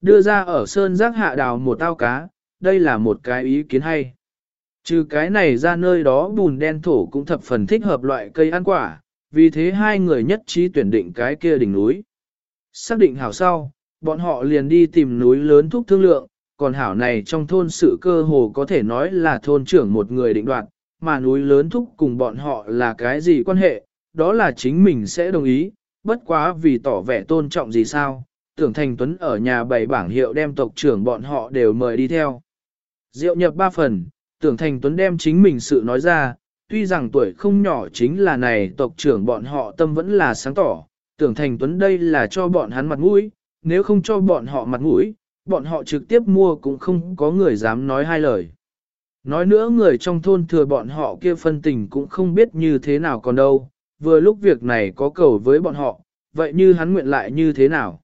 Đưa ra ở sơn giác hạ đào một ao cá, đây là một cái ý kiến hay. Trừ cái này ra nơi đó bùn đen thổ cũng thập phần thích hợp loại cây ăn quả, vì thế hai người nhất trí tuyển định cái kia đỉnh núi. Xác định hảo sau, bọn họ liền đi tìm núi lớn thúc thương lượng, còn hảo này trong thôn sự cơ hồ có thể nói là thôn trưởng một người định đoạt, mà núi lớn thúc cùng bọn họ là cái gì quan hệ, đó là chính mình sẽ đồng ý, bất quá vì tỏ vẻ tôn trọng gì sao, tưởng thành tuấn ở nhà bày bảng hiệu đem tộc trưởng bọn họ đều mời đi theo. Diệu nhập ba phần, tưởng thành tuấn đem chính mình sự nói ra, tuy rằng tuổi không nhỏ chính là này tộc trưởng bọn họ tâm vẫn là sáng tỏ, tưởng thành tuấn đây là cho bọn hắn mặt mũi, nếu không cho bọn họ mặt mũi, bọn họ trực tiếp mua cũng không có người dám nói hai lời. Nói nữa người trong thôn thừa bọn họ kia phân tình cũng không biết như thế nào còn đâu, vừa lúc việc này có cầu với bọn họ, vậy như hắn nguyện lại như thế nào?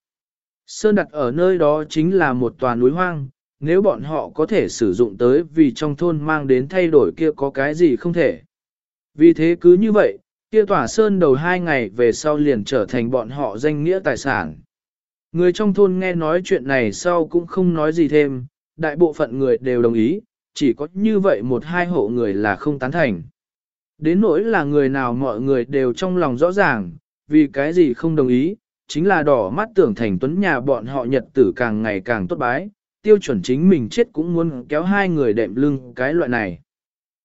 Sơn đặt ở nơi đó chính là một tòa núi hoang, nếu bọn họ có thể sử dụng tới vì trong thôn mang đến thay đổi kia có cái gì không thể. Vì thế cứ như vậy, kia tòa sơn đầu hai ngày về sau liền trở thành bọn họ danh nghĩa tài sản. Người trong thôn nghe nói chuyện này sau cũng không nói gì thêm, đại bộ phận người đều đồng ý, chỉ có như vậy một hai hộ người là không tán thành. Đến nỗi là người nào mọi người đều trong lòng rõ ràng, vì cái gì không đồng ý, chính là đỏ mắt tưởng thành tuấn nhà bọn họ nhật tử càng ngày càng tốt bái, tiêu chuẩn chính mình chết cũng muốn kéo hai người đệm lưng cái loại này.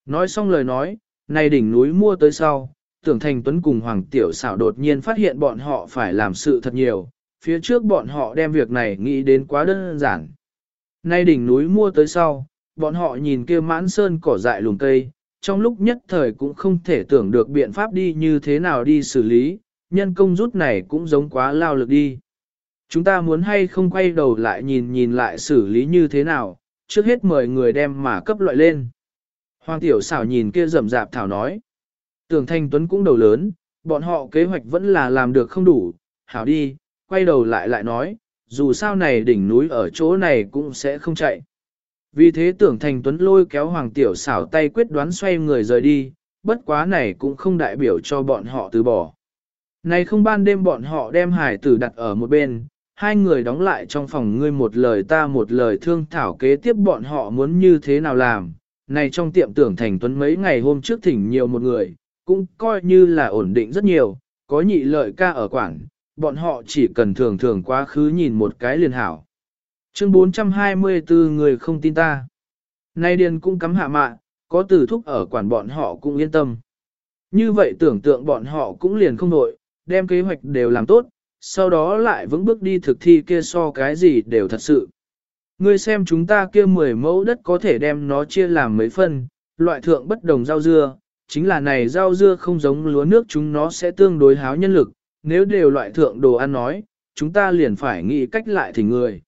Nói xong lời nói, này đỉnh núi mua tới sau, tưởng thành tuấn cùng Hoàng Tiểu xảo đột nhiên phát hiện bọn họ phải làm sự thật nhiều, phía trước bọn họ đem việc này nghĩ đến quá đơn giản. Nay đỉnh núi mua tới sau, bọn họ nhìn kia mãn sơn cỏ dại lùm cây, trong lúc nhất thời cũng không thể tưởng được biện pháp đi như thế nào đi xử lý, nhân công rút này cũng giống quá lao lực đi. Chúng ta muốn hay không quay đầu lại nhìn nhìn lại xử lý như thế nào, trước hết mời người đem mà cấp loại lên. Hoàng tiểu xảo nhìn kia rầm rạp thảo nói. Tưởng thanh tuấn cũng đầu lớn, bọn họ kế hoạch vẫn là làm được không đủ, hảo đi, quay đầu lại lại nói, dù sao này đỉnh núi ở chỗ này cũng sẽ không chạy. Vì thế tưởng thành tuấn lôi kéo hoàng tiểu xảo tay quyết đoán xoay người rời đi, bất quá này cũng không đại biểu cho bọn họ từ bỏ. Này không ban đêm bọn họ đem hải tử đặt ở một bên, hai người đóng lại trong phòng ngươi một lời ta một lời thương thảo kế tiếp bọn họ muốn như thế nào làm. Này trong tiệm tưởng thành tuấn mấy ngày hôm trước thỉnh nhiều một người, cũng coi như là ổn định rất nhiều, có nhị lợi ca ở quảng, bọn họ chỉ cần thường thường quá khứ nhìn một cái liền hảo. Chương 424 người không tin ta. Nay điền cũng cắm hạ mạ, có tử thúc ở quản bọn họ cũng yên tâm. Như vậy tưởng tượng bọn họ cũng liền không nội, đem kế hoạch đều làm tốt, sau đó lại vững bước đi thực thi kia so cái gì đều thật sự. Ngươi xem chúng ta kia 10 mẫu đất có thể đem nó chia làm mấy phân, loại thượng bất đồng rau dưa, chính là này rau dưa không giống lúa nước chúng nó sẽ tương đối háo nhân lực, nếu đều loại thượng đồ ăn nói, chúng ta liền phải nghĩ cách lại thỉnh người.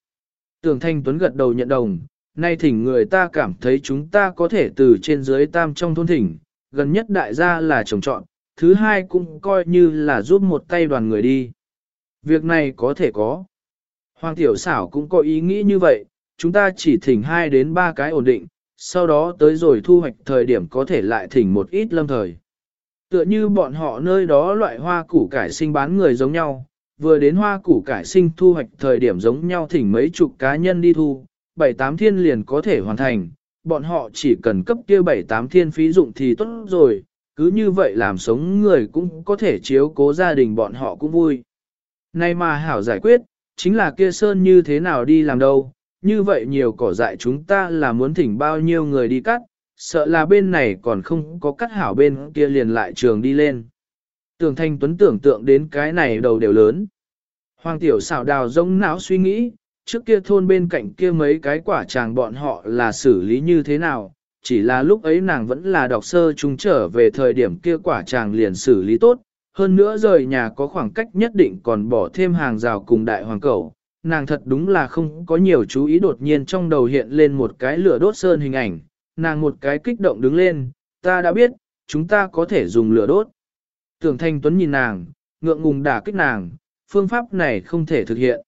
Tưởng Thanh Tuấn gật đầu nhận đồng, nay thỉnh người ta cảm thấy chúng ta có thể từ trên dưới tam trong thôn thỉnh, gần nhất đại gia là trồng trọn, thứ hai cũng coi như là giúp một tay đoàn người đi. Việc này có thể có. Hoàng tiểu xảo cũng có ý nghĩ như vậy, chúng ta chỉ thỉnh hai đến ba cái ổn định, sau đó tới rồi thu hoạch thời điểm có thể lại thỉnh một ít lâm thời. Tựa như bọn họ nơi đó loại hoa củ cải sinh bán người giống nhau, vừa đến hoa củ cải sinh thu hoạch thời điểm giống nhau thỉnh mấy chục cá nhân đi thu, bảy tám thiên liền có thể hoàn thành, bọn họ chỉ cần cấp kia bảy tám thiên phí dụng thì tốt rồi, cứ như vậy làm sống người cũng có thể chiếu cố gia đình bọn họ cũng vui. Nay mà hảo giải quyết, chính là kia sơn như thế nào đi làm đâu, như vậy nhiều cỏ dại chúng ta là muốn thỉnh bao nhiêu người đi cắt, sợ là bên này còn không có cắt hảo bên kia liền lại trường đi lên. Tưởng thanh tuấn tưởng tượng đến cái này đầu đều lớn. Hoàng tiểu xảo đào rông não suy nghĩ, trước kia thôn bên cạnh kia mấy cái quả tràng bọn họ là xử lý như thế nào, chỉ là lúc ấy nàng vẫn là đọc sơ chúng trở về thời điểm kia quả chàng liền xử lý tốt, hơn nữa rời nhà có khoảng cách nhất định còn bỏ thêm hàng rào cùng đại hoàng cầu. Nàng thật đúng là không có nhiều chú ý đột nhiên trong đầu hiện lên một cái lửa đốt sơn hình ảnh, nàng một cái kích động đứng lên, ta đã biết, chúng ta có thể dùng lửa đốt. Tưởng Thanh Tuấn nhìn nàng, ngượng ngùng đả kích nàng, phương pháp này không thể thực hiện.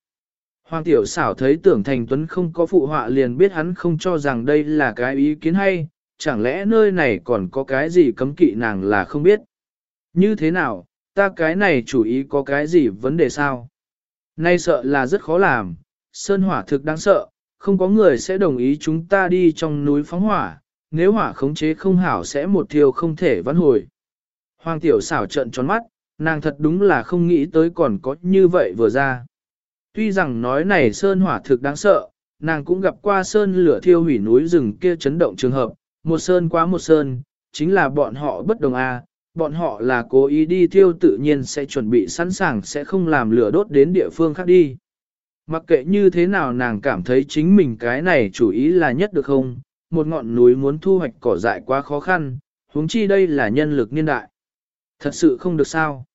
Hoàng tiểu xảo thấy tưởng Thành Tuấn không có phụ họa liền biết hắn không cho rằng đây là cái ý kiến hay, chẳng lẽ nơi này còn có cái gì cấm kỵ nàng là không biết. Như thế nào, ta cái này chủ ý có cái gì vấn đề sao? Nay sợ là rất khó làm, sơn hỏa thực đáng sợ, không có người sẽ đồng ý chúng ta đi trong núi phóng hỏa, nếu hỏa khống chế không hảo sẽ một thiêu không thể vãn hồi. Hoàng tiểu xảo trận tròn mắt, nàng thật đúng là không nghĩ tới còn có như vậy vừa ra. Tuy rằng nói này sơn hỏa thực đáng sợ, nàng cũng gặp qua sơn lửa thiêu hủy núi rừng kia chấn động trường hợp, một sơn quá một sơn, chính là bọn họ bất đồng a, bọn họ là cố ý đi thiêu tự nhiên sẽ chuẩn bị sẵn sàng sẽ không làm lửa đốt đến địa phương khác đi. Mặc kệ như thế nào nàng cảm thấy chính mình cái này chủ ý là nhất được không, một ngọn núi muốn thu hoạch cỏ dại quá khó khăn, huống chi đây là nhân lực niên đại. Thật sự không được sao.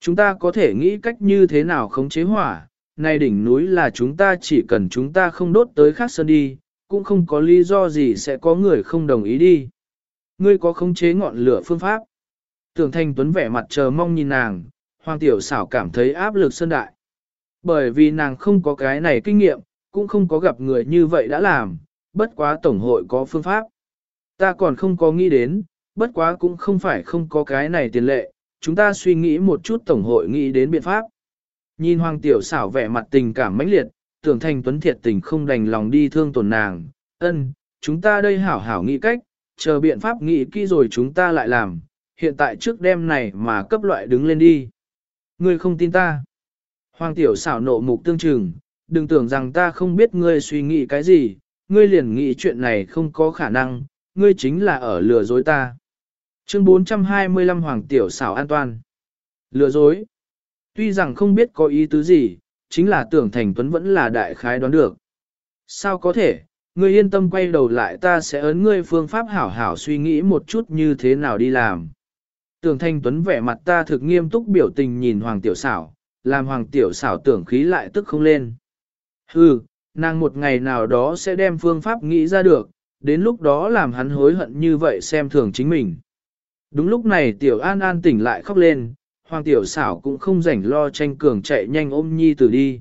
Chúng ta có thể nghĩ cách như thế nào khống chế hỏa, này đỉnh núi là chúng ta chỉ cần chúng ta không đốt tới khác sơn đi, cũng không có lý do gì sẽ có người không đồng ý đi. Ngươi có khống chế ngọn lửa phương pháp. Tưởng Thanh Tuấn vẻ mặt chờ mong nhìn nàng, Hoàng Tiểu xảo cảm thấy áp lực sơn đại. Bởi vì nàng không có cái này kinh nghiệm, cũng không có gặp người như vậy đã làm, bất quá Tổng hội có phương pháp. Ta còn không có nghĩ đến, bất quá cũng không phải không có cái này tiền lệ, chúng ta suy nghĩ một chút Tổng hội nghĩ đến biện pháp. Nhìn Hoàng Tiểu xảo vẻ mặt tình cảm mãnh liệt, tưởng thành Tuấn thiệt tình không đành lòng đi thương tổn nàng, ân, chúng ta đây hảo hảo nghĩ cách, chờ biện pháp nghĩ kỹ rồi chúng ta lại làm, hiện tại trước đêm này mà cấp loại đứng lên đi. Ngươi không tin ta. Hoàng tiểu xảo nộ mục tương trừng, đừng tưởng rằng ta không biết ngươi suy nghĩ cái gì, ngươi liền nghĩ chuyện này không có khả năng, ngươi chính là ở lừa dối ta. Chương 425 Hoàng tiểu xảo an toàn. Lừa dối. Tuy rằng không biết có ý tứ gì, chính là tưởng thành tuấn vẫn là đại khái đoán được. Sao có thể, ngươi yên tâm quay đầu lại ta sẽ ấn ngươi phương pháp hảo hảo suy nghĩ một chút như thế nào đi làm. Tưởng thanh tuấn vẻ mặt ta thực nghiêm túc biểu tình nhìn hoàng tiểu xảo, làm hoàng tiểu xảo tưởng khí lại tức không lên. Hừ, nàng một ngày nào đó sẽ đem phương pháp nghĩ ra được, đến lúc đó làm hắn hối hận như vậy xem thường chính mình. Đúng lúc này tiểu an an tỉnh lại khóc lên, hoàng tiểu xảo cũng không rảnh lo tranh cường chạy nhanh ôm nhi tử đi.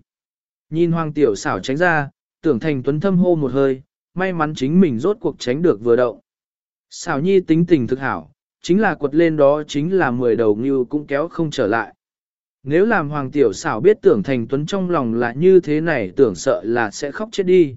Nhìn hoàng tiểu xảo tránh ra, tưởng thành tuấn thâm hô một hơi, may mắn chính mình rốt cuộc tránh được vừa động. Xảo nhi tính tình thực hảo, chính là quật lên đó chính là mười đầu ngưu cũng kéo không trở lại. Nếu làm hoàng tiểu xảo biết tưởng thành tuấn trong lòng là như thế này tưởng sợ là sẽ khóc chết đi.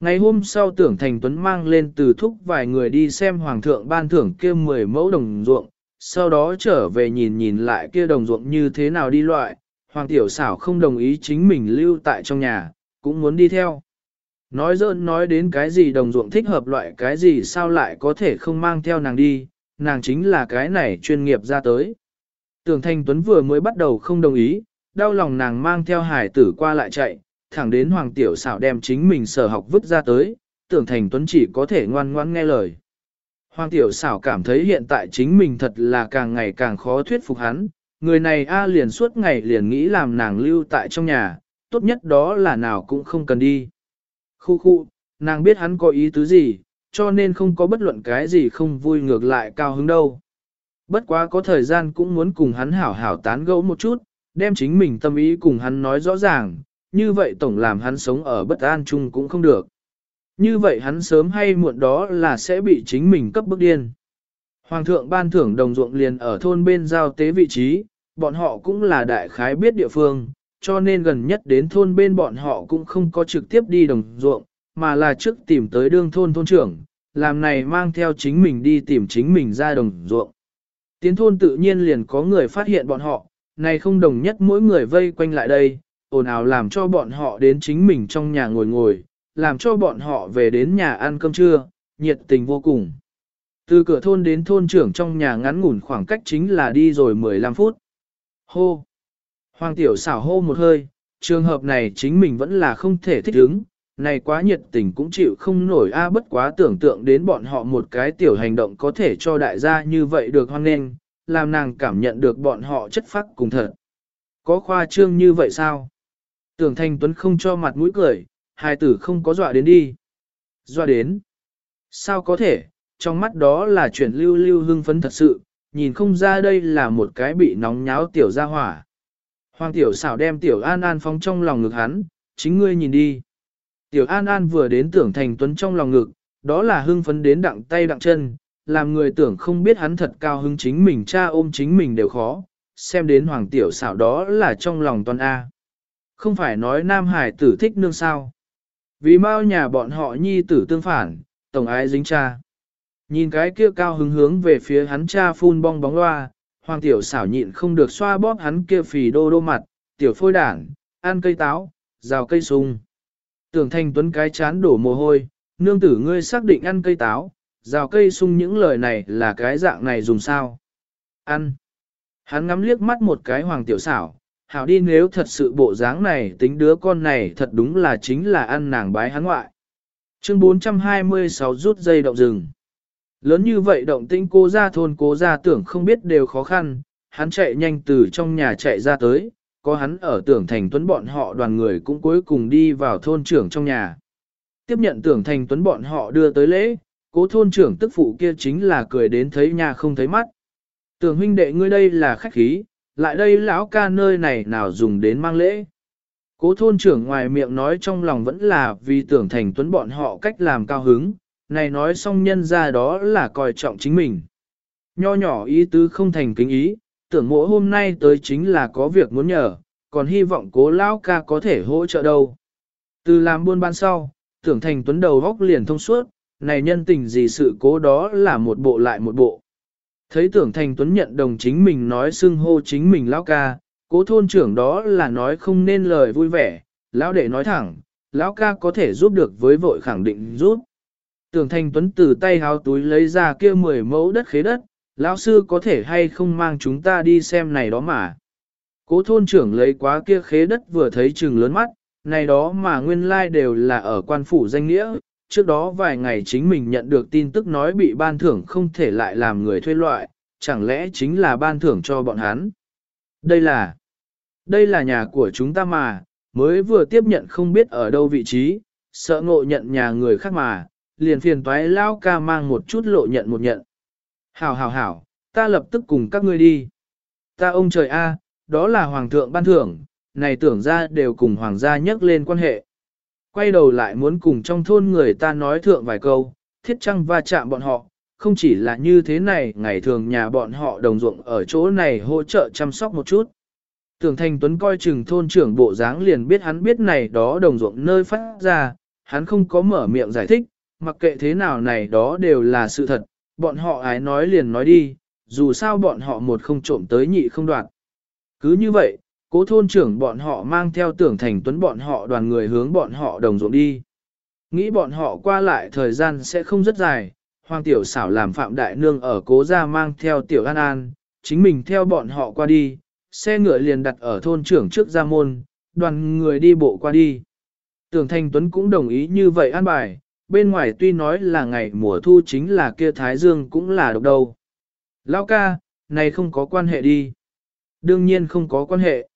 Ngày hôm sau tưởng thành tuấn mang lên từ thúc vài người đi xem hoàng thượng ban thưởng kia mười mẫu đồng ruộng, sau đó trở về nhìn nhìn lại kia đồng ruộng như thế nào đi loại, hoàng tiểu xảo không đồng ý chính mình lưu tại trong nhà, cũng muốn đi theo. Nói dơn nói đến cái gì đồng ruộng thích hợp loại cái gì sao lại có thể không mang theo nàng đi, nàng chính là cái này chuyên nghiệp ra tới. Tưởng Thanh Tuấn vừa mới bắt đầu không đồng ý, đau lòng nàng mang theo hải tử qua lại chạy, thẳng đến Hoàng Tiểu xảo đem chính mình sở học vứt ra tới, tưởng Thành Tuấn chỉ có thể ngoan ngoan nghe lời. Hoàng Tiểu xảo cảm thấy hiện tại chính mình thật là càng ngày càng khó thuyết phục hắn, người này A liền suốt ngày liền nghĩ làm nàng lưu tại trong nhà, tốt nhất đó là nào cũng không cần đi. Khu khu, nàng biết hắn có ý tứ gì, cho nên không có bất luận cái gì không vui ngược lại cao hứng đâu. Bất quá có thời gian cũng muốn cùng hắn hảo hảo tán gẫu một chút, đem chính mình tâm ý cùng hắn nói rõ ràng, như vậy tổng làm hắn sống ở bất an chung cũng không được. Như vậy hắn sớm hay muộn đó là sẽ bị chính mình cấp bức điên. Hoàng thượng ban thưởng đồng ruộng liền ở thôn bên giao tế vị trí, bọn họ cũng là đại khái biết địa phương, cho nên gần nhất đến thôn bên bọn họ cũng không có trực tiếp đi đồng ruộng, mà là trước tìm tới đương thôn thôn trưởng, làm này mang theo chính mình đi tìm chính mình ra đồng ruộng. Tiến thôn tự nhiên liền có người phát hiện bọn họ, này không đồng nhất mỗi người vây quanh lại đây, ồn ào làm cho bọn họ đến chính mình trong nhà ngồi ngồi, làm cho bọn họ về đến nhà ăn cơm trưa, nhiệt tình vô cùng. Từ cửa thôn đến thôn trưởng trong nhà ngắn ngủn khoảng cách chính là đi rồi 15 phút. Hô! Hoàng tiểu xảo hô một hơi, trường hợp này chính mình vẫn là không thể thích ứng, này quá nhiệt tình cũng chịu không nổi a bất quá tưởng tượng đến bọn họ một cái tiểu hành động có thể cho đại gia như vậy được hoan nghênh, làm nàng cảm nhận được bọn họ chất phác cùng thật. Có khoa trương như vậy sao? Tưởng Thanh Tuấn không cho mặt mũi cười, hai tử không có dọa đến đi. Dọa đến? Sao có thể, trong mắt đó là chuyển lưu lưu hưng phấn thật sự, nhìn không ra đây là một cái bị nóng nháo tiểu gia hỏa. Hoàng tiểu xảo đem tiểu an an phóng trong lòng ngực hắn, chính ngươi nhìn đi. Tiểu An An vừa đến tưởng thành tuấn trong lòng ngực, đó là hưng phấn đến đặng tay đặng chân, làm người tưởng không biết hắn thật cao hứng chính mình cha ôm chính mình đều khó, xem đến hoàng tiểu xảo đó là trong lòng toàn A. Không phải nói nam hải tử thích nương sao. Vì mau nhà bọn họ nhi tử tương phản, tổng ái dính cha. Nhìn cái kia cao hứng hướng về phía hắn cha phun bong bóng loa, hoàng tiểu xảo nhịn không được xoa bóp hắn kia phì đô đô mặt, tiểu phôi đảng, ăn cây táo, rào cây sung. Tưởng thanh tuấn cái chán đổ mồ hôi, nương tử ngươi xác định ăn cây táo, rào cây sung những lời này là cái dạng này dùng sao? Ăn. Hắn ngắm liếc mắt một cái hoàng tiểu xảo, hảo đi nếu thật sự bộ dáng này tính đứa con này thật đúng là chính là ăn nàng bái hắn ngoại. Chương 426 rút dây động rừng. Lớn như vậy động tĩnh cô ra thôn cố ra tưởng không biết đều khó khăn, hắn chạy nhanh từ trong nhà chạy ra tới, có hắn ở tưởng thành tuấn bọn họ đoàn người cũng cuối cùng đi vào thôn trưởng trong nhà. Tiếp nhận tưởng thành tuấn bọn họ đưa tới lễ, cố thôn trưởng tức phụ kia chính là cười đến thấy nhà không thấy mắt. Tưởng huynh đệ ngươi đây là khách khí, lại đây lão ca nơi này nào dùng đến mang lễ. Cố thôn trưởng ngoài miệng nói trong lòng vẫn là vì tưởng thành tuấn bọn họ cách làm cao hứng, này nói xong nhân ra đó là coi trọng chính mình. Nho nhỏ ý tứ không thành kính ý, tưởng mỗi hôm nay tới chính là có việc muốn nhờ, còn hy vọng cố lão ca có thể hỗ trợ đâu. Từ làm buôn bán sau, tưởng thành tuấn đầu góc liền thông suốt, này nhân tình gì sự cố đó là một bộ lại một bộ. Thấy tưởng thành tuấn nhận đồng chính mình nói xưng hô chính mình lão ca, cố thôn trưởng đó là nói không nên lời vui vẻ, lão đệ nói thẳng, lão ca có thể giúp được với vội khẳng định giúp. Tưởng thành tuấn từ tay háo túi lấy ra kia 10 mẫu đất khế đất, lão sư có thể hay không mang chúng ta đi xem này đó mà. Cố thôn trưởng lấy quá kia khế đất vừa thấy chừng lớn mắt, này đó mà nguyên lai like đều là ở quan phủ danh nghĩa, trước đó vài ngày chính mình nhận được tin tức nói bị ban thưởng không thể lại làm người thuê loại, chẳng lẽ chính là ban thưởng cho bọn hắn. Đây là, đây là nhà của chúng ta mà, mới vừa tiếp nhận không biết ở đâu vị trí, sợ ngộ nhận nhà người khác mà, liền phiền toái lao ca mang một chút lộ nhận một nhận. Hảo hảo hảo, ta lập tức cùng các ngươi đi. Ta ông trời a, đó là hoàng thượng ban thưởng, này tưởng ra đều cùng hoàng gia nhắc lên quan hệ. Quay đầu lại muốn cùng trong thôn người ta nói thượng vài câu, thiết trăng va chạm bọn họ, không chỉ là như thế này, ngày thường nhà bọn họ đồng ruộng ở chỗ này hỗ trợ chăm sóc một chút. Tưởng Thành Tuấn coi chừng thôn trưởng bộ dáng liền biết hắn biết này đó đồng ruộng nơi phát ra, hắn không có mở miệng giải thích, mặc kệ thế nào này đó đều là sự thật, bọn họ ái nói liền nói đi, dù sao bọn họ một không trộm tới nhị không đoạn. Cứ như vậy, cố thôn trưởng bọn họ mang theo tưởng thành tuấn bọn họ đoàn người hướng bọn họ đồng ruộng đi. Nghĩ bọn họ qua lại thời gian sẽ không rất dài, hoàng tiểu xảo làm phạm đại nương ở cố gia mang theo tiểu an an, chính mình theo bọn họ qua đi, xe ngựa liền đặt ở thôn trưởng trước gia môn, đoàn người đi bộ qua đi. Tưởng Thành Tuấn cũng đồng ý như vậy an bài, bên ngoài tuy nói là ngày mùa thu chính là kia Thái Dương cũng là độc đầu. Lao ca, này không có quan hệ đi. Đương nhiên không có quan hệ.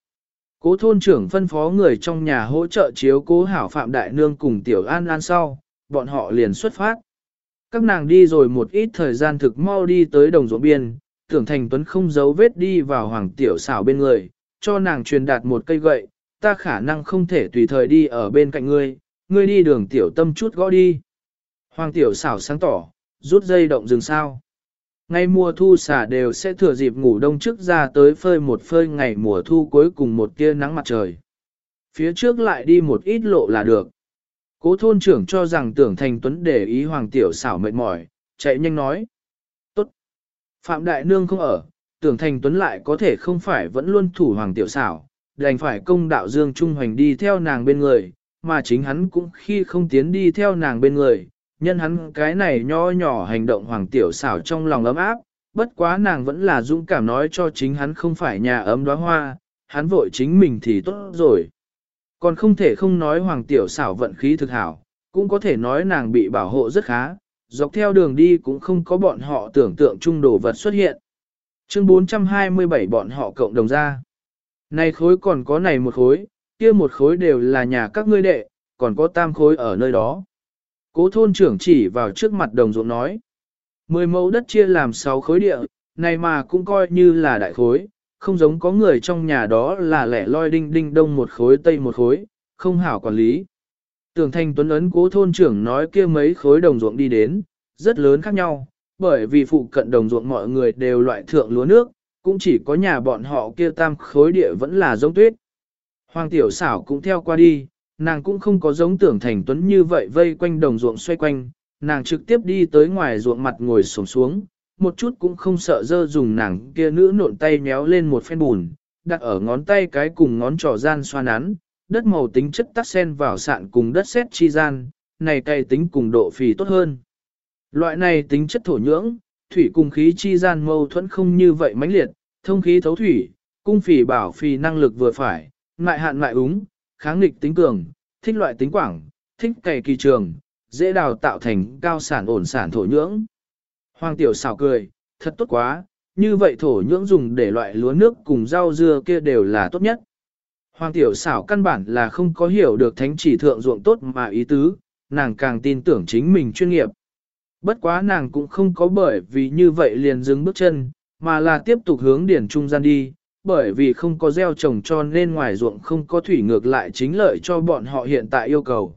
Cố thôn trưởng phân phó người trong nhà hỗ trợ chiếu cố hảo Phạm Đại Nương cùng Tiểu An An sau, bọn họ liền xuất phát. Các nàng đi rồi một ít thời gian thực mau đi tới đồng ruộng biên, tưởng thành tuấn không giấu vết đi vào hoàng tiểu xảo bên người, cho nàng truyền đạt một cây gậy, ta khả năng không thể tùy thời đi ở bên cạnh ngươi, ngươi đi đường tiểu tâm chút gõ đi. Hoàng tiểu xảo sáng tỏ, rút dây động rừng sao ngay mùa thu xả đều sẽ thừa dịp ngủ đông trước ra tới phơi một phơi ngày mùa thu cuối cùng một tia nắng mặt trời. Phía trước lại đi một ít lộ là được. Cố thôn trưởng cho rằng tưởng thành tuấn để ý hoàng tiểu xảo mệt mỏi, chạy nhanh nói. Tốt. Phạm Đại Nương không ở, tưởng thành tuấn lại có thể không phải vẫn luôn thủ hoàng tiểu xảo, đành phải công đạo Dương Trung Hoành đi theo nàng bên người, mà chính hắn cũng khi không tiến đi theo nàng bên người, nhân hắn cái này nho nhỏ hành động hoàng tiểu xảo trong lòng ấm áp, bất quá nàng vẫn là dũng cảm nói cho chính hắn không phải nhà ấm đóa hoa, hắn vội chính mình thì tốt rồi. Còn không thể không nói hoàng tiểu xảo vận khí thực hảo, cũng có thể nói nàng bị bảo hộ rất khá, dọc theo đường đi cũng không có bọn họ tưởng tượng chung đồ vật xuất hiện. Chương 427 bọn họ cộng đồng ra. Này khối còn có này một khối, kia một khối đều là nhà các ngươi đệ, còn có tam khối ở nơi đó. Cố thôn trưởng chỉ vào trước mặt đồng ruộng nói. Mười mẫu đất chia làm sáu khối địa, này mà cũng coi như là đại khối, không giống có người trong nhà đó là lẻ loi đinh đinh đông một khối tây một khối, không hảo quản lý. Tưởng thành tuấn ấn cố thôn trưởng nói kia mấy khối đồng ruộng đi đến, rất lớn khác nhau, bởi vì phụ cận đồng ruộng mọi người đều loại thượng lúa nước, cũng chỉ có nhà bọn họ kia tam khối địa vẫn là giống tuyết. Hoàng tiểu xảo cũng theo qua đi, nàng cũng không có giống tưởng thành tuấn như vậy vây quanh đồng ruộng xoay quanh, nàng trực tiếp đi tới ngoài ruộng mặt ngồi sổm xuống, một chút cũng không sợ dơ dùng nàng kia nữ nộn tay méo lên một phen bùn, đặt ở ngón tay cái cùng ngón trỏ gian xoa nắn, đất màu tính chất tắc sen vào sạn cùng đất sét chi gian, này cày tính cùng độ phì tốt hơn. Loại này tính chất thổ nhưỡng, thủy cùng khí chi gian mâu thuẫn không như vậy mãnh liệt, thông khí thấu thủy, cung phì bảo phì năng lực vừa phải, ngại hạn ngại úng, kháng nghịch tính cường, thích loại tính quảng, thích cày kỳ trường, dễ đào tạo thành cao sản ổn sản thổ nhưỡng. Hoàng tiểu xào cười, thật tốt quá, như vậy thổ nhưỡng dùng để loại lúa nước cùng rau dưa kia đều là tốt nhất. Hoàng tiểu xảo căn bản là không có hiểu được thánh chỉ thượng ruộng tốt mà ý tứ, nàng càng tin tưởng chính mình chuyên nghiệp. Bất quá nàng cũng không có bởi vì như vậy liền dừng bước chân, mà là tiếp tục hướng điển trung gian đi, bởi vì không có gieo trồng cho nên ngoài ruộng không có thủy ngược lại chính lợi cho bọn họ hiện tại yêu cầu.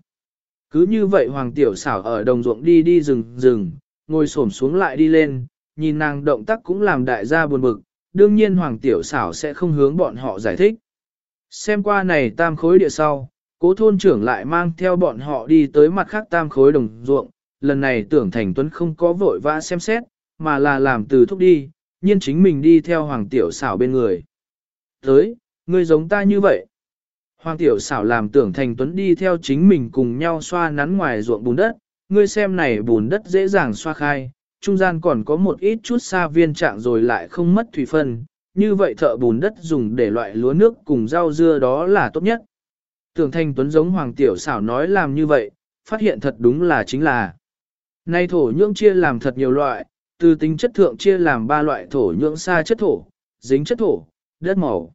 Cứ như vậy Hoàng Tiểu xảo ở đồng ruộng đi đi rừng rừng, ngồi xổm xuống lại đi lên, nhìn nàng động tác cũng làm đại gia buồn bực, đương nhiên Hoàng Tiểu xảo sẽ không hướng bọn họ giải thích. Xem qua này tam khối địa sau, cố thôn trưởng lại mang theo bọn họ đi tới mặt khác tam khối đồng ruộng, lần này tưởng Thành Tuấn không có vội vã xem xét, mà là làm từ thúc đi, nhiên chính mình đi theo Hoàng Tiểu xảo bên người. Tới, ngươi giống ta như vậy. Hoàng Tiểu xảo làm tưởng Thành Tuấn đi theo chính mình cùng nhau xoa nắn ngoài ruộng bùn đất, ngươi xem này bùn đất dễ dàng xoa khai, trung gian còn có một ít chút xa viên trạng rồi lại không mất thủy phân, như vậy thợ bùn đất dùng để loại lúa nước cùng rau dưa đó là tốt nhất. Tưởng Thành Tuấn giống Hoàng Tiểu xảo nói làm như vậy, phát hiện thật đúng là chính là. Nay thổ nhưỡng chia làm thật nhiều loại, từ tính chất thượng chia làm ba loại thổ nhưỡng xa chất thổ, dính chất thổ, đất màu.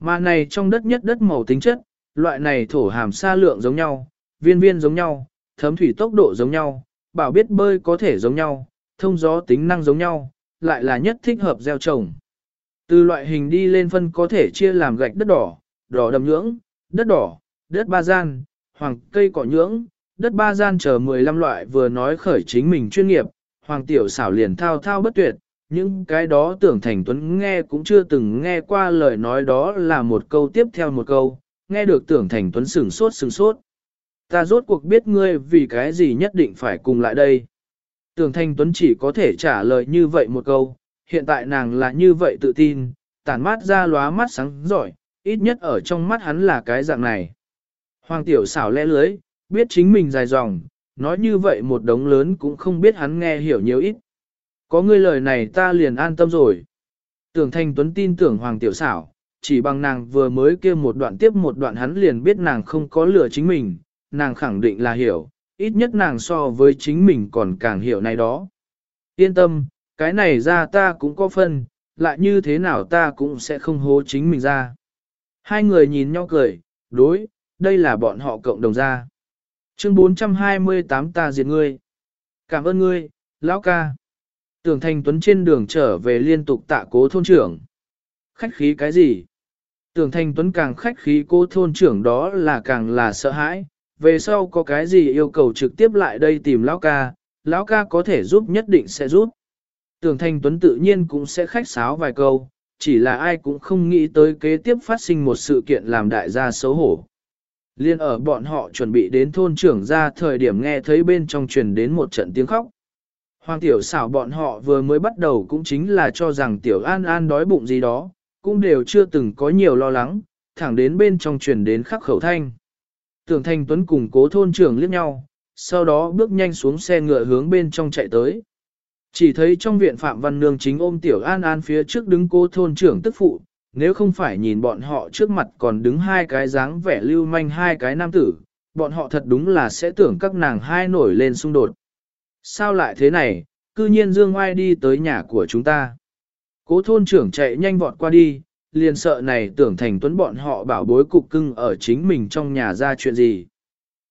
Mà này trong đất nhất đất màu tính chất, loại này thổ hàm sa lượng giống nhau, viên viên giống nhau, thấm thủy tốc độ giống nhau, bảo biết bơi có thể giống nhau, thông gió tính năng giống nhau, lại là nhất thích hợp gieo trồng. Từ loại hình đi lên phân có thể chia làm gạch đất đỏ, đỏ đầm nhưỡng, đất đỏ, đất ba gian, hoàng cây cỏ nhưỡng, đất ba gian chờ 15 loại vừa nói khởi chính mình chuyên nghiệp, hoàng tiểu xảo liền thao thao bất tuyệt, những cái đó tưởng thành tuấn nghe cũng chưa từng nghe qua lời nói đó là một câu tiếp theo một câu, nghe được tưởng thành tuấn sửng sốt sửng sốt. Ta rốt cuộc biết ngươi vì cái gì nhất định phải cùng lại đây. Tưởng thành tuấn chỉ có thể trả lời như vậy một câu, hiện tại nàng là như vậy tự tin, tản mát ra lóa mắt sáng giỏi, ít nhất ở trong mắt hắn là cái dạng này. Hoàng tiểu xảo lẽ lưới, biết chính mình dài dòng, nói như vậy một đống lớn cũng không biết hắn nghe hiểu nhiều ít. Có ngươi lời này ta liền an tâm rồi. Tưởng Thanh Tuấn tin tưởng Hoàng Tiểu Xảo, chỉ bằng nàng vừa mới kia một đoạn tiếp một đoạn hắn liền biết nàng không có lừa chính mình, nàng khẳng định là hiểu, ít nhất nàng so với chính mình còn càng hiểu này đó. Yên tâm, cái này ra ta cũng có phân, lại như thế nào ta cũng sẽ không hố chính mình ra. Hai người nhìn nhau cười, đối, đây là bọn họ cộng đồng ra. Chương 428 ta diệt ngươi. Cảm ơn ngươi, lão ca. Tưởng Thành Tuấn trên đường trở về liên tục tạ cố thôn trưởng. Khách khí cái gì? Tưởng Thành Tuấn càng khách khí cố thôn trưởng đó là càng là sợ hãi, về sau có cái gì yêu cầu trực tiếp lại đây tìm lão ca, lão ca có thể giúp nhất định sẽ giúp. Tưởng Thành Tuấn tự nhiên cũng sẽ khách sáo vài câu, chỉ là ai cũng không nghĩ tới kế tiếp phát sinh một sự kiện làm đại gia xấu hổ. Liên ở bọn họ chuẩn bị đến thôn trưởng ra thời điểm nghe thấy bên trong truyền đến một trận tiếng khóc. Hoàng tiểu xảo bọn họ vừa mới bắt đầu cũng chính là cho rằng tiểu an an đói bụng gì đó, cũng đều chưa từng có nhiều lo lắng, thẳng đến bên trong truyền đến khắc khẩu thanh. Tưởng thanh tuấn cùng cố thôn trưởng liếc nhau, sau đó bước nhanh xuống xe ngựa hướng bên trong chạy tới. Chỉ thấy trong viện Phạm Văn Nương chính ôm tiểu an an phía trước đứng cố thôn trưởng tức phụ, nếu không phải nhìn bọn họ trước mặt còn đứng hai cái dáng vẻ lưu manh hai cái nam tử, bọn họ thật đúng là sẽ tưởng các nàng hai nổi lên xung đột. Sao lại thế này, cư nhiên Dương Oai đi tới nhà của chúng ta. Cố thôn trưởng chạy nhanh vọt qua đi, liền sợ này tưởng thành tuấn bọn họ bảo bối cục cưng ở chính mình trong nhà ra chuyện gì.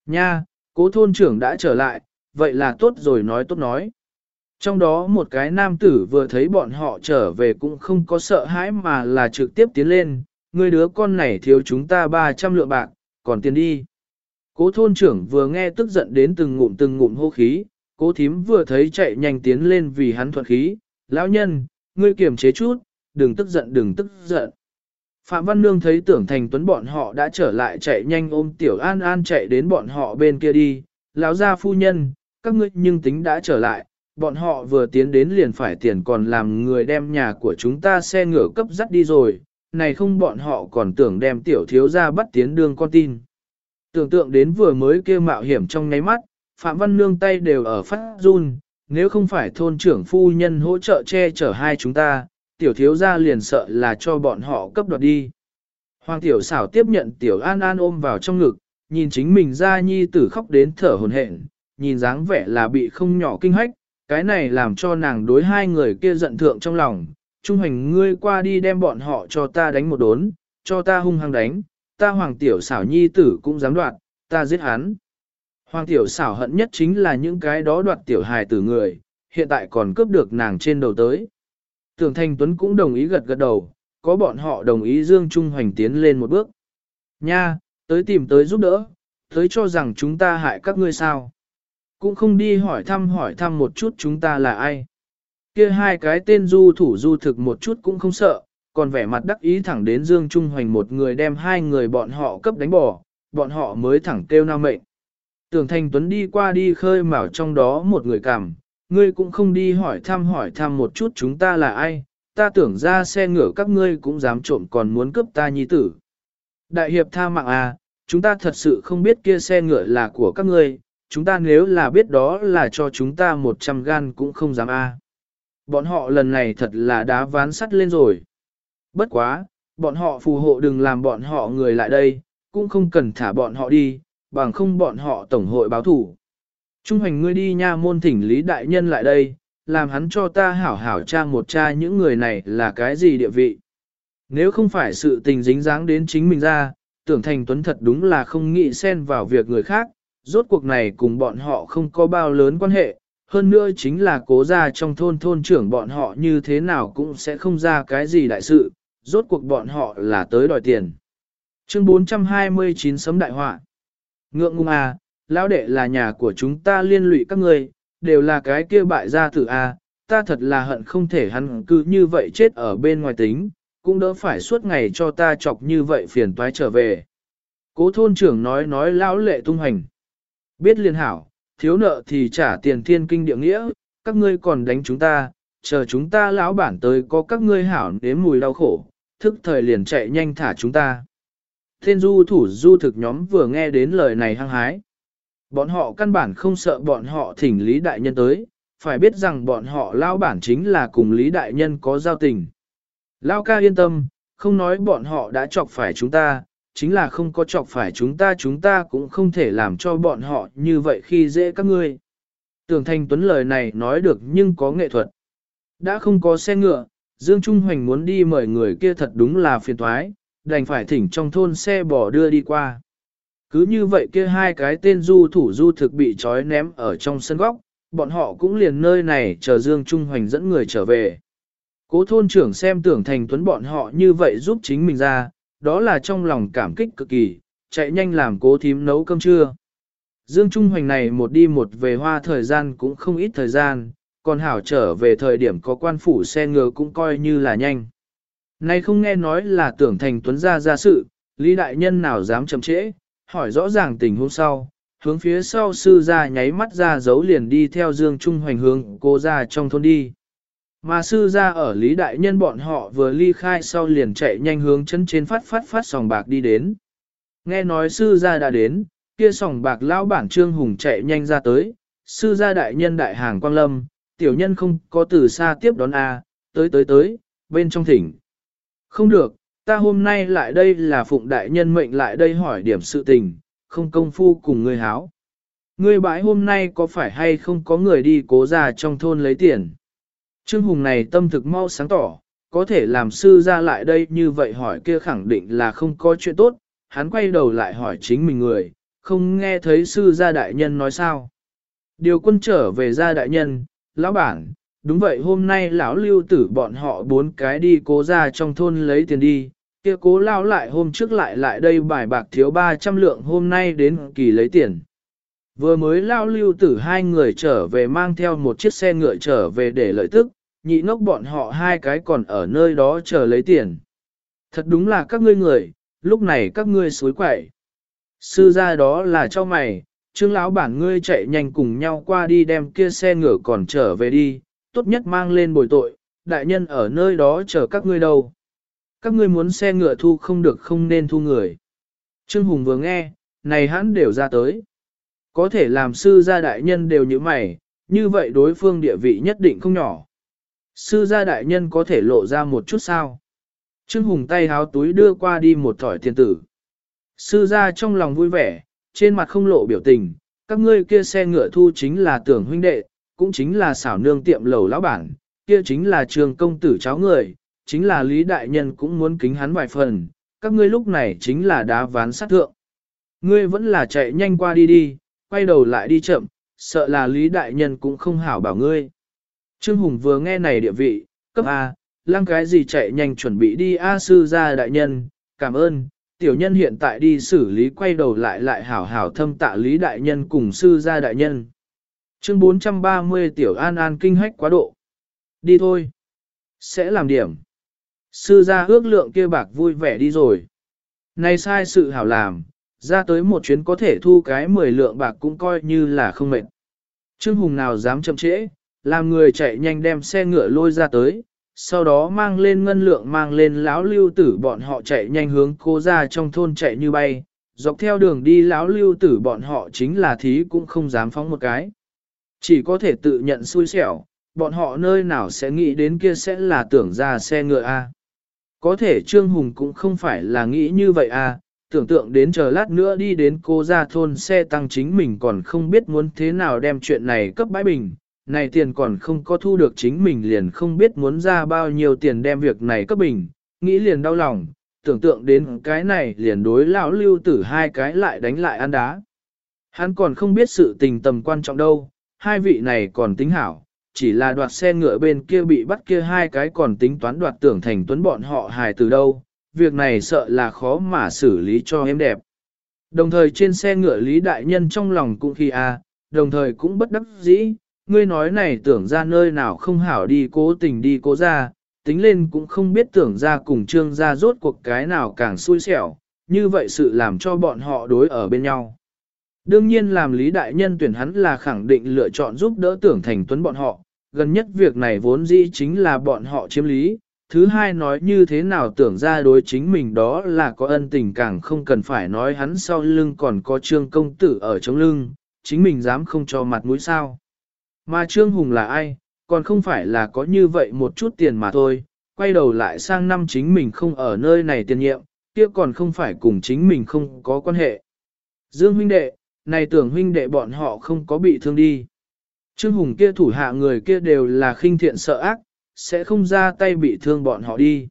Nha, cố thôn trưởng đã trở lại, vậy là tốt rồi nói tốt nói. Trong đó một cái nam tử vừa thấy bọn họ trở về cũng không có sợ hãi mà là trực tiếp tiến lên, người đứa con này thiếu chúng ta 300 lượng bạc, còn tiền đi. Cố thôn trưởng vừa nghe tức giận đến từng ngụm từng ngụm hô khí, cố thím vừa thấy chạy nhanh tiến lên vì hắn thuận khí, lão nhân, ngươi kiềm chế chút, đừng tức giận đừng tức giận. Phạm Văn Nương thấy tưởng thành tuấn bọn họ đã trở lại chạy nhanh ôm tiểu an an chạy đến bọn họ bên kia đi, lão gia phu nhân, các ngươi nhưng tính đã trở lại, bọn họ vừa tiến đến liền phải tiền còn làm người đem nhà của chúng ta xe ngựa cấp dắt đi rồi, này không bọn họ còn tưởng đem tiểu thiếu ra bắt tiến đường con tin. Tưởng tượng đến vừa mới kêu mạo hiểm trong ngáy mắt, Phạm Văn Nương tay đều ở phát run, nếu không phải thôn trưởng phu nhân hỗ trợ che chở hai chúng ta, tiểu thiếu gia liền sợ là cho bọn họ cấp đoạt đi. Hoàng tiểu xảo tiếp nhận tiểu an an ôm vào trong ngực, nhìn chính mình ra nhi tử khóc đến thở hồn hển, nhìn dáng vẻ là bị không nhỏ kinh hách, cái này làm cho nàng đối hai người kia giận thượng trong lòng. Trung hành ngươi qua đi đem bọn họ cho ta đánh một đốn, cho ta hung hăng đánh, ta hoàng tiểu xảo nhi tử cũng dám đoạt, ta giết hắn. Hoàng tiểu xảo hận nhất chính là những cái đó đoạt tiểu hài tử người, hiện tại còn cướp được nàng trên đầu tới. Tưởng Thanh Tuấn cũng đồng ý gật gật đầu, có bọn họ đồng ý Dương Trung Hoành tiến lên một bước. Nha, tới tìm tới giúp đỡ, tới cho rằng chúng ta hại các ngươi sao. Cũng không đi hỏi thăm hỏi thăm một chút chúng ta là ai. Kia hai cái tên du thủ du thực một chút cũng không sợ, còn vẻ mặt đắc ý thẳng đến Dương Trung Hoành một người đem hai người bọn họ cấp đánh bỏ, bọn họ mới thẳng kêu nao mệnh. Tưởng Thanh Tuấn đi qua đi khơi mào trong đó một người cảm, ngươi cũng không đi hỏi thăm hỏi thăm một chút chúng ta là ai, ta tưởng ra xe ngựa các ngươi cũng dám trộm còn muốn cướp ta nhi tử. Đại hiệp tha mạng à, chúng ta thật sự không biết kia xe ngựa là của các ngươi, chúng ta nếu là biết đó là cho chúng ta một trăm gan cũng không dám a. À. Bọn họ lần này thật là đá ván sắt lên rồi. Bất quá, bọn họ phù hộ đừng làm bọn họ người lại đây, cũng không cần thả bọn họ đi, bằng không bọn họ tổng hội báo thủ. Trung hành ngươi đi nha môn thỉnh Lý Đại Nhân lại đây, làm hắn cho ta hảo hảo tra một tra những người này là cái gì địa vị. Nếu không phải sự tình dính dáng đến chính mình ra, tưởng thành tuấn thật đúng là không nghĩ xen vào việc người khác, rốt cuộc này cùng bọn họ không có bao lớn quan hệ, hơn nữa chính là cố ra trong thôn thôn trưởng bọn họ như thế nào cũng sẽ không ra cái gì đại sự, rốt cuộc bọn họ là tới đòi tiền. Chương 429 sấm đại họa Ngượng ngung à, lão đệ là nhà của chúng ta liên lụy các ngươi, đều là cái kia bại gia tử à, ta thật là hận không thể hắn cứ như vậy chết ở bên ngoài tính, cũng đỡ phải suốt ngày cho ta chọc như vậy phiền toái trở về. Cố thôn trưởng nói nói lão lệ tung hành. Biết liên hảo, thiếu nợ thì trả tiền thiên kinh địa nghĩa, các ngươi còn đánh chúng ta, chờ chúng ta lão bản tới có các ngươi hảo nếm mùi đau khổ, thức thời liền chạy nhanh thả chúng ta. Thiên du thủ du thực nhóm vừa nghe đến lời này hăng hái. Bọn họ căn bản không sợ bọn họ thỉnh Lý Đại Nhân tới, phải biết rằng bọn họ lao bản chính là cùng Lý Đại Nhân có giao tình. Lao ca yên tâm, không nói bọn họ đã chọc phải chúng ta, chính là không có chọc phải chúng ta chúng ta cũng không thể làm cho bọn họ như vậy khi dễ các ngươi. Tưởng Thanh Tuấn lời này nói được nhưng có nghệ thuật. Đã không có xe ngựa, Dương Trung Hoành muốn đi mời người kia thật đúng là phiền thoái, đành phải thỉnh trong thôn xe bò đưa đi qua. Cứ như vậy kia hai cái tên du thủ du thực bị trói ném ở trong sân góc, bọn họ cũng liền nơi này chờ Dương Trung Hoành dẫn người trở về. Cố thôn trưởng xem tưởng thành tuấn bọn họ như vậy giúp chính mình ra, đó là trong lòng cảm kích cực kỳ, chạy nhanh làm cố thím nấu cơm trưa. Dương Trung Hoành này một đi một về hoa thời gian cũng không ít thời gian, còn hảo trở về thời điểm có quan phủ xe ngựa cũng coi như là nhanh nay không nghe nói là tưởng thành tuấn gia ra sự, Lý Đại Nhân nào dám chậm trễ, hỏi rõ ràng tình huống sau, hướng phía sau sư ra nháy mắt ra giấu liền đi theo Dương Trung Hoành hướng cô ra trong thôn đi. Mà sư ra ở Lý Đại Nhân bọn họ vừa ly khai sau liền chạy nhanh hướng chân trên phát phát phát sòng bạc đi đến. Nghe nói sư ra đã đến, kia sòng bạc lão bản Trương Hùng chạy nhanh ra tới, sư gia đại nhân đại hàng quang lâm, tiểu nhân không có từ xa tiếp đón A, tới tới tới, bên trong thỉnh. Không được, ta hôm nay lại đây là phụng đại nhân mệnh lại đây hỏi điểm sự tình, không công phu cùng người háo. Ngươi bãi hôm nay có phải hay không có người đi cố ra trong thôn lấy tiền? Trương Hùng này tâm thực mau sáng tỏ, có thể làm sư ra lại đây như vậy hỏi kia khẳng định là không có chuyện tốt, hắn quay đầu lại hỏi chính mình người, không nghe thấy sư gia đại nhân nói sao. Điều quân trở về gia đại nhân, lão bản, đúng vậy hôm nay lão lưu tử bọn họ bốn cái đi cố ra trong thôn lấy tiền đi, kia cố lao lại hôm trước lại lại đây bài bạc thiếu 300 lượng hôm nay đến kỳ lấy tiền. Vừa mới lao lưu tử hai người trở về mang theo một chiếc xe ngựa trở về để lợi tức, nhị ngốc bọn họ hai cái còn ở nơi đó chờ lấy tiền. Thật đúng là các ngươi người, lúc này các ngươi suối quậy. Sư ra đó là cho mày, trương lão bản ngươi chạy nhanh cùng nhau qua đi đem kia xe ngựa còn trở về đi, tốt nhất mang lên bồi tội, đại nhân ở nơi đó chờ các ngươi đâu. Các ngươi muốn xe ngựa thu không được không nên thu người. Trương Hùng vừa nghe, này hắn đều ra tới. Có thể làm sư gia đại nhân đều như mày, như vậy đối phương địa vị nhất định không nhỏ. Sư gia đại nhân có thể lộ ra một chút sao. Trương Hùng tay háo túi đưa qua đi một thỏi tiền tử. Sư gia trong lòng vui vẻ, trên mặt không lộ biểu tình, các ngươi kia xe ngựa thu chính là tưởng huynh đệ, cũng chính là xảo nương tiệm lầu lão bản, kia chính là trường công tử cháu người, chính là Lý Đại Nhân cũng muốn kính hắn vài phần, các ngươi lúc này chính là đá ván sát thượng. Ngươi vẫn là chạy nhanh qua đi đi, quay đầu lại đi chậm, sợ là Lý Đại Nhân cũng không hảo bảo ngươi. Trương Hùng vừa nghe này địa vị, cấp A, lăng cái gì chạy nhanh chuẩn bị đi A sư ra Đại Nhân, cảm ơn, tiểu nhân hiện tại đi xử lý quay đầu lại lại hảo hảo thâm tạ Lý Đại Nhân cùng sư gia Đại Nhân. Chương 430 Tiểu An An kinh hách quá độ. Đi thôi. Sẽ làm điểm. Sư gia ước lượng kia bạc vui vẻ đi rồi. Này sai sự hảo làm, ra tới một chuyến có thể thu cái 10 lượng bạc cũng coi như là không mệt. Trương Hùng nào dám chậm trễ, làm người chạy nhanh đem xe ngựa lôi ra tới, sau đó mang lên ngân lượng mang lên lão lưu tử bọn họ chạy nhanh hướng cô ra trong thôn chạy như bay, dọc theo đường đi lão lưu tử bọn họ chính là thí cũng không dám phóng một cái. Chỉ có thể tự nhận xui xẻo, bọn họ nơi nào sẽ nghĩ đến kia sẽ là tưởng ra xe ngựa A. Có thể Trương Hùng cũng không phải là nghĩ như vậy A, tưởng tượng đến chờ lát nữa đi đến cô ra thôn xe tăng chính mình còn không biết muốn thế nào đem chuyện này cấp bãi bình, này tiền còn không có thu được chính mình liền không biết muốn ra bao nhiêu tiền đem việc này cấp bình, nghĩ liền đau lòng, tưởng tượng đến cái này liền đối lão lưu tử hai cái lại đánh lại ăn đá. Hắn còn không biết sự tình tầm quan trọng đâu, hai vị này còn tính hảo, chỉ là đoạt xe ngựa bên kia bị bắt kia hai cái còn tính toán đoạt tưởng thành tuấn bọn họ hài từ đâu, việc này sợ là khó mà xử lý cho em đẹp. Đồng thời trên xe ngựa Lý Đại Nhân trong lòng cũng khi a, à, đồng thời cũng bất đắc dĩ, ngươi nói này tưởng ra nơi nào không hảo đi cố tình đi cố ra, tính lên cũng không biết tưởng ra cùng trương ra rốt cuộc cái nào càng xui xẻo, như vậy sự làm cho bọn họ đối ở bên nhau. Đương nhiên làm Lý Đại Nhân tuyển hắn là khẳng định lựa chọn giúp đỡ tưởng thành tuấn bọn họ, gần nhất việc này vốn dĩ chính là bọn họ chiếm lý. Thứ hai nói như thế nào tưởng ra đối chính mình đó là có ân tình càng không cần phải nói hắn sau lưng còn có trương công tử ở trong lưng, chính mình dám không cho mặt mũi sao. Mà trương hùng là ai, còn không phải là có như vậy một chút tiền mà thôi, quay đầu lại sang năm chính mình không ở nơi này tiền nhiệm, kia còn không phải cùng chính mình không có quan hệ. Dương huynh đệ, này tưởng huynh đệ bọn họ không có bị thương đi. Trương Hùng kia thủ hạ người kia đều là khinh thiện sợ ác, sẽ không ra tay bị thương bọn họ đi.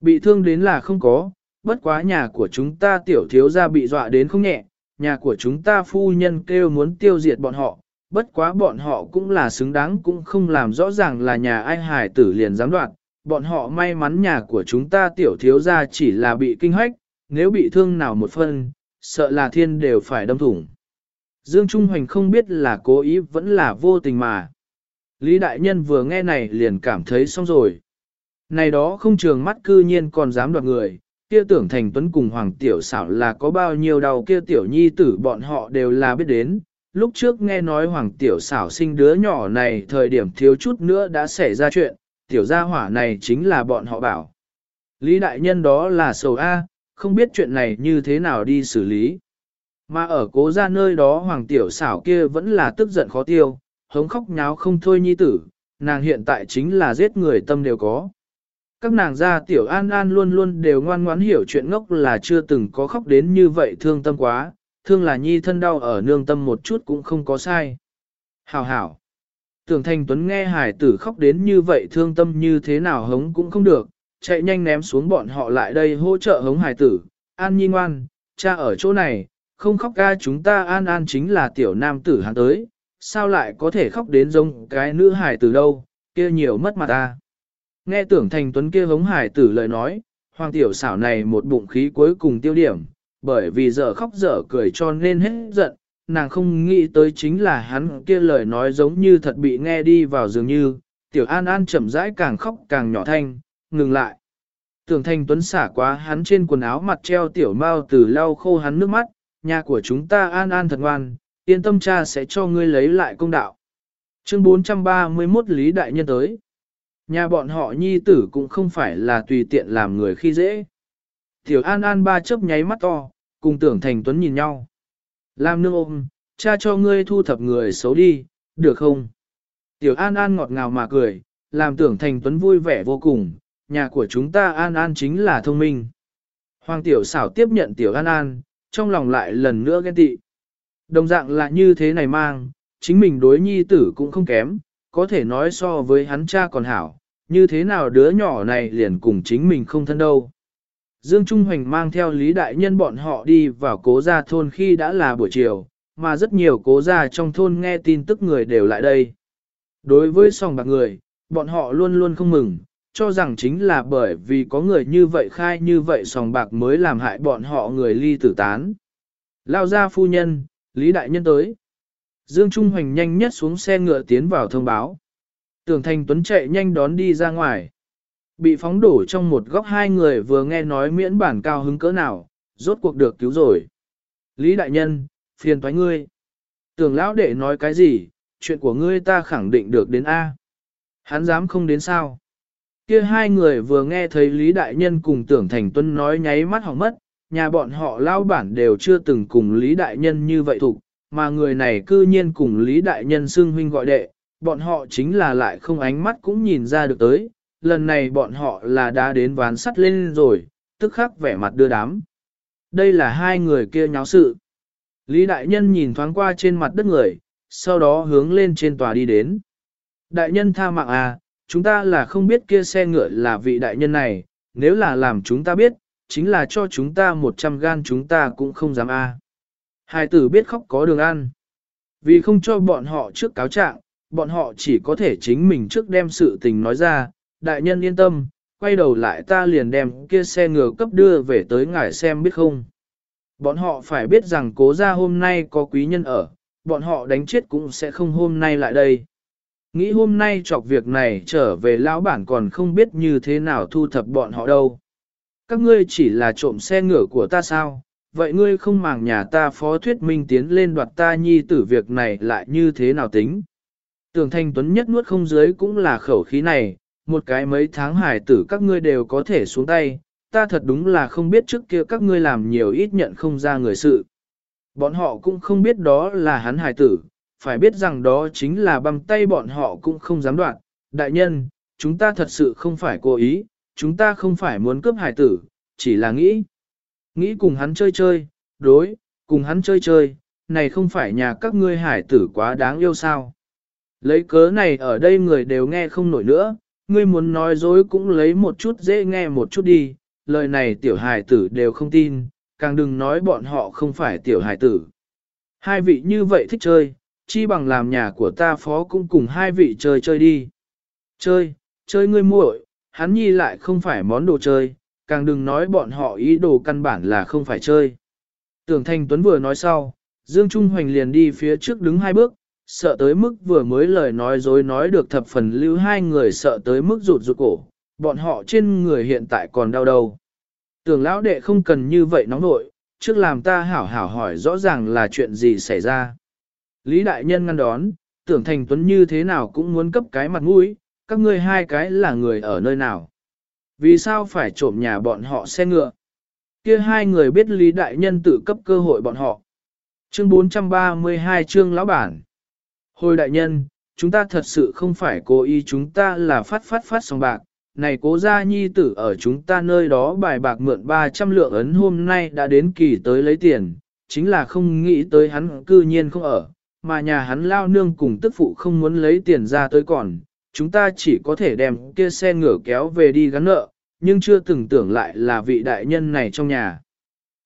Bị thương đến là không có, bất quá nhà của chúng ta tiểu thiếu gia bị dọa đến không nhẹ, nhà của chúng ta phu nhân kêu muốn tiêu diệt bọn họ, bất quá bọn họ cũng là xứng đáng cũng không làm rõ ràng là nhà ai hải tử liền dám đoạt, bọn họ may mắn nhà của chúng ta tiểu thiếu gia chỉ là bị kinh hách, nếu bị thương nào một phân, sợ là thiên đều phải đâm thủng. Dương Trung Hoành không biết là cố ý vẫn là vô tình mà. Lý Đại Nhân vừa nghe này liền cảm thấy xong rồi. Này đó không trường mắt cư nhiên còn dám đoạt người, kia tưởng thành tuấn cùng Hoàng Tiểu xảo là có bao nhiêu đau kia Tiểu Nhi tử bọn họ đều là biết đến. Lúc trước nghe nói Hoàng Tiểu xảo sinh đứa nhỏ này thời điểm thiếu chút nữa đã xảy ra chuyện, Tiểu gia hỏa này chính là bọn họ bảo. Lý Đại Nhân đó là sầu A, không biết chuyện này như thế nào đi xử lý. Mà ở cố ra nơi đó hoàng tiểu xảo kia vẫn là tức giận khó tiêu, hống khóc nháo không thôi nhi tử, nàng hiện tại chính là giết người tâm đều có. Các nàng gia tiểu an an luôn luôn đều ngoan ngoãn hiểu chuyện ngốc là chưa từng có khóc đến như vậy thương tâm quá, thương là nhi thân đau ở nương tâm một chút cũng không có sai. Hảo hảo. Tưởng Thanh Tuấn nghe hải tử khóc đến như vậy thương tâm như thế nào hống cũng không được, chạy nhanh ném xuống bọn họ lại đây hỗ trợ hống hải tử. An nhi ngoan, cha ở chỗ này, không khóc ca chúng ta an an chính là tiểu nam tử hắn tới, sao lại có thể khóc đến giống cái nữ hải tử đâu, kia nhiều mất mặt ta. Nghe tưởng thành tuấn kia hống hải tử lời nói, hoàng tiểu xảo này một bụng khí cuối cùng tiêu điểm, bởi vì giờ khóc dở cười cho nên hết giận, nàng không nghĩ tới chính là hắn kia lời nói giống như thật bị nghe đi vào dường như, tiểu an an chậm rãi càng khóc càng nhỏ thanh, ngừng lại. Tưởng thành tuấn xả quá hắn trên quần áo mặt treo tiểu mao từ lau khô hắn nước mắt, nhà của chúng ta an an thật ngoan, yên tâm cha sẽ cho ngươi lấy lại công đạo. Chương 431 Lý Đại Nhân tới. Nhà bọn họ nhi tử cũng không phải là tùy tiện làm người khi dễ. Tiểu An An ba chớp nháy mắt to, cùng tưởng thành tuấn nhìn nhau. Làm nương ôm, cha cho ngươi thu thập người xấu đi, được không? Tiểu An An ngọt ngào mà cười, làm tưởng thành tuấn vui vẻ vô cùng, nhà của chúng ta An An chính là thông minh. Hoàng tiểu xảo tiếp nhận tiểu An An, trong lòng lại lần nữa ghen tị. Đồng dạng là như thế này mang, chính mình đối nhi tử cũng không kém, có thể nói so với hắn cha còn hảo, như thế nào đứa nhỏ này liền cùng chính mình không thân đâu. Dương Trung Hoành mang theo Lý Đại Nhân bọn họ đi vào cố gia thôn khi đã là buổi chiều, mà rất nhiều cố gia trong thôn nghe tin tức người đều lại đây. Đối với sòng bạc người, bọn họ luôn luôn không mừng, cho rằng chính là bởi vì có người như vậy khai như vậy sòng bạc mới làm hại bọn họ người ly tử tán. Lao ra phu nhân, Lý Đại Nhân tới. Dương Trung Hoành nhanh nhất xuống xe ngựa tiến vào thông báo. Tưởng Thành Tuấn chạy nhanh đón đi ra ngoài. Bị phóng đổ trong một góc hai người vừa nghe nói miễn bản cao hứng cỡ nào, rốt cuộc được cứu rồi. Lý Đại Nhân, phiền thoái ngươi. Tưởng lão đệ nói cái gì, chuyện của ngươi ta khẳng định được đến A. Hắn dám không đến sao. Kia hai người vừa nghe thấy Lý Đại Nhân cùng tưởng Thành Tuấn nói nháy mắt hỏng mất, nhà bọn họ lao bản đều chưa từng cùng Lý Đại Nhân như vậy thủ mà người này cư nhiên cùng Lý Đại Nhân xưng huynh gọi đệ, bọn họ chính là lại không ánh mắt cũng nhìn ra được tới, lần này bọn họ là đã đến ván sắt lên rồi, tức khắc vẻ mặt đưa đám. Đây là hai người kia nháo sự. Lý Đại Nhân nhìn thoáng qua trên mặt đất người, sau đó hướng lên trên tòa đi đến. Đại Nhân tha mạng à, chúng ta là không biết kia xe ngựa là vị đại nhân này, nếu là làm chúng ta biết, chính là cho chúng ta một trăm gan chúng ta cũng không dám a. À. Hai tử biết khóc có đường ăn. Vì không cho bọn họ trước cáo trạng, bọn họ chỉ có thể chính mình trước đem sự tình nói ra, đại nhân yên tâm, quay đầu lại ta liền đem kia xe ngựa cấp đưa về tới ngài xem biết không. Bọn họ phải biết rằng cố ra hôm nay có quý nhân ở, bọn họ đánh chết cũng sẽ không hôm nay lại đây. Nghĩ hôm nay chọc việc này trở về lão bản còn không biết như thế nào thu thập bọn họ đâu. Các ngươi chỉ là trộm xe ngựa của ta sao, vậy ngươi không màng nhà ta phó thuyết minh tiến lên đoạt ta nhi tử việc này lại như thế nào tính. Tưởng thanh tuấn nhất nuốt không dưới cũng là khẩu khí này, một cái mấy tháng hải tử các ngươi đều có thể xuống tay, ta thật đúng là không biết trước kia các ngươi làm nhiều ít nhận không ra người sự. Bọn họ cũng không biết đó là hắn hải tử, phải biết rằng đó chính là băm tay bọn họ cũng không dám đoạn. Đại nhân, chúng ta thật sự không phải cố ý, chúng ta không phải muốn cướp hải tử, chỉ là nghĩ. Nghĩ cùng hắn chơi chơi, đối, cùng hắn chơi chơi, này không phải nhà các ngươi hải tử quá đáng yêu sao. Lấy cớ này ở đây người đều nghe không nổi nữa, ngươi muốn nói dối cũng lấy một chút dễ nghe một chút đi, lời này tiểu hải tử đều không tin, càng đừng nói bọn họ không phải tiểu hải tử. Hai vị như vậy thích chơi, chi bằng làm nhà của ta phó cũng cùng hai vị chơi chơi đi. Chơi, chơi ngươi muội, hắn nhi lại không phải món đồ chơi, càng đừng nói bọn họ ý đồ căn bản là không phải chơi. Tưởng Thanh Tuấn vừa nói sau, Dương Trung Hoành liền đi phía trước đứng hai bước, sợ tới mức vừa mới lời nói dối nói được thập phần lưu hai người sợ tới mức rụt rụt cổ, bọn họ trên người hiện tại còn đau đầu. Tưởng lão đệ không cần như vậy nóng nội, trước làm ta hảo hảo hỏi rõ ràng là chuyện gì xảy ra. Lý đại nhân ngăn đón, tưởng thành tuấn như thế nào cũng muốn cấp cái mặt mũi, các ngươi hai cái là người ở nơi nào. Vì sao phải trộm nhà bọn họ xe ngựa? Kia hai người biết Lý đại nhân tự cấp cơ hội bọn họ. Chương 432 chương lão bản. Hồi đại nhân, chúng ta thật sự không phải cố ý chúng ta là phát phát phát xong bạc. Này cố gia nhi tử ở chúng ta nơi đó bài bạc mượn 300 lượng ấn hôm nay đã đến kỳ tới lấy tiền, chính là không nghĩ tới hắn cư nhiên không ở, mà nhà hắn lao nương cùng tức phụ không muốn lấy tiền ra tới còn, chúng ta chỉ có thể đem kia xe ngựa kéo về đi gắn nợ, nhưng chưa từng tưởng lại là vị đại nhân này trong nhà.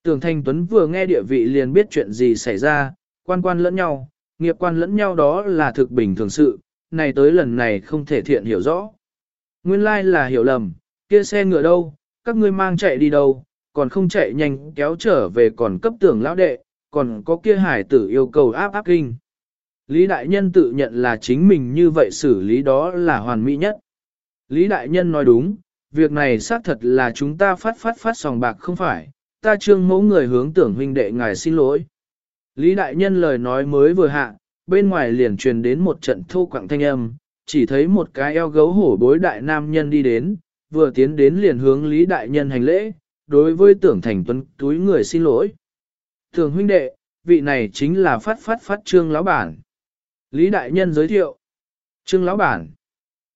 Tưởng Thanh Tuấn vừa nghe địa vị liền biết chuyện gì xảy ra, quan quan lẫn nhau, nghiệp quan lẫn nhau đó là thực bình thường sự, này tới lần này không thể thiện hiểu rõ. Nguyên lai like là hiểu lầm, kia xe ngựa đâu, các ngươi mang chạy đi đâu, còn không chạy nhanh kéo trở về còn cấp tưởng lão đệ, còn có kia hải tử yêu cầu áp áp kinh. Lý Đại Nhân tự nhận là chính mình như vậy xử lý đó là hoàn mỹ nhất. Lý Đại Nhân nói đúng, việc này xác thật là chúng ta phát phát phát sòng bạc không phải, ta trương mẫu người hướng tưởng huynh đệ ngài xin lỗi. Lý đại nhân lời nói mới vừa hạ, bên ngoài liền truyền đến một trận thô quặng thanh âm, chỉ thấy một cái eo gấu hổ bối đại nam nhân đi đến, vừa tiến đến liền hướng Lý đại nhân hành lễ, đối với tưởng thành tuấn túi người xin lỗi. Tưởng huynh đệ, vị này chính là phát phát phát trương lão bản. Lý đại nhân giới thiệu. Trương lão bản.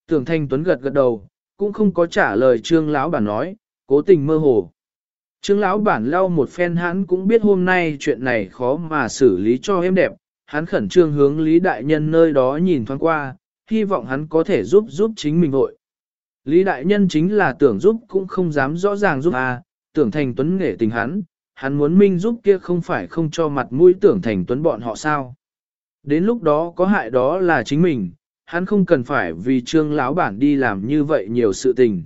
Tưởng thanh tuấn gật gật đầu, cũng không có trả lời trương lão bản nói, cố tình mơ hồ. Trương lão bản lau một phen hắn cũng biết hôm nay chuyện này khó mà xử lý cho em đẹp, hắn khẩn trương hướng Lý Đại Nhân nơi đó nhìn thoáng qua, hy vọng hắn có thể giúp giúp chính mình vội. Lý Đại Nhân chính là tưởng giúp cũng không dám rõ ràng giúp à, tưởng thành tuấn nghệ tình hắn, hắn muốn minh giúp kia không phải không cho mặt mũi tưởng thành tuấn bọn họ sao. Đến lúc đó có hại đó là chính mình, hắn không cần phải vì trương lão bản đi làm như vậy nhiều sự tình.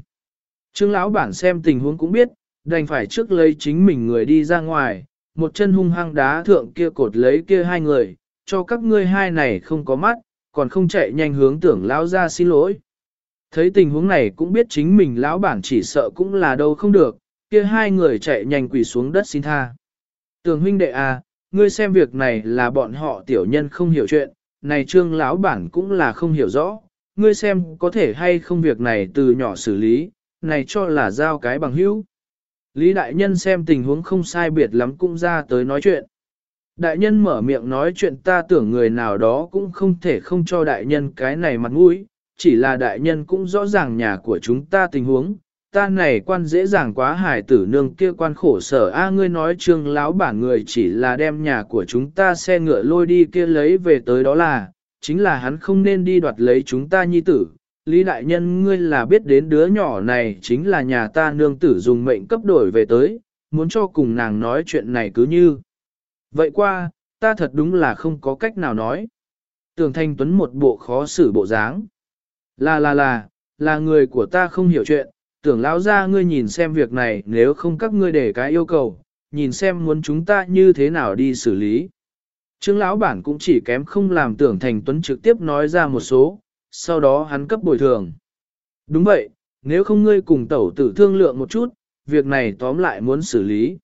Trương lão bản xem tình huống cũng biết, đành phải trước lấy chính mình người đi ra ngoài, một chân hung hăng đá thượng kia cột lấy kia hai người, cho các ngươi hai này không có mắt, còn không chạy nhanh hướng tưởng lão ra xin lỗi. Thấy tình huống này cũng biết chính mình lão bản chỉ sợ cũng là đâu không được, kia hai người chạy nhanh quỳ xuống đất xin tha. Tưởng huynh đệ à, ngươi xem việc này là bọn họ tiểu nhân không hiểu chuyện, này trương lão bản cũng là không hiểu rõ, ngươi xem có thể hay không việc này từ nhỏ xử lý, này cho là giao cái bằng hữu. Lý đại nhân xem tình huống không sai biệt lắm cũng ra tới nói chuyện. Đại nhân mở miệng nói chuyện ta tưởng người nào đó cũng không thể không cho đại nhân cái này mặt mũi, chỉ là đại nhân cũng rõ ràng nhà của chúng ta tình huống, ta này quan dễ dàng quá hải tử nương kia quan khổ sở a ngươi nói trương lão bản người chỉ là đem nhà của chúng ta xe ngựa lôi đi kia lấy về tới đó là, chính là hắn không nên đi đoạt lấy chúng ta nhi tử. Lý đại nhân ngươi là biết đến đứa nhỏ này chính là nhà ta nương tử dùng mệnh cấp đổi về tới, muốn cho cùng nàng nói chuyện này cứ như. Vậy qua, ta thật đúng là không có cách nào nói. Tưởng thanh tuấn một bộ khó xử bộ dáng. Là là là, là người của ta không hiểu chuyện, tưởng lão ra ngươi nhìn xem việc này nếu không các ngươi để cái yêu cầu, nhìn xem muốn chúng ta như thế nào đi xử lý. Trương lão bản cũng chỉ kém không làm tưởng thành tuấn trực tiếp nói ra một số, sau đó hắn cấp bồi thường. Đúng vậy, nếu không ngươi cùng tẩu tử thương lượng một chút, việc này tóm lại muốn xử lý.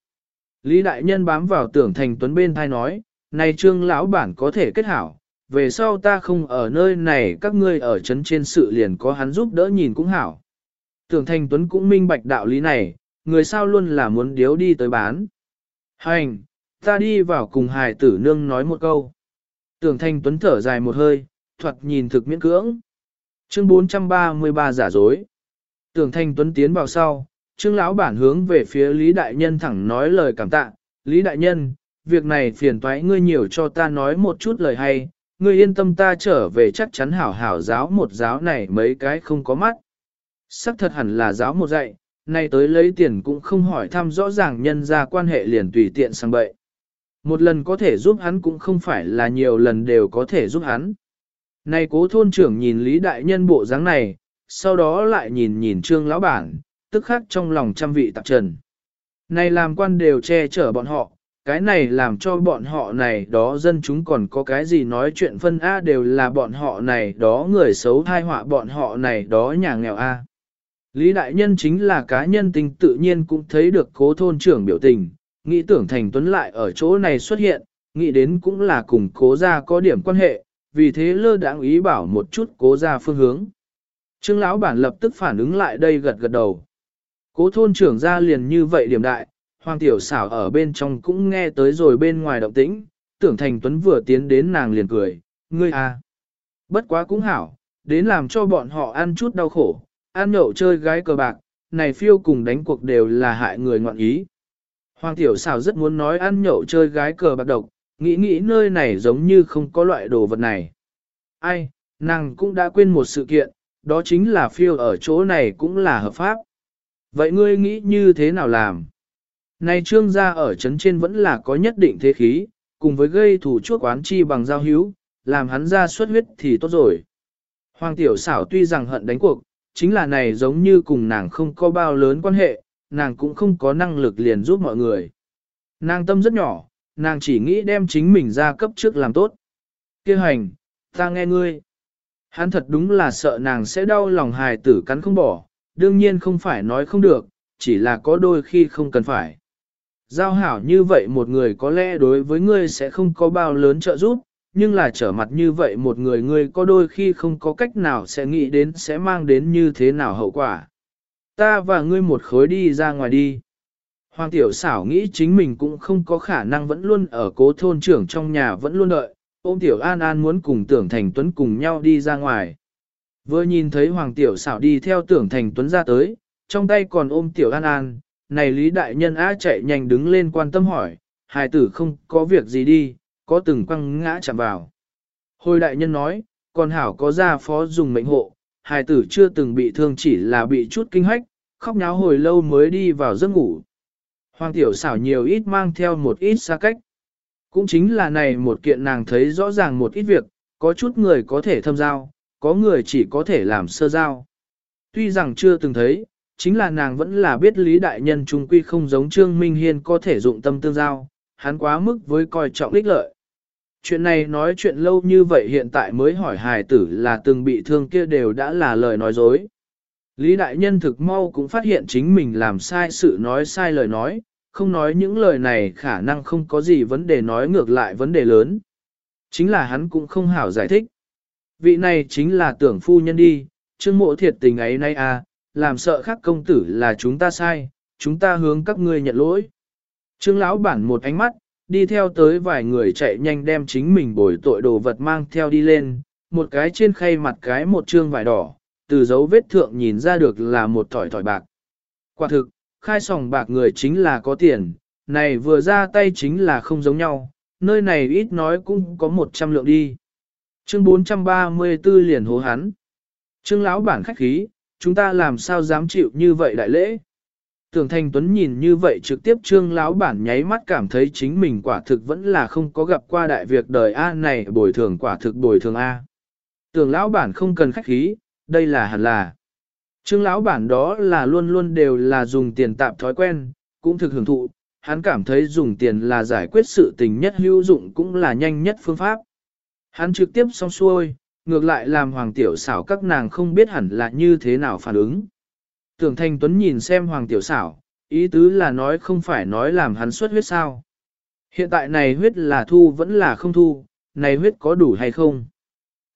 Lý đại nhân bám vào tưởng thành tuấn bên thai nói, này trương lão bản có thể kết hảo, về sau ta không ở nơi này các ngươi ở trấn trên sự liền có hắn giúp đỡ nhìn cũng hảo. Tưởng thành tuấn cũng minh bạch đạo lý này, người sao luôn là muốn điếu đi tới bán. Hành, ta đi vào cùng hài tử nương nói một câu. Tưởng thành tuấn thở dài một hơi, thuật nhìn thực miễn cưỡng. Chương 433 giả dối. Tưởng thành tuấn tiến vào sau, trương lão bản hướng về phía Lý Đại Nhân thẳng nói lời cảm tạ. Lý Đại Nhân, việc này phiền toái ngươi nhiều cho ta nói một chút lời hay, ngươi yên tâm ta trở về chắc chắn hảo hảo giáo một giáo này mấy cái không có mắt. Sắc thật hẳn là giáo một dạy, nay tới lấy tiền cũng không hỏi thăm rõ ràng nhân ra quan hệ liền tùy tiện sang bậy. Một lần có thể giúp hắn cũng không phải là nhiều lần đều có thể giúp hắn. nay cố thôn trưởng nhìn Lý Đại Nhân bộ dáng này, sau đó lại nhìn nhìn trương lão bản, tức khắc trong lòng trăm vị tạp trần. Này làm quan đều che chở bọn họ, cái này làm cho bọn họ này đó dân chúng còn có cái gì nói chuyện phân A đều là bọn họ này đó người xấu thai họa bọn họ này đó nhà nghèo A. Lý Đại Nhân chính là cá nhân tình tự nhiên cũng thấy được cố thôn trưởng biểu tình, nghĩ tưởng Thành Tuấn lại ở chỗ này xuất hiện, nghĩ đến cũng là cùng cố gia có điểm quan hệ, vì thế lơ đãng ý bảo một chút cố gia phương hướng. Trương lão bản lập tức phản ứng lại đây gật gật đầu. Cố thôn trưởng ra liền như vậy điểm đại, hoàng tiểu xảo ở bên trong cũng nghe tới rồi bên ngoài động tĩnh, tưởng Thành Tuấn vừa tiến đến nàng liền cười, ngươi à. Bất quá cũng hảo, đến làm cho bọn họ ăn chút đau khổ, ăn nhậu chơi gái cờ bạc, này phiêu cùng đánh cuộc đều là hại người ngoạn ý. Hoàng tiểu xảo rất muốn nói ăn nhậu chơi gái cờ bạc độc, nghĩ nghĩ nơi này giống như không có loại đồ vật này. Ai, nàng cũng đã quên một sự kiện, đó chính là phiêu ở chỗ này cũng là hợp pháp. Vậy ngươi nghĩ như thế nào làm? Này trương gia ở trấn trên vẫn là có nhất định thế khí, cùng với gây thủ chuốc quán chi bằng giao hữu, làm hắn ra xuất huyết thì tốt rồi. Hoàng tiểu xảo tuy rằng hận đánh cuộc, chính là này giống như cùng nàng không có bao lớn quan hệ, nàng cũng không có năng lực liền giúp mọi người. Nàng tâm rất nhỏ, nàng chỉ nghĩ đem chính mình ra cấp trước làm tốt. Kêu hành, ta nghe ngươi. Hắn thật đúng là sợ nàng sẽ đau lòng hài tử cắn không bỏ, đương nhiên không phải nói không được, chỉ là có đôi khi không cần phải. Giao hảo như vậy một người có lẽ đối với ngươi sẽ không có bao lớn trợ giúp, nhưng là trở mặt như vậy một người ngươi có đôi khi không có cách nào sẽ nghĩ đến sẽ mang đến như thế nào hậu quả. Ta và ngươi một khối đi ra ngoài đi. Hoàng tiểu xảo nghĩ chính mình cũng không có khả năng vẫn luôn ở cố thôn trưởng trong nhà vẫn luôn đợi, ôm tiểu an an muốn cùng tưởng thành tuấn cùng nhau đi ra ngoài. Vừa nhìn thấy Hoàng tiểu xảo đi theo tưởng thành tuấn ra tới, trong tay còn ôm tiểu an an, này Lý Đại Nhân á chạy nhanh đứng lên quan tâm hỏi, hài tử không có việc gì đi, có từng quăng ngã chạm vào. Hồi Đại Nhân nói, còn hảo có gia phó dùng mệnh hộ, hài tử chưa từng bị thương chỉ là bị chút kinh hách, khóc nháo hồi lâu mới đi vào giấc ngủ. Hoàng tiểu xảo nhiều ít mang theo một ít xa cách. Cũng chính là này một kiện nàng thấy rõ ràng một ít việc, có chút người có thể thâm giao, có người chỉ có thể làm sơ giao. Tuy rằng chưa từng thấy, chính là nàng vẫn là biết Lý Đại Nhân trung quy không giống Trương Minh Hiên có thể dụng tâm tương giao, hắn quá mức với coi trọng ích lợi. Chuyện này nói chuyện lâu như vậy hiện tại mới hỏi hài tử là từng bị thương kia đều đã là lời nói dối. Lý Đại Nhân thực mau cũng phát hiện chính mình làm sai sự nói sai lời nói, không nói những lời này khả năng không có gì vấn đề nói ngược lại vấn đề lớn. Chính là hắn cũng không hảo giải thích. Vị này chính là tưởng phu nhân đi, trương mộ thiệt tình ấy nay à, làm sợ khác công tử là chúng ta sai, chúng ta hướng các ngươi nhận lỗi. Trương lão bản một ánh mắt, đi theo tới vài người chạy nhanh đem chính mình bồi tội đồ vật mang theo đi lên, một cái trên khay mặt cái một trương vải đỏ, từ dấu vết thượng nhìn ra được là một thỏi thỏi bạc. Quả thực, khai sòng bạc người chính là có tiền, này vừa ra tay chính là không giống nhau, nơi này ít nói cũng có 100 lượng đi. Chương 434 liền hố hắn. Trương lão bản khách khí, chúng ta làm sao dám chịu như vậy đại lễ. Tưởng Thanh Tuấn nhìn như vậy trực tiếp trương lão bản nháy mắt cảm thấy chính mình quả thực vẫn là không có gặp qua đại việc đời A này bồi thường quả thực bồi thường A. Tưởng lão bản không cần khách khí, đây là hẳn là. Trương lão bản đó là luôn luôn đều là dùng tiền tạm thói quen, cũng thực hưởng thụ, hắn cảm thấy dùng tiền là giải quyết sự tình nhất hữu dụng cũng là nhanh nhất phương pháp. Hắn trực tiếp xong xuôi, ngược lại làm hoàng tiểu xảo các nàng không biết hẳn là như thế nào phản ứng. Tưởng Thanh Tuấn nhìn xem hoàng tiểu xảo, ý tứ là nói không phải nói làm hắn xuất huyết sao. Hiện tại này huyết là thu vẫn là không thu, này huyết có đủ hay không?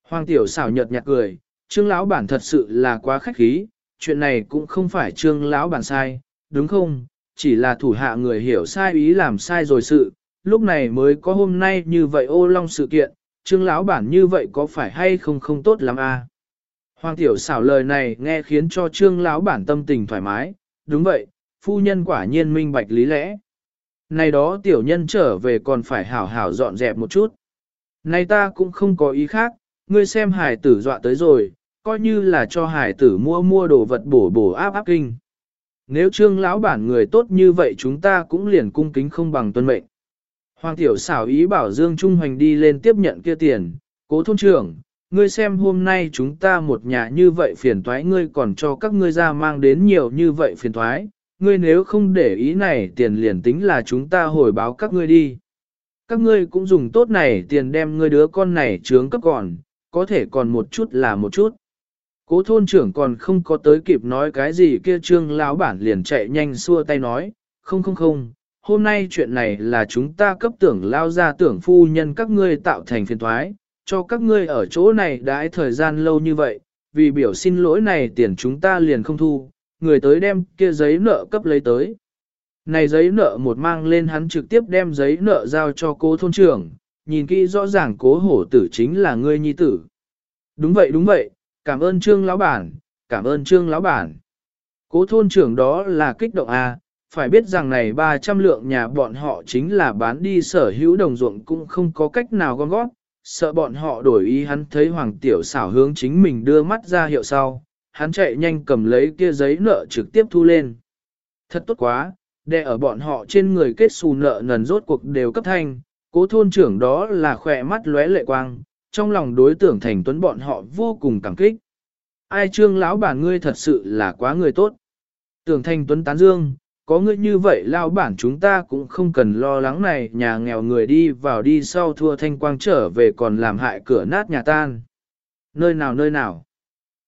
Hoàng tiểu xảo nhợt nhạt cười, trương lão bản thật sự là quá khách khí, chuyện này cũng không phải trương lão bản sai, đúng không? Chỉ là thủ hạ người hiểu sai ý làm sai rồi sự, lúc này mới có hôm nay như vậy ô long sự kiện, trương lão bản như vậy có phải hay không không tốt lắm a? À? Hoàng tiểu xảo lời này nghe khiến cho trương lão bản tâm tình thoải mái, đúng vậy, phu nhân quả nhiên minh bạch lý lẽ. Này đó tiểu nhân trở về còn phải hảo hảo dọn dẹp một chút. Này ta cũng không có ý khác, ngươi xem hải tử dọa tới rồi, coi như là cho hải tử mua mua đồ vật bổ bổ áp áp kinh. Nếu trương lão bản người tốt như vậy chúng ta cũng liền cung kính không bằng tuân mệnh. Hoàng tiểu xảo ý bảo Dương Trung Hoành đi lên tiếp nhận kia tiền, cố thôn trưởng, ngươi xem hôm nay chúng ta một nhà như vậy phiền toái ngươi còn cho các ngươi ra mang đến nhiều như vậy phiền toái, ngươi nếu không để ý này tiền liền tính là chúng ta hồi báo các ngươi đi. Các ngươi cũng dùng tốt này tiền đem ngươi đứa con này trướng cấp còn, có thể còn một chút là một chút. Cố thôn trưởng còn không có tới kịp nói cái gì kia trương lão bản liền chạy nhanh xua tay nói, không không không, hôm nay chuyện này là chúng ta cấp tưởng lao ra tưởng phu nhân các ngươi tạo thành phiền thoái, cho các ngươi ở chỗ này đãi thời gian lâu như vậy, vì biểu xin lỗi này tiền chúng ta liền không thu, người tới đem kia giấy nợ cấp lấy tới. Này giấy nợ một mang lên hắn trực tiếp đem giấy nợ giao cho cố thôn trưởng, nhìn kỹ rõ ràng cố hổ tử chính là ngươi nhi tử. Đúng vậy đúng vậy, cảm ơn trương lão bản, cảm ơn trương lão bản. Cố thôn trưởng đó là kích động A, phải biết rằng này 300 lượng nhà bọn họ chính là bán đi sở hữu đồng ruộng cũng không có cách nào gom gót, sợ bọn họ đổi ý hắn thấy hoàng tiểu xảo hướng chính mình đưa mắt ra hiệu sau, hắn chạy nhanh cầm lấy kia giấy nợ trực tiếp thu lên. Thật tốt quá, đè ở bọn họ trên người kết xù nợ nần rốt cuộc đều cấp thanh, cố thôn trưởng đó là khỏe mắt lóe lệ quang, trong lòng đối tưởng thành tuấn bọn họ vô cùng cảm kích. Ai trương lão bản ngươi thật sự là quá người tốt. Tưởng thành tuấn tán dương, có ngươi như vậy lao bản chúng ta cũng không cần lo lắng này nhà nghèo người đi vào đi sau thua thanh quang trở về còn làm hại cửa nát nhà tan. Nơi nào nơi nào.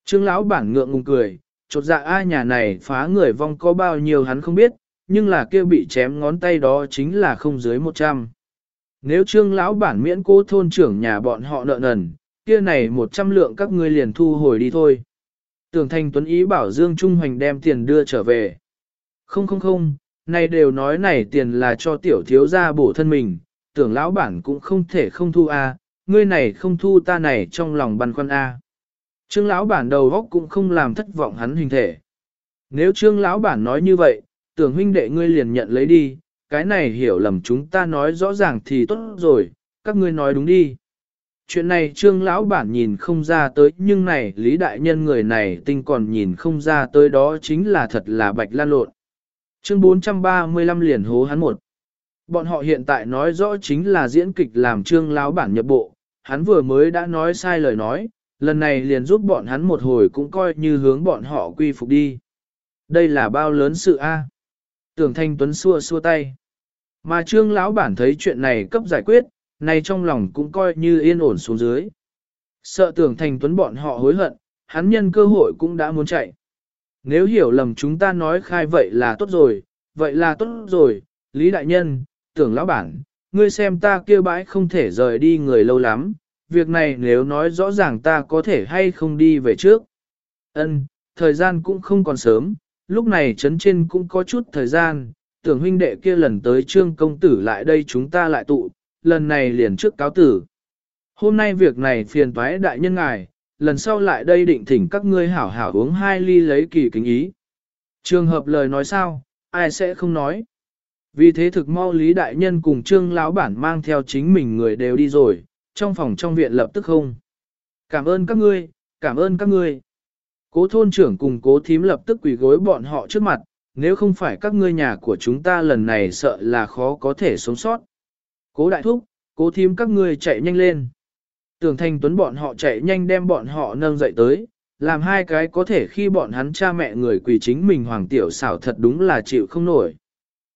Trương lão bản ngượng ngùng cười, chột dạ ai nhà này phá người vong có bao nhiêu hắn không biết, nhưng là kia bị chém ngón tay đó chính là không dưới 100. Nếu trương lão bản miễn cố thôn trưởng nhà bọn họ nợ nần, kia này 100 lượng các ngươi liền thu hồi đi thôi. Tưởng thành tuấn ý bảo Dương Trung Hoành đem tiền đưa trở về. Không không không, này đều nói này tiền là cho tiểu thiếu gia bổ thân mình, tưởng lão bản cũng không thể không thu a, ngươi này không thu ta này trong lòng băn khoăn a. Trương lão bản đầu góc cũng không làm thất vọng hắn hình thể. Nếu trương lão bản nói như vậy, tưởng huynh đệ ngươi liền nhận lấy đi, cái này hiểu lầm chúng ta nói rõ ràng thì tốt rồi, các ngươi nói đúng đi. Chuyện này trương lão bản nhìn không ra tới nhưng này lý đại nhân người này tinh còn nhìn không ra tới đó chính là thật là bạch lan lộn. Chương 435 liền hố hắn một. Bọn họ hiện tại nói rõ chính là diễn kịch làm trương lão bản nhập bộ, hắn vừa mới đã nói sai lời nói, lần này liền giúp bọn hắn một hồi cũng coi như hướng bọn họ quy phục đi. Đây là bao lớn sự A. Tưởng Thanh Tuấn xua xua tay. Mà trương lão bản thấy chuyện này cấp giải quyết, này trong lòng cũng coi như yên ổn xuống dưới. Sợ tưởng Thanh Tuấn bọn họ hối hận, hắn nhân cơ hội cũng đã muốn chạy. Nếu hiểu lầm chúng ta nói khai vậy là tốt rồi, vậy là tốt rồi, Lý Đại Nhân, tưởng lão bản, ngươi xem ta kia bãi không thể rời đi người lâu lắm, việc này nếu nói rõ ràng ta có thể hay không đi về trước. Ân, thời gian cũng không còn sớm, lúc này trấn trên cũng có chút thời gian, tưởng huynh đệ kia lần tới trương công tử lại đây chúng ta lại tụ, lần này liền trước cáo tử. Hôm nay việc này phiền toái đại nhân ngài, lần sau lại đây định thỉnh các ngươi hảo hảo uống hai ly lấy kỳ kính ý. Trường hợp lời nói sao, ai sẽ không nói. Vì thế thực mau Lý Đại Nhân cùng Trương Lão Bản mang theo chính mình người đều đi rồi, trong phòng trong viện lập tức không. Cảm ơn các ngươi, cảm ơn các ngươi. Cố thôn trưởng cùng cố thím lập tức quỳ gối bọn họ trước mặt, nếu không phải các ngươi nhà của chúng ta lần này sợ là khó có thể sống sót. Cố đại thúc, cố thím các ngươi chạy nhanh lên. Tưởng thành tuấn bọn họ chạy nhanh đem bọn họ nâng dậy tới, làm hai cái có thể khi bọn hắn cha mẹ người quỳ chính mình hoàng tiểu xảo thật đúng là chịu không nổi.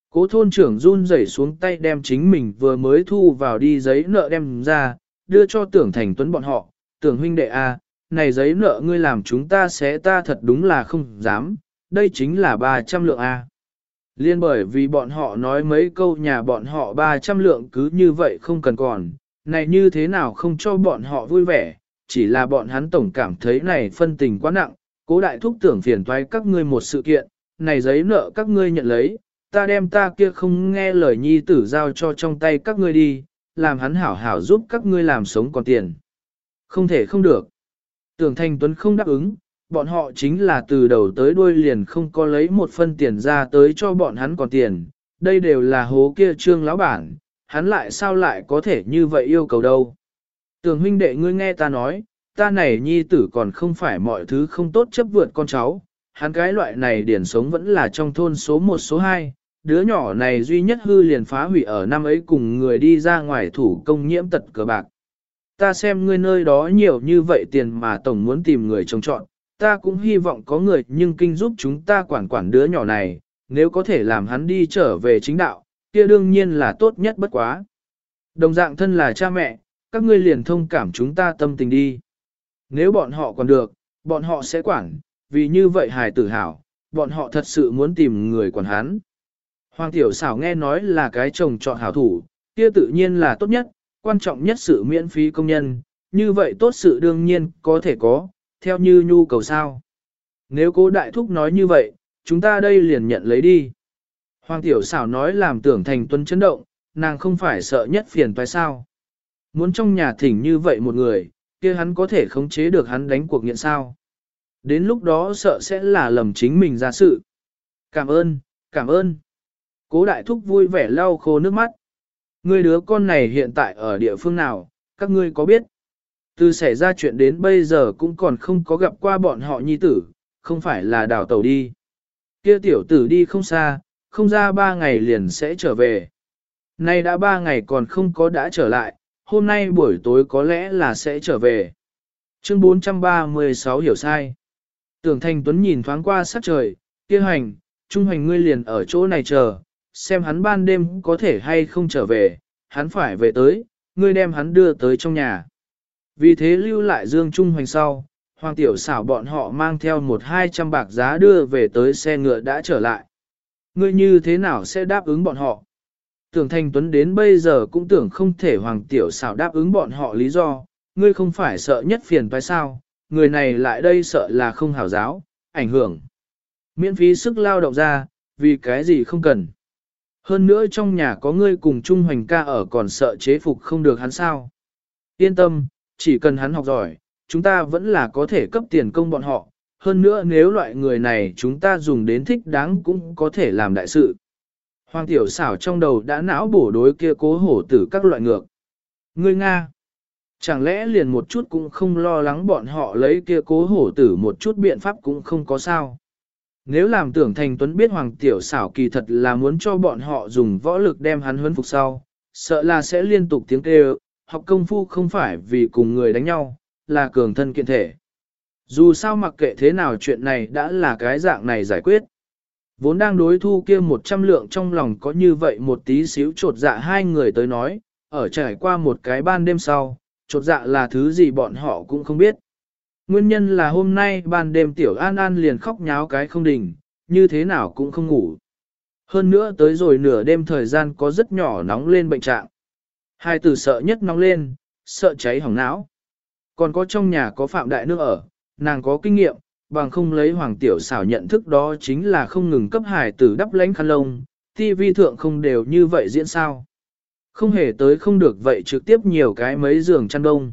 Cố thôn trưởng run rẩy xuống tay đem chính mình vừa mới thu vào đi giấy nợ đem ra, đưa cho tưởng thành tuấn bọn họ, tưởng huynh đệ A, này giấy nợ ngươi làm chúng ta sẽ ta thật đúng là không dám, đây chính là 300 lượng A. Liên bởi vì bọn họ nói mấy câu nhà bọn họ 300 lượng cứ như vậy không cần còn, này như thế nào không cho bọn họ vui vẻ, chỉ là bọn hắn tổng cảm thấy này phân tình quá nặng, cố đại thúc tưởng phiền toái các ngươi một sự kiện, này giấy nợ các ngươi nhận lấy, ta đem ta kia không nghe lời nhi tử giao cho trong tay các ngươi đi, làm hắn hảo hảo giúp các ngươi làm sống còn tiền. Không thể không được. Tưởng Thanh Tuấn không đáp ứng, bọn họ chính là từ đầu tới đuôi liền không có lấy một phân tiền ra tới cho bọn hắn còn tiền. Đây đều là hố kia trương lão bản, hắn lại sao lại có thể như vậy yêu cầu đâu. tường huynh đệ ngươi nghe ta nói, ta này nhi tử còn không phải mọi thứ không tốt chấp vượt con cháu, hắn cái loại này điển sống vẫn là trong thôn số 1 số 2, đứa nhỏ này duy nhất hư liền phá hủy ở năm ấy cùng người đi ra ngoài thủ công nhiễm tật cờ bạc. Ta xem ngươi nơi đó nhiều như vậy tiền mà tổng muốn tìm người trông chọn, ta cũng hy vọng có người nhưng kinh giúp chúng ta quản quản đứa nhỏ này, nếu có thể làm hắn đi trở về chính đạo, kia đương nhiên là tốt nhất bất quá. Đồng dạng thân là cha mẹ, các ngươi liền thông cảm chúng ta tâm tình đi. Nếu bọn họ còn được, bọn họ sẽ quản, vì như vậy hài tử hảo, bọn họ thật sự muốn tìm người quản hắn. Hoàng tiểu xảo nghe nói là cái chồng chọn hảo thủ, kia tự nhiên là tốt nhất, quan trọng nhất sự miễn phí công nhân, như vậy tốt sự đương nhiên có thể có, theo như nhu cầu sao. Nếu cố đại thúc nói như vậy, chúng ta đây liền nhận lấy đi. Hoàng tiểu xảo nói làm tưởng thành tuân chấn động, nàng không phải sợ nhất phiền toái sao. Muốn trong nhà thỉnh như vậy một người, kia hắn có thể khống chế được hắn đánh cuộc nghiện sao. Đến lúc đó sợ sẽ là lầm chính mình ra sự. Cảm ơn, cảm ơn. Cố đại thúc vui vẻ lau khô nước mắt. Người đứa con này hiện tại ở địa phương nào, các ngươi có biết? Từ xảy ra chuyện đến bây giờ cũng còn không có gặp qua bọn họ nhi tử, không phải là đào tàu đi. Kia tiểu tử đi không xa, không ra ba ngày liền sẽ trở về. Nay đã ba ngày còn không có đã trở lại, hôm nay buổi tối có lẽ là sẽ trở về. Chương 436 hiểu sai. Tưởng Thanh Tuấn nhìn thoáng qua sát trời, kia hành, trung hành ngươi liền ở chỗ này chờ, xem hắn ban đêm có thể hay không trở về, hắn phải về tới, ngươi đem hắn đưa tới trong nhà. Vì thế lưu lại Dương Trung Hoành sau, Hoàng tiểu xảo bọn họ mang theo một hai trăm bạc giá đưa về tới xe ngựa đã trở lại. Ngươi như thế nào sẽ đáp ứng bọn họ? Tưởng Thanh Tuấn đến bây giờ cũng tưởng không thể Hoàng tiểu xảo đáp ứng bọn họ lý do, ngươi không phải sợ nhất phiền phải sao, người này lại đây sợ là không hảo giáo, ảnh hưởng. Miễn phí sức lao động ra, vì cái gì không cần. Hơn nữa trong nhà có ngươi cùng Trung Hoành ca ở còn sợ chế phục không được hắn sao. Yên tâm, chỉ cần hắn học giỏi, chúng ta vẫn là có thể cấp tiền công bọn họ. Hơn nữa nếu loại người này chúng ta dùng đến thích đáng cũng có thể làm đại sự. Hoàng tiểu xảo trong đầu đã não bổ đối kia cố hổ tử các loại ngược. Ngươi Nga! Chẳng lẽ liền một chút cũng không lo lắng bọn họ lấy kia cố hổ tử một chút biện pháp cũng không có sao. Nếu làm tưởng thành tuấn biết hoàng tiểu xảo kỳ thật là muốn cho bọn họ dùng võ lực đem hắn huấn phục sau, sợ là sẽ liên tục tiếng kêu, học công phu không phải vì cùng người đánh nhau, là cường thân kiện thể. Dù sao mặc kệ thế nào chuyện này đã là cái dạng này giải quyết. Vốn đang đối thu kia một trăm lượng trong lòng có như vậy một tí xíu trột dạ hai người tới nói, ở trải qua một cái ban đêm sau, trột dạ là thứ gì bọn họ cũng không biết. Nguyên nhân là hôm nay ban đêm tiểu an an liền khóc nháo cái không đình, như thế nào cũng không ngủ. Hơn nữa tới rồi nửa đêm thời gian có rất nhỏ nóng lên bệnh trạng. Hai từ sợ nhất nóng lên, sợ cháy hỏng não. Còn có trong nhà có phạm đại nước ở, nàng có kinh nghiệm, bằng không lấy hoàng tiểu xảo nhận thức đó chính là không ngừng cấp hải tử đắp lánh khăn lông, thi vi thượng không đều như vậy diễn sao. Không hề tới không được vậy trực tiếp nhiều cái mấy giường chăn đông.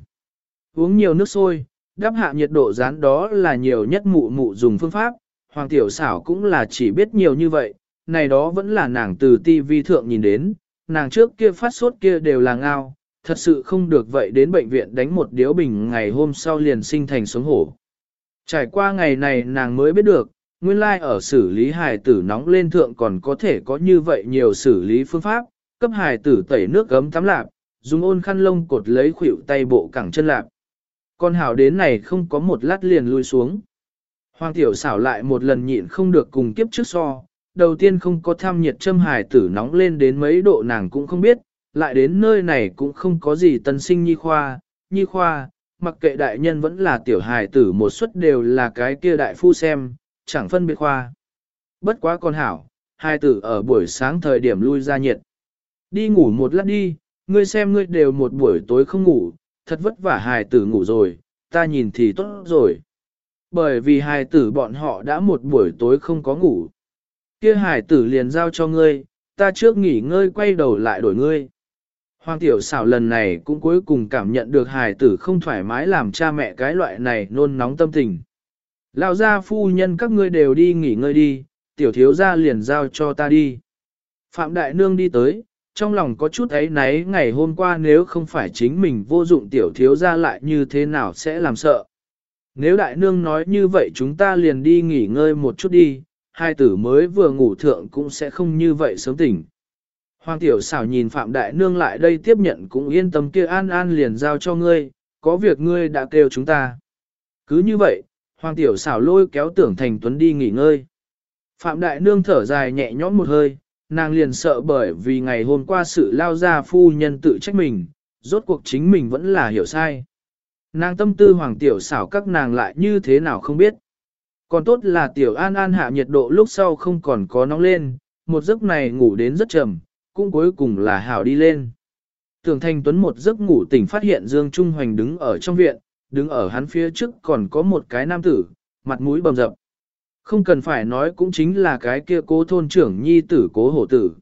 Uống nhiều nước sôi, đắp hạ nhiệt độ rán đó là nhiều nhất mụ mụ dùng phương pháp, hoàng tiểu xảo cũng là chỉ biết nhiều như vậy, này đó vẫn là nàng từ tivi thượng nhìn đến, nàng trước kia phát sốt kia đều là ngao, thật sự không được vậy đến bệnh viện đánh một điếu bình ngày hôm sau liền sinh thành sống hổ. Trải qua ngày này nàng mới biết được, nguyên lai like ở xử lý hài tử nóng lên thượng còn có thể có như vậy nhiều xử lý phương pháp, cấp hài tử tẩy nước gấm tắm lạp, dùng ôn khăn lông cột lấy khuỷu tay bộ cẳng chân lạp. Con hào đến này không có một lát liền lui xuống. Hoàng tiểu xảo lại một lần nhịn không được cùng kiếp trước so, đầu tiên không có tham nhiệt châm hài tử nóng lên đến mấy độ nàng cũng không biết, lại đến nơi này cũng không có gì tân sinh nhi khoa, nhi khoa, mặc kệ đại nhân vẫn là tiểu hài tử một suất đều là cái kia đại phu xem, chẳng phân biệt khoa. Bất quá con hảo, hai tử ở buổi sáng thời điểm lui ra nhiệt. Đi ngủ một lát đi, ngươi xem ngươi đều một buổi tối không ngủ, thật vất vả hài tử ngủ rồi, ta nhìn thì tốt rồi. Bởi vì hài tử bọn họ đã một buổi tối không có ngủ. Kia hài tử liền giao cho ngươi, ta trước nghỉ ngơi quay đầu lại đổi ngươi. Hoàng tiểu xảo lần này cũng cuối cùng cảm nhận được hài tử không thoải mái làm cha mẹ cái loại này nôn nóng tâm tình. Lão gia phu nhân các ngươi đều đi nghỉ ngơi đi, tiểu thiếu gia liền giao cho ta đi. Phạm Đại Nương đi tới, trong lòng có chút ấy náy ngày hôm qua nếu không phải chính mình vô dụng tiểu thiếu gia lại như thế nào sẽ làm sợ. Nếu Đại Nương nói như vậy chúng ta liền đi nghỉ ngơi một chút đi, hai tử mới vừa ngủ thượng cũng sẽ không như vậy sớm tỉnh. Hoàng tiểu xảo nhìn Phạm Đại Nương lại đây tiếp nhận cũng yên tâm kia an an liền giao cho ngươi, có việc ngươi đã kêu chúng ta. Cứ như vậy, Hoàng tiểu xảo lôi kéo tưởng thành tuấn đi nghỉ ngơi. Phạm Đại Nương thở dài nhẹ nhõm một hơi, nàng liền sợ bởi vì ngày hôm qua sự lao ra phu nhân tự trách mình, rốt cuộc chính mình vẫn là hiểu sai. Nàng tâm tư hoàng tiểu xảo các nàng lại như thế nào không biết. Còn tốt là tiểu an an hạ nhiệt độ lúc sau không còn có nóng lên, một giấc này ngủ đến rất trầm, cũng cuối cùng là hảo đi lên. Tưởng Thanh Tuấn một giấc ngủ tỉnh phát hiện Dương Trung Hoành đứng ở trong viện, đứng ở hắn phía trước còn có một cái nam tử, mặt mũi bầm dập. Không cần phải nói cũng chính là cái kia cố thôn trưởng nhi tử cố hổ tử.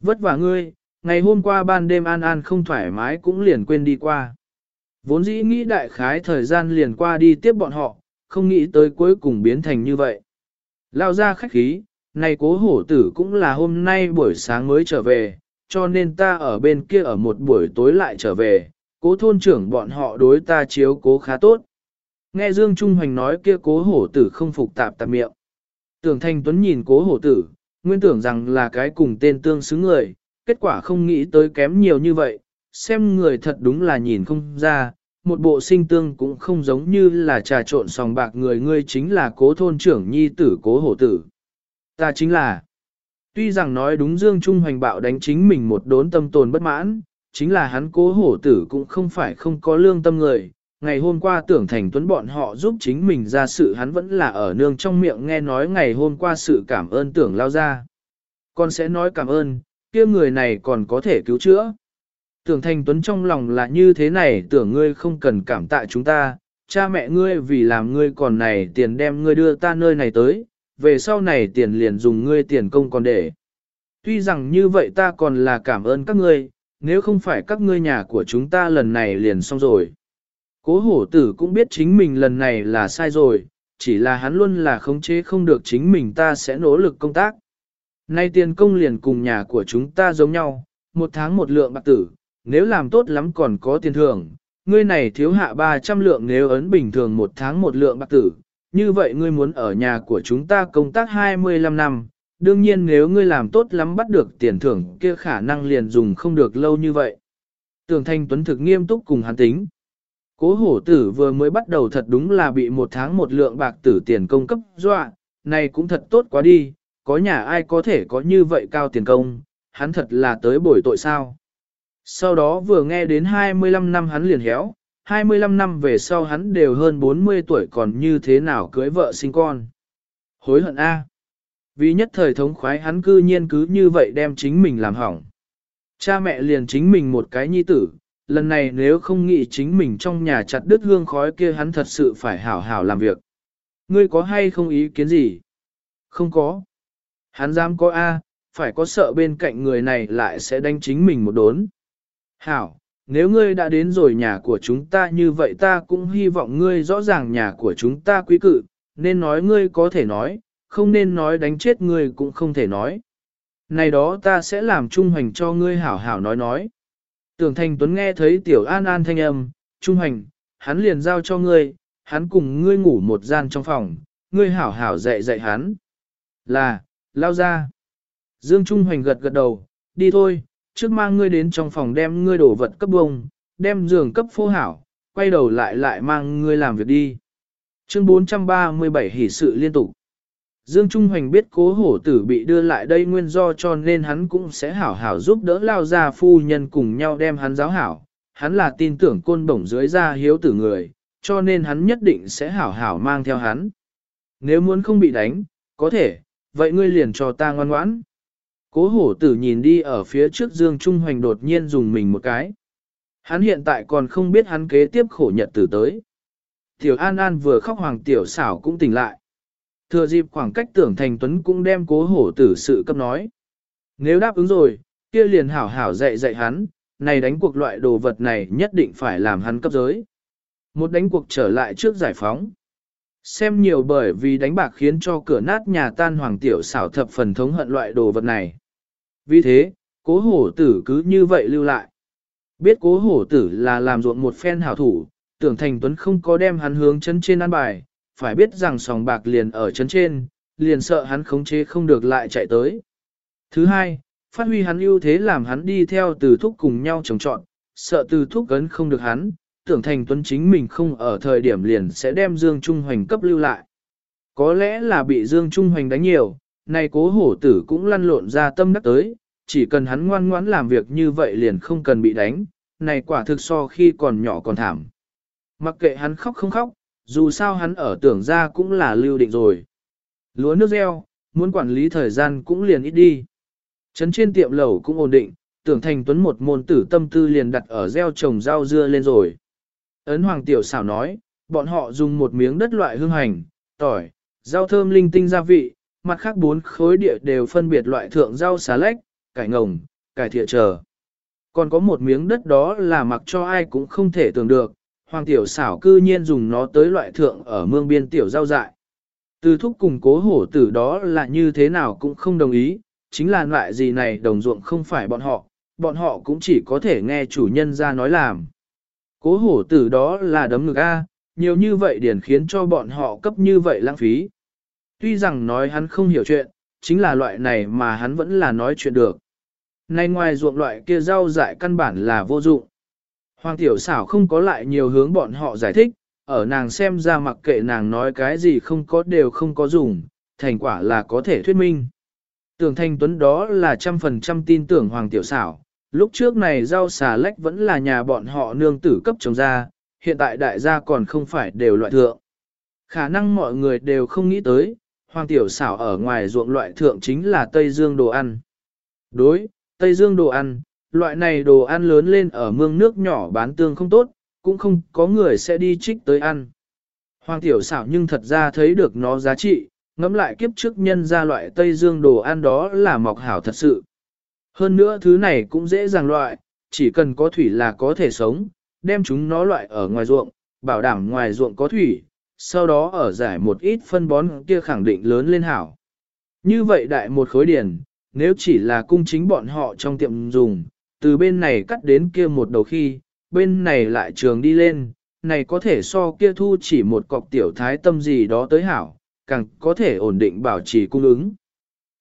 Vất vả ngươi, ngày hôm qua ban đêm an an không thoải mái cũng liền quên đi qua. Vốn dĩ nghĩ đại khái thời gian liền qua đi tiếp bọn họ, không nghĩ tới cuối cùng biến thành như vậy. Lao ra khách khí, này cố hổ tử cũng là hôm nay buổi sáng mới trở về, cho nên ta ở bên kia ở một buổi tối lại trở về, cố thôn trưởng bọn họ đối ta chiếu cố khá tốt. Nghe Dương Trung Hoành nói kia cố hổ tử không phục tạp tạp miệng. Tưởng Thanh Tuấn nhìn cố hổ tử, nguyên tưởng rằng là cái cùng tên tương xứng người, kết quả không nghĩ tới kém nhiều như vậy, xem người thật đúng là nhìn không ra, một bộ sinh tương cũng không giống như là trà trộn sòng bạc người ngươi chính là cố thôn trưởng nhi tử cố hổ tử. Ta chính là, tuy rằng nói đúng Dương Trung Hoành bạo đánh chính mình một đốn tâm tồn bất mãn, chính là hắn cố hổ tử cũng không phải không có lương tâm người, ngày hôm qua tưởng thành tuấn bọn họ giúp chính mình ra sự hắn vẫn là ở nương trong miệng nghe nói ngày hôm qua sự cảm ơn tưởng lao ra. Con sẽ nói cảm ơn, kia người này còn có thể cứu chữa. Tưởng thành tuấn trong lòng là như thế này tưởng ngươi không cần cảm tạ chúng ta, cha mẹ ngươi vì làm ngươi còn này tiền đem ngươi đưa ta nơi này tới, về sau này tiền liền dùng ngươi tiền công còn để. Tuy rằng như vậy ta còn là cảm ơn các ngươi, nếu không phải các ngươi nhà của chúng ta lần này liền xong rồi. Cố hổ tử cũng biết chính mình lần này là sai rồi, chỉ là hắn luôn là khống chế không được chính mình ta sẽ nỗ lực công tác. Nay tiền công liền cùng nhà của chúng ta giống nhau, một tháng một lượng bạc tử, nếu làm tốt lắm còn có tiền thưởng, ngươi này thiếu hạ 300 lượng nếu ấn bình thường một tháng một lượng bạc tử, như vậy ngươi muốn ở nhà của chúng ta công tác 25 năm, đương nhiên nếu ngươi làm tốt lắm bắt được tiền thưởng kia khả năng liền dùng không được lâu như vậy. Tưởng Thanh Tuấn thực nghiêm túc cùng hắn tính. Cố hổ tử vừa mới bắt đầu thật đúng là bị một tháng một lượng bạc tử tiền công cấp dọa, này cũng thật tốt quá đi, có nhà ai có thể có như vậy cao tiền công, hắn thật là tới bồi tội sao. Sau đó vừa nghe đến 25 năm hắn liền héo, 25 năm về sau hắn đều hơn 40 tuổi còn như thế nào cưới vợ sinh con. Hối hận A. Vì nhất thời thống khoái hắn cư nhiên cứ như vậy đem chính mình làm hỏng. Cha mẹ liền chính mình một cái nhi tử, lần này nếu không nghĩ chính mình trong nhà chặt đứt hương khói kia hắn thật sự phải hảo hảo làm việc. Ngươi có hay không ý kiến gì? Không có. Hắn dám có A, phải có sợ bên cạnh người này lại sẽ đánh chính mình một đốn. Hảo, nếu ngươi đã đến rồi nhà của chúng ta như vậy ta cũng hy vọng ngươi rõ ràng nhà của chúng ta quý cự, nên nói ngươi có thể nói, không nên nói đánh chết ngươi cũng không thể nói. Này đó ta sẽ làm trung hành cho ngươi hảo hảo nói nói. Tưởng Thành Tuấn nghe thấy Tiểu An An thanh âm, trung hành, hắn liền giao cho ngươi, hắn cùng ngươi ngủ một gian trong phòng, ngươi hảo hảo dạy dạy hắn. Là, lao ra. Dương Trung Hoành gật gật đầu, đi thôi, trước mang ngươi đến trong phòng đem ngươi đổ vật cấp bông, đem giường cấp phô hảo, quay đầu lại lại mang ngươi làm việc đi. Chương 437 hỷ sự liên tục. Dương Trung Hoành biết cố hổ tử bị đưa lại đây nguyên do cho nên hắn cũng sẽ hảo hảo giúp đỡ lao ra phu nhân cùng nhau đem hắn giáo hảo. Hắn là tin tưởng côn bổng dưới ra hiếu tử người, cho nên hắn nhất định sẽ hảo hảo mang theo hắn. Nếu muốn không bị đánh, có thể, vậy ngươi liền cho ta ngoan ngoãn. Cố hổ tử nhìn đi ở phía trước Dương Trung Hoành đột nhiên dùng mình một cái. Hắn hiện tại còn không biết hắn kế tiếp khổ nhật tử tới. Tiểu An An vừa khóc hoàng tiểu xảo cũng tỉnh lại. Thừa dịp khoảng cách tưởng thành tuấn cũng đem cố hổ tử sự cấp nói. Nếu đáp ứng rồi, kia liền hảo hảo dạy dạy hắn, này đánh cuộc loại đồ vật này nhất định phải làm hắn cấp giới. Một đánh cuộc trở lại trước giải phóng. Xem nhiều bởi vì đánh bạc khiến cho cửa nát nhà tan hoàng tiểu xảo thập phần thống hận loại đồ vật này. Vì thế, cố hổ tử cứ như vậy lưu lại. Biết cố hổ tử là làm ruộng một phen hảo thủ, tưởng thành tuấn không có đem hắn hướng chân trên ăn bài, phải biết rằng sòng bạc liền ở chân trên, liền sợ hắn khống chế không được lại chạy tới. Thứ hai, phát huy hắn ưu thế làm hắn đi theo từ thúc cùng nhau trồng trọn, sợ từ thúc cấn không được hắn, tưởng thành tuấn chính mình không ở thời điểm liền sẽ đem Dương Trung Hoành cấp lưu lại. Có lẽ là bị Dương Trung Hoành đánh nhiều, này cố hổ tử cũng lăn lộn ra tâm đắc tới, chỉ cần hắn ngoan ngoãn làm việc như vậy liền không cần bị đánh, này quả thực so khi còn nhỏ còn thảm. Mặc kệ hắn khóc không khóc, dù sao hắn ở tưởng ra cũng là lưu định rồi. Lúa nước gieo, muốn quản lý thời gian cũng liền ít đi. Trấn trên tiệm lẩu cũng ổn định, tưởng thành tuấn một môn tử tâm tư liền đặt ở gieo trồng rau dưa lên rồi. Ấn Hoàng Tiểu xảo nói, bọn họ dùng một miếng đất loại hương hành, tỏi, rau thơm linh tinh gia vị, mặt khác bốn khối địa đều phân biệt loại thượng rau xá lách, cải ngồng, cải thịa chờ. Còn có một miếng đất đó là mặc cho ai cũng không thể tưởng được, Hoàng Tiểu xảo cư nhiên dùng nó tới loại thượng ở mương biên tiểu rau dại. Từ thúc cùng cố hổ tử đó là như thế nào cũng không đồng ý, chính là loại gì này đồng ruộng không phải bọn họ, bọn họ cũng chỉ có thể nghe chủ nhân ra nói làm. Cố hổ tử đó là đấm ngực A, nhiều như vậy điển khiến cho bọn họ cấp như vậy lãng phí. Tuy rằng nói hắn không hiểu chuyện, chính là loại này mà hắn vẫn là nói chuyện được. Nay ngoài ruộng loại kia rau dại căn bản là vô dụng. Hoàng tiểu xảo không có lại nhiều hướng bọn họ giải thích, ở nàng xem ra mặc kệ nàng nói cái gì không có đều không có dùng, thành quả là có thể thuyết minh. Tưởng thanh tuấn đó là trăm phần trăm tin tưởng Hoàng tiểu xảo, lúc trước này rau xà lách vẫn là nhà bọn họ nương tử cấp trồng ra, hiện tại đại gia còn không phải đều loại thượng. Khả năng mọi người đều không nghĩ tới, hoàng tiểu xảo ở ngoài ruộng loại thượng chính là Tây Dương đồ ăn. Đối, Tây Dương đồ ăn, loại này đồ ăn lớn lên ở mương nước nhỏ bán tương không tốt, cũng không có người sẽ đi trích tới ăn. Hoàng tiểu xảo nhưng thật ra thấy được nó giá trị, ngẫm lại kiếp trước nhân ra loại Tây Dương đồ ăn đó là mọc hảo thật sự. Hơn nữa thứ này cũng dễ dàng loại, chỉ cần có thủy là có thể sống, đem chúng nó loại ở ngoài ruộng, bảo đảm ngoài ruộng có thủy, sau đó ở giải một ít phân bón kia khẳng định lớn lên hảo. Như vậy đại một khối điển, nếu chỉ là cung chính bọn họ trong tiệm dùng, từ bên này cắt đến kia một đầu khi, bên này lại trường đi lên, này có thể so kia thu chỉ một cọc tiểu thái tâm gì đó tới hảo, càng có thể ổn định bảo trì cung ứng.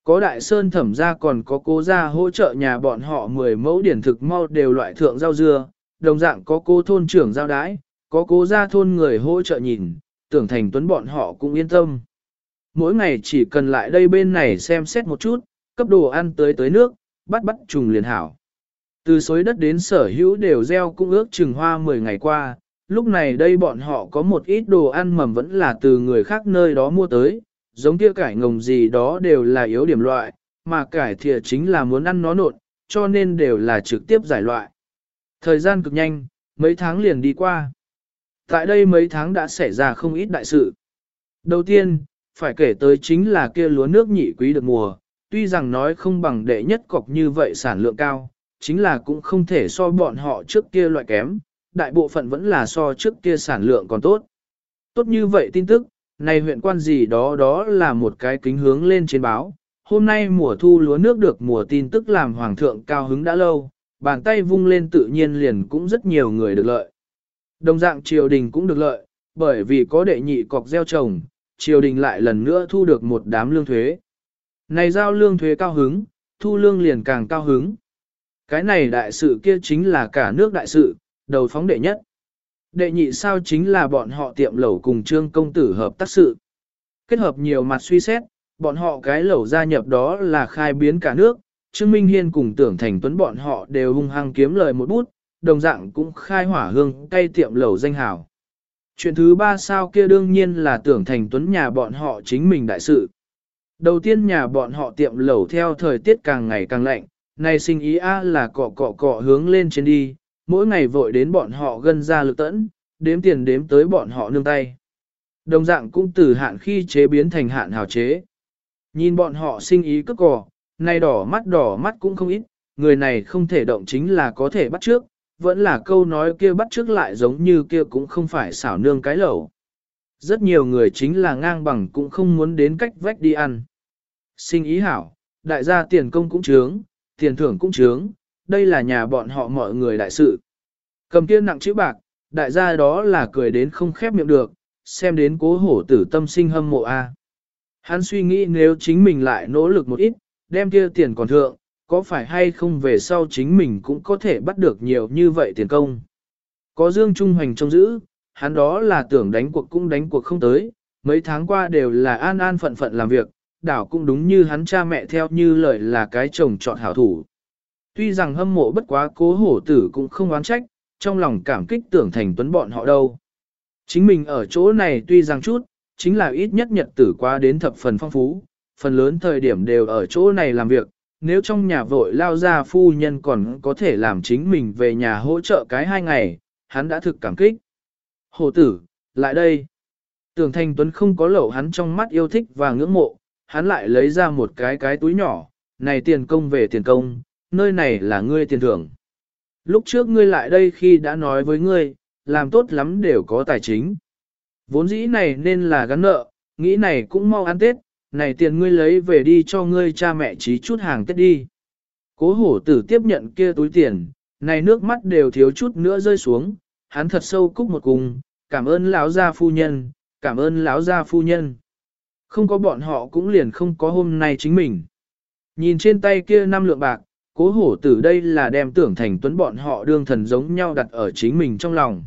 Có đại sơn thẩm ra còn có cố gia hỗ trợ nhà bọn họ 10 mẫu điển thực mau đều loại thượng rau dưa, đồng dạng có cô thôn trưởng giao đái, có cố gia thôn người hỗ trợ nhìn, tưởng thành tuấn bọn họ cũng yên tâm. Mỗi ngày chỉ cần lại đây bên này xem xét một chút, cấp đồ ăn tới tới nước, bắt bắt trùng liền hảo. Từ xối đất đến sở hữu đều gieo cũng ước chừng hoa 10 ngày qua, lúc này đây bọn họ có một ít đồ ăn mầm vẫn là từ người khác nơi đó mua tới, giống kia cải ngồng gì đó đều là yếu điểm loại, mà cải thìa chính là muốn ăn nó nộn, cho nên đều là trực tiếp giải loại. Thời gian cực nhanh, mấy tháng liền đi qua. Tại đây mấy tháng đã xảy ra không ít đại sự. Đầu tiên, phải kể tới chính là kia lúa nước nhị quý được mùa, tuy rằng nói không bằng đệ nhất cọc như vậy sản lượng cao, chính là cũng không thể so bọn họ trước kia loại kém, đại bộ phận vẫn là so trước kia sản lượng còn tốt. Tốt như vậy tin tức, này huyện quan gì đó đó là một cái kính hướng lên trên báo. Hôm nay mùa thu lúa nước được mùa tin tức làm hoàng thượng cao hứng đã lâu, bàn tay vung lên tự nhiên liền cũng rất nhiều người được lợi. Đồng dạng triều đình cũng được lợi, bởi vì có đệ nhị cọc gieo trồng, triều đình lại lần nữa thu được một đám lương thuế. Này giao lương thuế cao hứng, thu lương liền càng cao hứng. Cái này đại sự kia chính là cả nước đại sự, đầu phóng đệ nhất. Đệ nhị sao chính là bọn họ tiệm lẩu cùng trương công tử hợp tác sự. Kết hợp nhiều mặt suy xét, bọn họ cái lẩu gia nhập đó là khai biến cả nước, Trương Minh Hiên cùng tưởng thành tuấn bọn họ đều hung hăng kiếm lời một bút, đồng dạng cũng khai hỏa hương cây tiệm lẩu danh hào. Chuyện thứ ba sao kia đương nhiên là tưởng thành tuấn nhà bọn họ chính mình đại sự. Đầu tiên nhà bọn họ tiệm lẩu theo thời tiết càng ngày càng lạnh, này sinh ý a là cọ cọ cọ hướng lên trên đi, mỗi ngày vội đến bọn họ gân ra lực tẫn, đếm tiền đếm tới bọn họ nương tay. Đồng dạng cũng từ hạn khi chế biến thành hạn hào chế. Nhìn bọn họ sinh ý cất cỏ, nay đỏ mắt đỏ mắt cũng không ít, người này không thể động chính là có thể bắt trước, vẫn là câu nói kia bắt trước lại giống như kia cũng không phải xảo nương cái lẩu. Rất nhiều người chính là ngang bằng cũng không muốn đến cách vách đi ăn. Sinh ý hảo, đại gia tiền công cũng trướng, tiền thưởng cũng trướng, đây là nhà bọn họ mọi người đại sự. Cầm kia nặng chữ bạc, đại gia đó là cười đến không khép miệng được, xem đến cố hổ tử tâm sinh hâm mộ a. Hắn suy nghĩ nếu chính mình lại nỗ lực một ít, đem kia tiền còn thượng, có phải hay không về sau chính mình cũng có thể bắt được nhiều như vậy tiền công. Có Dương Trung Hoành trông giữ, hắn đó là tưởng đánh cuộc cũng đánh cuộc không tới, mấy tháng qua đều là an an phận phận làm việc, đảo cũng đúng như hắn cha mẹ theo như lời là cái chồng chọn hảo thủ. Tuy rằng hâm mộ bất quá cố hổ tử cũng không oán trách, trong lòng cảm kích tưởng thành tuấn bọn họ đâu. Chính mình ở chỗ này tuy rằng chút, chính là ít nhất nhật tử qua đến thập phần phong phú, phần lớn thời điểm đều ở chỗ này làm việc, nếu trong nhà vội lao ra phu nhân còn có thể làm chính mình về nhà hỗ trợ cái hai ngày, hắn đã thực cảm kích. Hồ tử, lại đây. Tưởng Thành Tuấn không có lẩu hắn trong mắt yêu thích và ngưỡng mộ, hắn lại lấy ra một cái cái túi nhỏ, này tiền công về tiền công, nơi này là ngươi tiền thưởng. Lúc trước ngươi lại đây khi đã nói với ngươi, làm tốt lắm đều có tài chính. Vốn dĩ này nên là gắn nợ, nghĩ này cũng mau ăn Tết, này tiền ngươi lấy về đi cho ngươi cha mẹ trí chút hàng Tết đi. Cố hổ tử tiếp nhận kia túi tiền, này nước mắt đều thiếu chút nữa rơi xuống, hắn thật sâu cúc một cùng, cảm ơn lão gia phu nhân, cảm ơn lão gia phu nhân. Không có bọn họ cũng liền không có hôm nay chính mình. Nhìn trên tay kia năm lượng bạc, cố hổ tử đây là đem tưởng thành tuấn bọn họ đương thần giống nhau đặt ở chính mình trong lòng.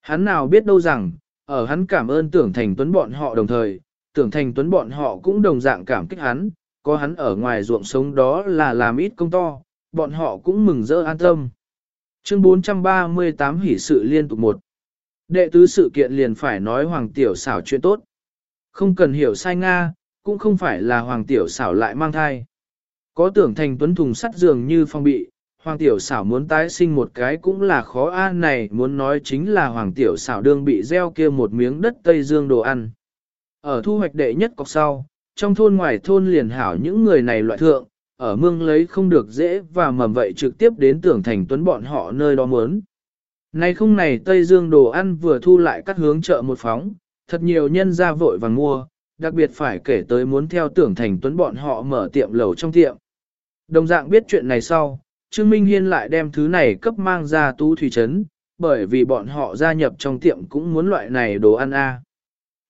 Hắn nào biết đâu rằng, ở hắn cảm ơn tưởng thành tuấn bọn họ đồng thời, tưởng thành tuấn bọn họ cũng đồng dạng cảm kích hắn, có hắn ở ngoài ruộng sống đó là làm ít công to, bọn họ cũng mừng rỡ an tâm. Chương 438 hỷ sự liên tục một. Đệ tứ sự kiện liền phải nói Hoàng Tiểu xảo chuyện tốt. Không cần hiểu sai Nga, cũng không phải là Hoàng Tiểu xảo lại mang thai. Có tưởng thành tuấn thùng sắt dường như phong bị, Hoàng Tiểu xảo muốn tái sinh một cái cũng là khó an này muốn nói chính là Hoàng Tiểu xảo đương bị gieo kia một miếng đất Tây Dương đồ ăn. Ở thu hoạch đệ nhất cọc sau, trong thôn ngoài thôn liền hảo những người này loại thượng, ở mương lấy không được dễ và mầm vậy trực tiếp đến tưởng thành tuấn bọn họ nơi đó muốn. Này không này Tây Dương đồ ăn vừa thu lại cắt hướng chợ một phóng, thật nhiều nhân ra vội vàng mua, đặc biệt phải kể tới muốn theo tưởng thành tuấn bọn họ mở tiệm lầu trong tiệm. Đồng dạng biết chuyện này sau, Trương Minh Hiên lại đem thứ này cấp mang ra tú thủy trấn, bởi vì bọn họ gia nhập trong tiệm cũng muốn loại này đồ ăn a.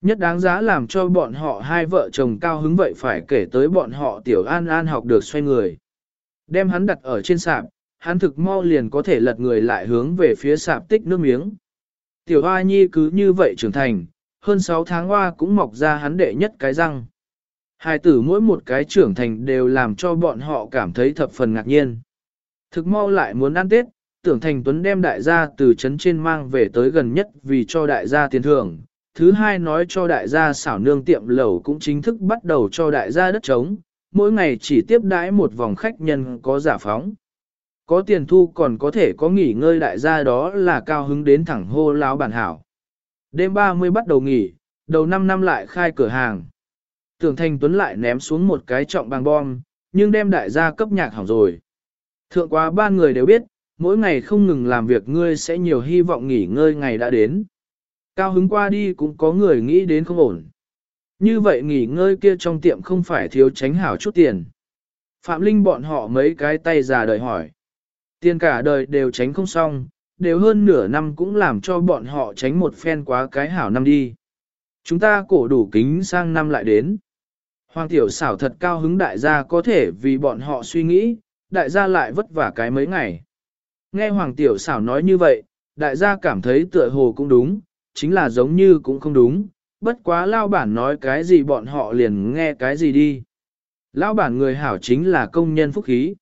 Nhất đáng giá làm cho bọn họ hai vợ chồng cao hứng vậy phải kể tới bọn họ tiểu an an học được xoay người. Đem hắn đặt ở trên sạp, hắn thực mau liền có thể lật người lại hướng về phía sạp tích nước miếng. Tiểu hoa nhi cứ như vậy trưởng thành, hơn 6 tháng hoa cũng mọc ra hắn đệ nhất cái răng. Hai tử mỗi một cái trưởng thành đều làm cho bọn họ cảm thấy thập phần ngạc nhiên. Thực mau lại muốn ăn Tết, tưởng thành tuấn đem đại gia từ trấn trên mang về tới gần nhất vì cho đại gia tiền thưởng. Thứ hai nói cho đại gia xảo nương tiệm lẩu cũng chính thức bắt đầu cho đại gia đất trống, mỗi ngày chỉ tiếp đãi một vòng khách nhân có giả phóng. Có tiền thu còn có thể có nghỉ ngơi đại gia đó là cao hứng đến thẳng hô láo bản hảo. Đêm 30 bắt đầu nghỉ, đầu 5 năm lại khai cửa hàng. Tưởng Thành Tuấn lại ném xuống một cái trọng bằng bom, nhưng đem đại gia cấp nhạc hỏng rồi. Thượng quá ba người đều biết, mỗi ngày không ngừng làm việc ngươi sẽ nhiều hy vọng nghỉ ngơi ngày đã đến. Cao hứng qua đi cũng có người nghĩ đến không ổn. Như vậy nghỉ ngơi kia trong tiệm không phải thiếu tránh hảo chút tiền. Phạm Linh bọn họ mấy cái tay già đời hỏi. Tiền cả đời đều tránh không xong, đều hơn nửa năm cũng làm cho bọn họ tránh một phen quá cái hảo năm đi. Chúng ta cổ đủ kính sang năm lại đến. Hoàng tiểu xảo thật cao hứng đại gia có thể vì bọn họ suy nghĩ, đại gia lại vất vả cái mấy ngày. Nghe Hoàng tiểu xảo nói như vậy, đại gia cảm thấy tựa hồ cũng đúng, chính là giống như cũng không đúng, bất quá lao bản nói cái gì bọn họ liền nghe cái gì đi. Lao bản người hảo chính là công nhân phúc khí.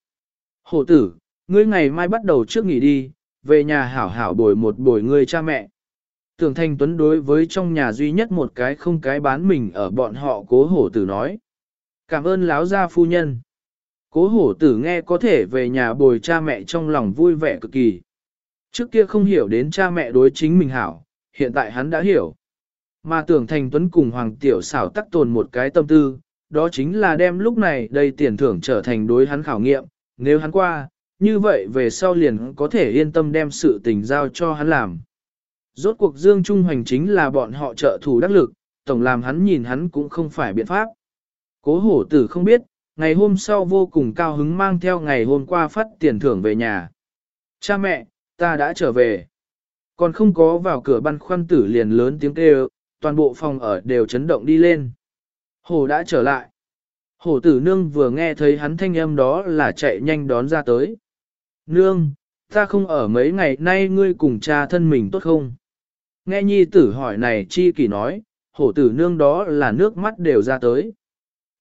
Hổ tử, ngươi ngày mai bắt đầu trước nghỉ đi, về nhà hảo hảo bồi một bồi ngươi cha mẹ. Tưởng Thanh Tuấn đối với trong nhà duy nhất một cái không cái bán mình ở bọn họ cố hổ tử nói. Cảm ơn láo gia phu nhân. Cố hổ tử nghe có thể về nhà bồi cha mẹ trong lòng vui vẻ cực kỳ. Trước kia không hiểu đến cha mẹ đối chính mình hảo, hiện tại hắn đã hiểu. Mà tưởng Thành Tuấn cùng Hoàng Tiểu xảo tắc tồn một cái tâm tư, đó chính là đem lúc này đây tiền thưởng trở thành đối hắn khảo nghiệm, nếu hắn qua, như vậy về sau liền có thể yên tâm đem sự tình giao cho hắn làm. Rốt cuộc Dương Trung Hoành chính là bọn họ trợ thủ đắc lực, tổng làm hắn nhìn hắn cũng không phải biện pháp. Cố hổ tử không biết, ngày hôm sau vô cùng cao hứng mang theo ngày hôm qua phát tiền thưởng về nhà. Cha mẹ, ta đã trở về. Còn không có vào cửa băn khoăn tử liền lớn tiếng kêu, toàn bộ phòng ở đều chấn động đi lên. Hổ đã trở lại. Hổ tử nương vừa nghe thấy hắn thanh âm đó là chạy nhanh đón ra tới. Nương, ta không ở mấy ngày nay ngươi cùng cha thân mình tốt không? Nghe nhi tử hỏi này chi kỳ nói, hổ tử nương đó là nước mắt đều ra tới.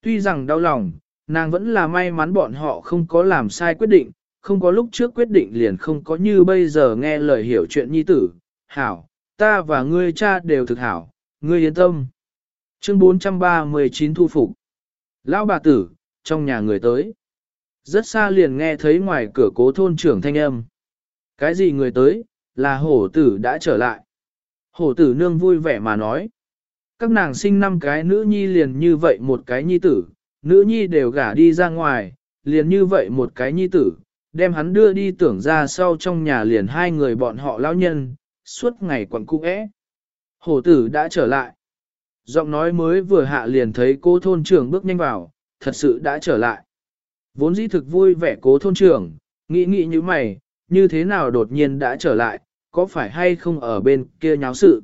Tuy rằng đau lòng, nàng vẫn là may mắn bọn họ không có làm sai quyết định, không có lúc trước quyết định liền không có như bây giờ nghe lời hiểu chuyện nhi tử. Hảo, ta và ngươi cha đều thực hảo, ngươi yên tâm. Chương 439 thu phục. Lão bà tử, trong nhà người tới. Rất xa liền nghe thấy ngoài cửa cố thôn trưởng thanh âm. Cái gì người tới, là hổ tử đã trở lại. Hổ tử nương vui vẻ mà nói. Các nàng sinh năm cái nữ nhi liền như vậy một cái nhi tử, nữ nhi đều gả đi ra ngoài, liền như vậy một cái nhi tử, đem hắn đưa đi tưởng ra sau trong nhà liền hai người bọn họ lão nhân, suốt ngày quẩn cung ẽ. Hổ tử đã trở lại. Giọng nói mới vừa hạ liền thấy cô thôn trưởng bước nhanh vào, thật sự đã trở lại. Vốn dĩ thực vui vẻ cố thôn trưởng, nghĩ nghĩ như mày, như thế nào đột nhiên đã trở lại, có phải hay không ở bên kia nháo sự.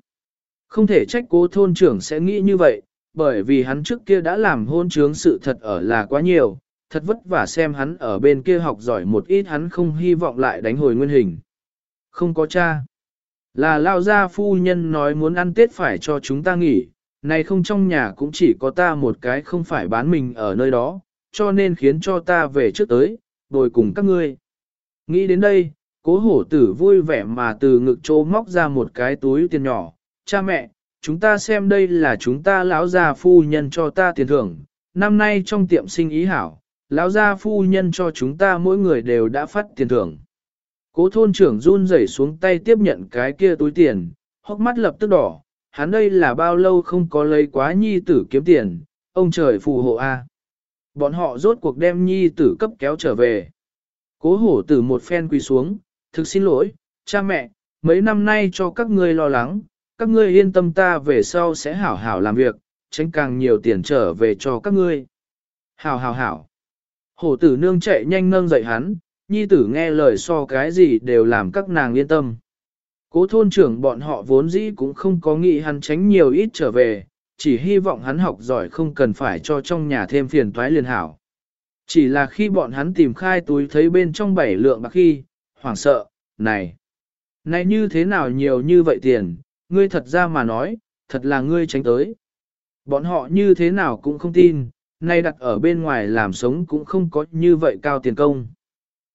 Không thể trách cố thôn trưởng sẽ nghĩ như vậy, bởi vì hắn trước kia đã làm hôn trướng sự thật ở là quá nhiều, thật vất vả xem hắn ở bên kia học giỏi một ít hắn không hy vọng lại đánh hồi nguyên hình. Không có cha. Là lao gia phu nhân nói muốn ăn tết phải cho chúng ta nghỉ, này không trong nhà cũng chỉ có ta một cái không phải bán mình ở nơi đó, cho nên khiến cho ta về trước tới, bồi cùng các ngươi. Nghĩ đến đây, Cố hổ tử vui vẻ mà từ ngực chỗ móc ra một cái túi tiền nhỏ, cha mẹ, chúng ta xem đây là chúng ta lão gia phu nhân cho ta tiền thưởng, năm nay trong tiệm sinh ý hảo, lão gia phu nhân cho chúng ta mỗi người đều đã phát tiền thưởng. Cố thôn trưởng run rẩy xuống tay tiếp nhận cái kia túi tiền, hốc mắt lập tức đỏ, hắn đây là bao lâu không có lấy quá nhi tử kiếm tiền, ông trời phù hộ a. Bọn họ rốt cuộc đem nhi tử cấp kéo trở về. Cố hổ tử một phen quỳ xuống, thực xin lỗi, cha mẹ, mấy năm nay cho các ngươi lo lắng, các ngươi yên tâm ta về sau sẽ hảo hảo làm việc, tránh càng nhiều tiền trở về cho các ngươi. Hảo hảo hảo. Hổ tử nương chạy nhanh nâng dậy hắn, nhi tử nghe lời so cái gì đều làm các nàng yên tâm. Cố thôn trưởng bọn họ vốn dĩ cũng không có nghĩ hắn tránh nhiều ít trở về, chỉ hy vọng hắn học giỏi không cần phải cho trong nhà thêm phiền toái liền hảo. Chỉ là khi bọn hắn tìm khai túi thấy bên trong bảy lượng bạc khi, hoảng sợ, này, này như thế nào nhiều như vậy tiền, ngươi thật ra mà nói, thật là ngươi tránh tới. Bọn họ như thế nào cũng không tin, nay đặt ở bên ngoài làm sống cũng không có như vậy cao tiền công.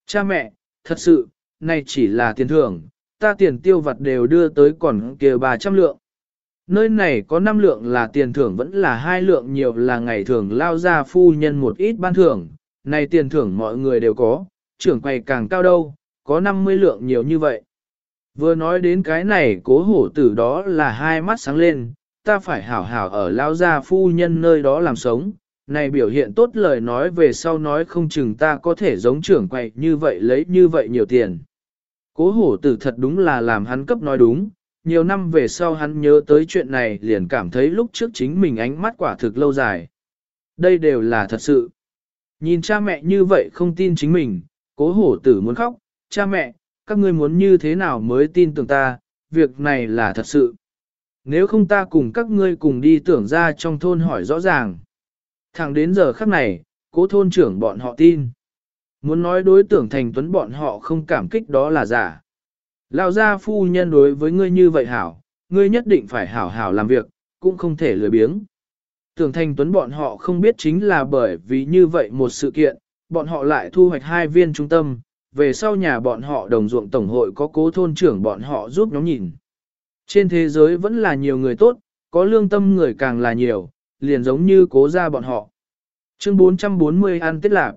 Cha mẹ, thật sự, này chỉ là tiền thưởng, ta tiền tiêu vặt đều đưa tới còn kia 300 lượng. Nơi này có 5 lượng là tiền thưởng vẫn là hai lượng nhiều là ngày thường lao ra phu nhân một ít ban thưởng, này tiền thưởng mọi người đều có, trưởng quầy càng cao đâu, có 50 lượng nhiều như vậy. Vừa nói đến cái này cố hổ tử đó là hai mắt sáng lên, ta phải hảo hảo ở lao gia phu nhân nơi đó làm sống, này biểu hiện tốt lời nói về sau nói không chừng ta có thể giống trưởng quậy như vậy lấy như vậy nhiều tiền. Cố hổ tử thật đúng là làm hắn cấp nói đúng, nhiều năm về sau hắn nhớ tới chuyện này liền cảm thấy lúc trước chính mình ánh mắt quả thực lâu dài. Đây đều là thật sự. Nhìn cha mẹ như vậy không tin chính mình, cố hổ tử muốn khóc, cha mẹ, các ngươi muốn như thế nào mới tin tưởng ta, việc này là thật sự. Nếu không ta cùng các ngươi cùng đi tưởng ra trong thôn hỏi rõ ràng. Thẳng đến giờ khắc này, cố thôn trưởng bọn họ tin. Muốn nói đối tưởng thành tuấn bọn họ không cảm kích đó là giả. Lão gia phu nhân đối với ngươi như vậy hảo, ngươi nhất định phải hảo hảo làm việc, cũng không thể lười biếng. Tưởng thành tuấn bọn họ không biết chính là bởi vì như vậy một sự kiện, bọn họ lại thu hoạch hai viên trung tâm, về sau nhà bọn họ đồng ruộng tổng hội có cố thôn trưởng bọn họ giúp nhóm nhìn. Trên thế giới vẫn là nhiều người tốt, có lương tâm người càng là nhiều, liền giống như cố gia bọn họ. Chương 440 ăn tết lạc.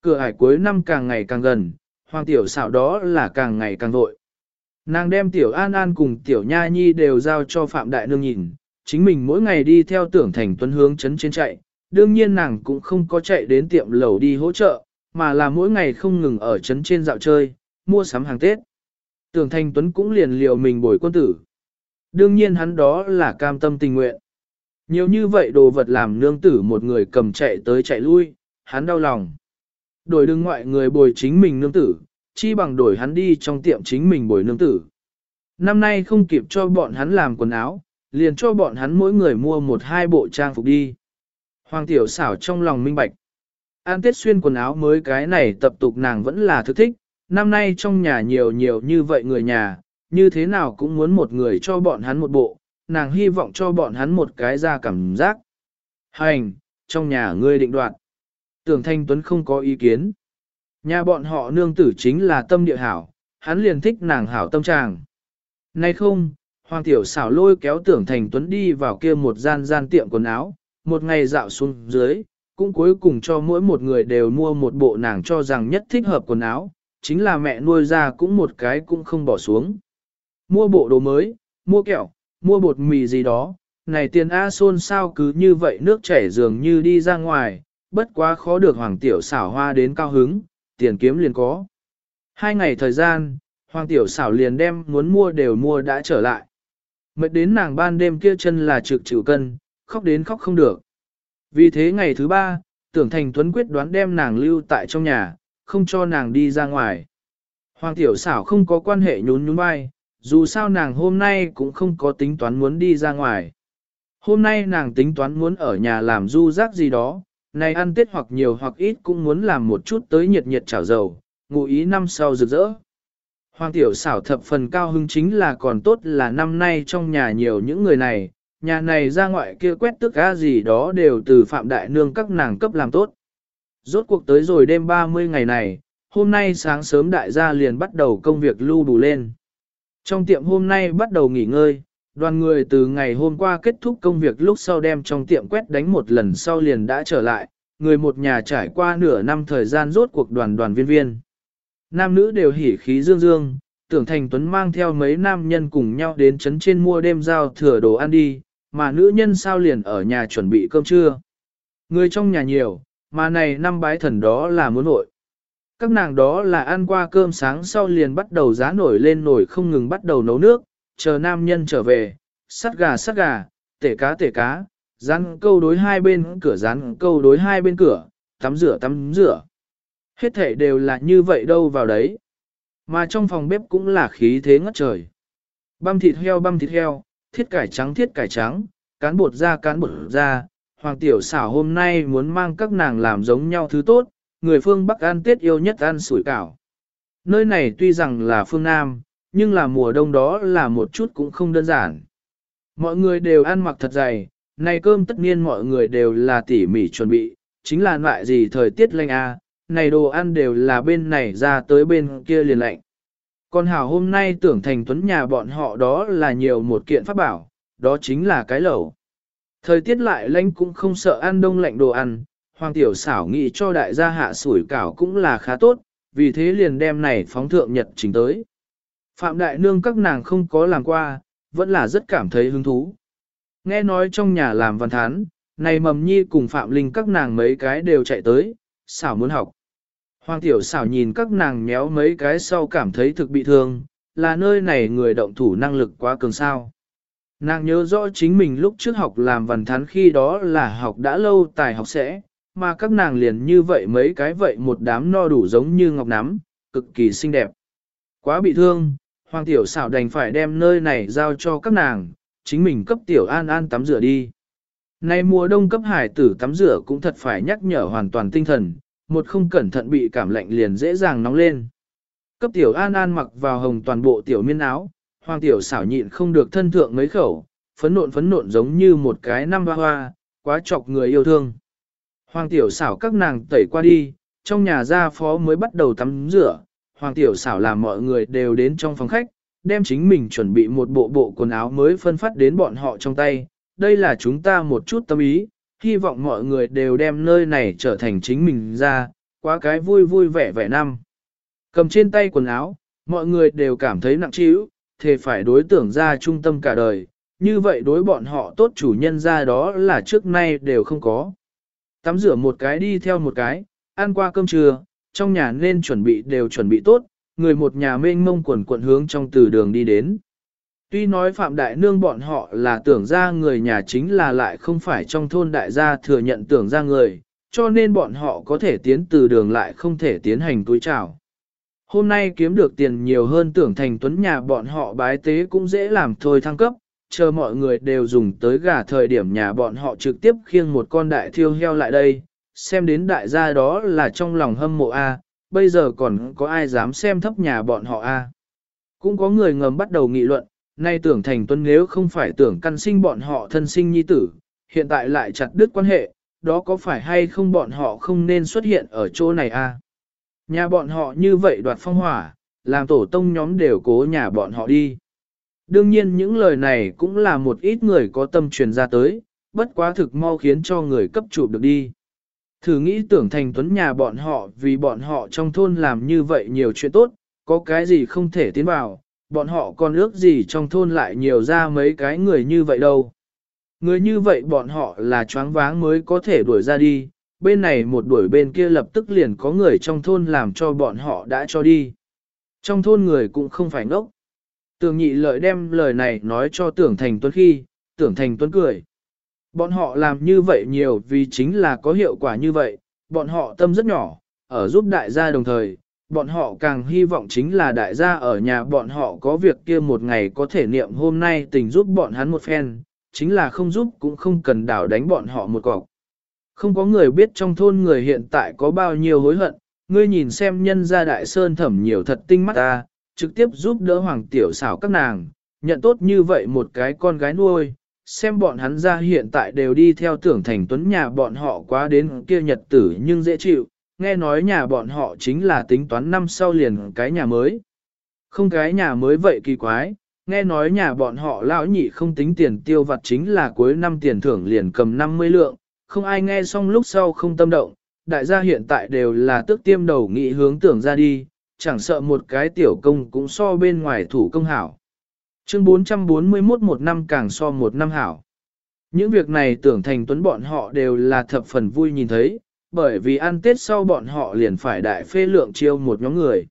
Cửa hải cuối năm càng ngày càng gần, hoàng tiểu xảo đó là càng ngày càng vội. Nàng đem tiểu An An cùng tiểu Nha Nhi đều giao cho Phạm Đại Nương nhìn, chính mình mỗi ngày đi theo tưởng thành tuấn hướng chấn trên chạy, đương nhiên nàng cũng không có chạy đến tiệm lầu đi hỗ trợ, mà là mỗi ngày không ngừng ở chấn trên dạo chơi, mua sắm hàng Tết. Tưởng Thanh tuấn cũng liền liều mình bồi quân tử. Đương nhiên hắn đó là cam tâm tình nguyện. Nhiều như vậy đồ vật làm nương tử một người cầm chạy tới chạy lui, hắn đau lòng. Đổi đứng ngoại người bồi chính mình nương tử, chi bằng đổi hắn đi trong tiệm chính mình bồi nương tử. Năm nay không kịp cho bọn hắn làm quần áo, liền cho bọn hắn mỗi người mua một hai bộ trang phục đi. Hoàng tiểu xảo trong lòng minh bạch. An tết xuyên quần áo mới cái này tập tục nàng vẫn là thức thích, năm nay trong nhà nhiều nhiều như vậy người nhà, như thế nào cũng muốn một người cho bọn hắn một bộ, nàng hy vọng cho bọn hắn một cái ra cảm giác. Hành, trong nhà ngươi định đoạt. Tưởng Thanh Tuấn không có ý kiến. Nhà bọn họ nương tử chính là tâm địa hảo, hắn liền thích nàng hảo tâm trạng. Nay không, Hoàng Tiểu xảo lôi kéo tưởng Thành Tuấn đi vào kia một gian gian tiệm quần áo, một ngày dạo xuống dưới, cũng cuối cùng cho mỗi một người đều mua một bộ nàng cho rằng nhất thích hợp quần áo, chính là mẹ nuôi ra cũng một cái cũng không bỏ xuống. Mua bộ đồ mới, mua kẹo, mua bột mì gì đó, này tiền A xôn sao cứ như vậy nước chảy dường như đi ra ngoài, bất quá khó được Hoàng Tiểu xảo hoa đến cao hứng, tiền kiếm liền có. Hai ngày thời gian, Hoàng Tiểu xảo liền đem muốn mua đều mua đã trở lại. Mệt đến nàng ban đêm kia chân là trực chịu cân, khóc đến khóc không được. Vì thế ngày thứ ba, tưởng thành tuấn quyết đoán đem nàng lưu tại trong nhà, không cho nàng đi ra ngoài. Hoàng tiểu xảo không có quan hệ nhún nhún vai, dù sao nàng hôm nay cũng không có tính toán muốn đi ra ngoài. Hôm nay nàng tính toán muốn ở nhà làm du rác gì đó, này ăn tết hoặc nhiều hoặc ít cũng muốn làm một chút tới nhiệt nhiệt chảo dầu, ngụ ý năm sau rực rỡ. Hoàng tiểu xảo thập phần cao hứng chính là còn tốt là năm nay trong nhà nhiều những người này, nhà này ra ngoại kia quét tức ga gì đó đều từ phạm đại nương các nàng cấp làm tốt. Rốt cuộc tới rồi đêm 30 ngày này, hôm nay sáng sớm đại gia liền bắt đầu công việc lưu đủ lên. Trong tiệm hôm nay bắt đầu nghỉ ngơi, đoàn người từ ngày hôm qua kết thúc công việc lúc sau đem trong tiệm quét đánh một lần sau liền đã trở lại, người một nhà trải qua nửa năm thời gian rốt cuộc đoàn đoàn viên viên. Nam nữ đều hỉ khí dương dương, tưởng thành tuấn mang theo mấy nam nhân cùng nhau đến trấn trên mua đêm giao thừa đồ ăn đi, mà nữ nhân sao liền ở nhà chuẩn bị cơm trưa. Người trong nhà nhiều, mà này năm bái thần đó là muốn nội. Các nàng đó là ăn qua cơm sáng sau liền bắt đầu giá nổi lên nổi không ngừng bắt đầu nấu nước, chờ nam nhân trở về, sắt gà sắt gà, tể cá tể cá, rán câu đối hai bên cửa rán câu đối hai bên cửa, tắm rửa tắm rửa. Hết thể đều là như vậy đâu vào đấy. Mà trong phòng bếp cũng là khí thế ngất trời. Băm thịt heo băm thịt heo, thiết cải trắng thiết cải trắng, cán bột ra cán bột ra. Hoàng tiểu xảo hôm nay muốn mang các nàng làm giống nhau thứ tốt, người phương Bắc ăn Tết yêu nhất ăn sủi cảo. Nơi này tuy rằng là phương Nam, nhưng là mùa đông đó là một chút cũng không đơn giản. Mọi người đều ăn mặc thật dày, này cơm tất nhiên mọi người đều là tỉ mỉ chuẩn bị, chính là loại gì thời tiết lạnh a, này đồ ăn đều là bên này ra tới bên kia liền lạnh. Còn hảo hôm nay tưởng thành tuấn nhà bọn họ đó là nhiều một kiện pháp bảo, đó chính là cái lẩu. Thời tiết lại lạnh cũng không sợ ăn đông lạnh đồ ăn, hoàng tiểu xảo nghĩ cho đại gia hạ sủi cảo cũng là khá tốt, vì thế liền đem này phóng thượng nhật chính tới. Phạm đại nương các nàng không có làm qua, vẫn là rất cảm thấy hứng thú. Nghe nói trong nhà làm văn thán, này mầm nhi cùng Phạm Linh các nàng mấy cái đều chạy tới, xảo muốn học. Hoàng tiểu xảo nhìn các nàng méo mấy cái sau cảm thấy thực bị thương, là nơi này người động thủ năng lực quá cường sao. Nàng nhớ rõ chính mình lúc trước học làm văn thán khi đó là học đã lâu tài học sẽ, mà các nàng liền như vậy mấy cái vậy một đám no đủ giống như ngọc nắm, cực kỳ xinh đẹp. Quá bị thương, Hoàng tiểu xảo đành phải đem nơi này giao cho các nàng, chính mình cấp tiểu an an tắm rửa đi. Nay mùa đông cấp hải tử tắm rửa cũng thật phải nhắc nhở hoàn toàn tinh thần, một không cẩn thận bị cảm lạnh liền dễ dàng nóng lên. Cấp tiểu an an mặc vào hồng toàn bộ tiểu miên áo, hoàng tiểu xảo nhịn không được thân thượng mấy khẩu, phấn nộn phấn nộn giống như một cái năm hoa hoa, quá chọc người yêu thương. Hoàng tiểu xảo các nàng tẩy qua đi, trong nhà gia phó mới bắt đầu tắm rửa, hoàng tiểu xảo làm mọi người đều đến trong phòng khách, đem chính mình chuẩn bị một bộ bộ quần áo mới phân phát đến bọn họ trong tay. Đây là chúng ta một chút tâm ý, hy vọng mọi người đều đem nơi này trở thành chính mình ra, quá cái vui vui vẻ vẻ năm. Cầm trên tay quần áo, mọi người đều cảm thấy nặng trĩu, thề phải đối tưởng ra trung tâm cả đời, như vậy đối bọn họ tốt chủ nhân ra đó là trước nay đều không có. Tắm rửa một cái đi theo một cái, ăn qua cơm trưa, trong nhà nên chuẩn bị đều chuẩn bị tốt, người một nhà mênh mông quần quận hướng trong từ đường đi đến. Tuy nói Phạm Đại Nương bọn họ là tưởng ra người nhà chính là lại không phải trong thôn đại gia thừa nhận tưởng ra người, cho nên bọn họ có thể tiến từ đường lại không thể tiến hành túi trào. Hôm nay kiếm được tiền nhiều hơn tưởng thành tuấn nhà bọn họ bái tế cũng dễ làm thôi thăng cấp, chờ mọi người đều dùng tới gà thời điểm nhà bọn họ trực tiếp khiêng một con đại thiêu heo lại đây, xem đến đại gia đó là trong lòng hâm mộ A, bây giờ còn có ai dám xem thấp nhà bọn họ A. Cũng có người ngầm bắt đầu nghị luận, nay tưởng thành tuân nếu không phải tưởng căn sinh bọn họ thân sinh nhi tử, hiện tại lại chặt đứt quan hệ, đó có phải hay không bọn họ không nên xuất hiện ở chỗ này a? Nhà bọn họ như vậy đoạt phong hỏa, làm tổ tông nhóm đều cố nhà bọn họ đi. Đương nhiên những lời này cũng là một ít người có tâm truyền ra tới, bất quá thực mau khiến cho người cấp chụp được đi. Thử nghĩ tưởng thành tuấn nhà bọn họ vì bọn họ trong thôn làm như vậy nhiều chuyện tốt, có cái gì không thể tiến vào, bọn họ còn ước gì trong thôn lại nhiều ra mấy cái người như vậy đâu. Người như vậy bọn họ là choáng váng mới có thể đuổi ra đi, bên này một đuổi bên kia lập tức liền có người trong thôn làm cho bọn họ đã cho đi. Trong thôn người cũng không phải ngốc. Tưởng nhị lợi đem lời này nói cho tưởng thành tuấn khi, tưởng thành tuấn cười. Bọn họ làm như vậy nhiều vì chính là có hiệu quả như vậy, bọn họ tâm rất nhỏ, ở giúp đại gia đồng thời, bọn họ càng hy vọng chính là đại gia ở nhà bọn họ có việc kia một ngày có thể niệm hôm nay tình giúp bọn hắn một phen, chính là không giúp cũng không cần đảo đánh bọn họ một cọc. Không có người biết trong thôn người hiện tại có bao nhiêu hối hận, ngươi nhìn xem nhân gia đại sơn thẩm nhiều thật tinh mắt ta, trực tiếp giúp đỡ hoàng tiểu xảo các nàng, nhận tốt như vậy một cái con gái nuôi, xem bọn hắn ra hiện tại đều đi theo tưởng thành tuấn nhà bọn họ quá đến kia nhật tử nhưng dễ chịu, nghe nói nhà bọn họ chính là tính toán năm sau liền cái nhà mới. Không cái nhà mới vậy kỳ quái, nghe nói nhà bọn họ lão nhị không tính tiền tiêu vặt chính là cuối năm tiền thưởng liền cầm 50 lượng, không ai nghe xong lúc sau không tâm động, đại gia hiện tại đều là tức tiêm đầu nghị hướng tưởng ra đi, chẳng sợ một cái tiểu công cũng so bên ngoài thủ công hảo. Chương 441 một năm càng so một năm hảo. Những việc này tưởng thành tuấn bọn họ đều là thập phần vui nhìn thấy, bởi vì ăn tết sau bọn họ liền phải đại phê lượng chiêu một nhóm người.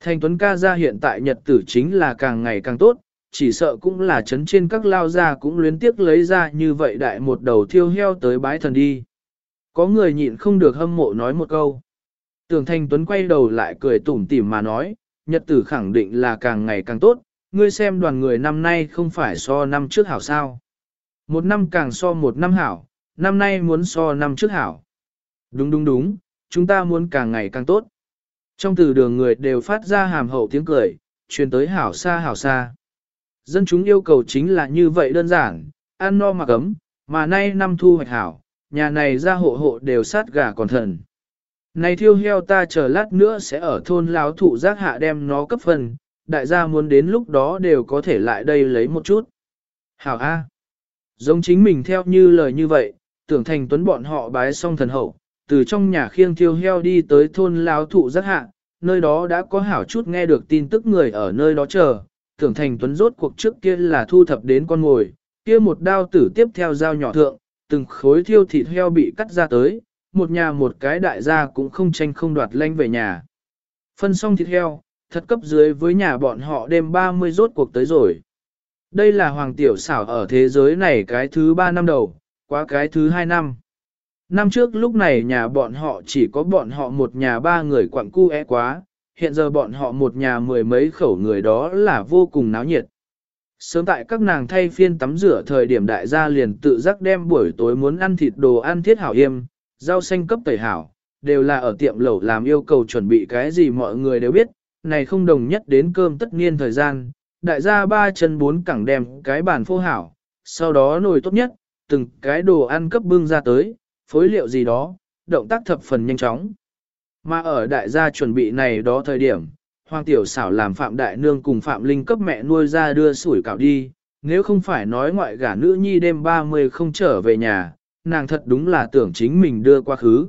Thành tuấn ca ra hiện tại nhật tử chính là càng ngày càng tốt, chỉ sợ cũng là chấn trên các lao gia cũng luyến tiếc lấy ra như vậy đại một đầu thiêu heo tới bái thần đi. Có người nhịn không được hâm mộ nói một câu. Tưởng Thanh Tuấn quay đầu lại cười tủm tỉm mà nói, nhật tử khẳng định là càng ngày càng tốt, ngươi xem đoàn người năm nay không phải so năm trước hảo sao. Một năm càng so một năm hảo, năm nay muốn so năm trước hảo. Đúng đúng đúng, chúng ta muốn càng ngày càng tốt. Trong từ đường người đều phát ra hàm hậu tiếng cười, truyền tới hảo xa hảo xa. Dân chúng yêu cầu chính là như vậy đơn giản, ăn no mặc ấm, mà nay năm thu hoạch hảo, nhà này ra hộ hộ đều sát gà còn thần. Này thiêu heo ta chờ lát nữa sẽ ở thôn láo thụ giác hạ đem nó cấp phần, đại gia muốn đến lúc đó đều có thể lại đây lấy một chút. Hảo A. Giống chính mình theo như lời như vậy, tưởng thành tuấn bọn họ bái xong thần hậu, từ trong nhà khiêng thiêu heo đi tới thôn lao thụ rất hạ, nơi đó đã có hảo chút nghe được tin tức người ở nơi đó chờ, tưởng thành tuấn rốt cuộc trước kia là thu thập đến con ngồi, kia một đao tử tiếp theo dao nhỏ thượng, từng khối thiêu thịt heo bị cắt ra tới, một nhà một cái đại gia cũng không tranh không đoạt lanh về nhà. Phân xong thịt heo, thật cấp dưới với nhà bọn họ đêm 30 rốt cuộc tới rồi. Đây là hoàng tiểu xảo ở thế giới này cái thứ 3 năm đầu, quá cái thứ 2 năm. Năm trước lúc này nhà bọn họ chỉ có bọn họ một nhà ba người quặng cu é quá, hiện giờ bọn họ một nhà mười mấy khẩu người đó là vô cùng náo nhiệt. Sớm tại các nàng thay phiên tắm rửa thời điểm đại gia liền tự giác đem buổi tối muốn ăn thịt đồ ăn thiết hảo yêm, rau xanh cấp tẩy hảo, đều là ở tiệm lẩu làm yêu cầu chuẩn bị cái gì mọi người đều biết, này không đồng nhất đến cơm tất niên thời gian, đại gia ba chân bốn cẳng đem cái bàn phô hảo, sau đó nồi tốt nhất, từng cái đồ ăn cấp bưng ra tới, phối liệu gì đó, động tác thập phần nhanh chóng. Mà ở đại gia chuẩn bị này đó thời điểm, Hoàng Tiểu xảo làm Phạm Đại Nương cùng Phạm Linh cấp mẹ nuôi ra đưa sủi cảo đi, nếu không phải nói ngoại gả nữ nhi đêm 30 không trở về nhà, nàng thật đúng là tưởng chính mình đưa qua khứ.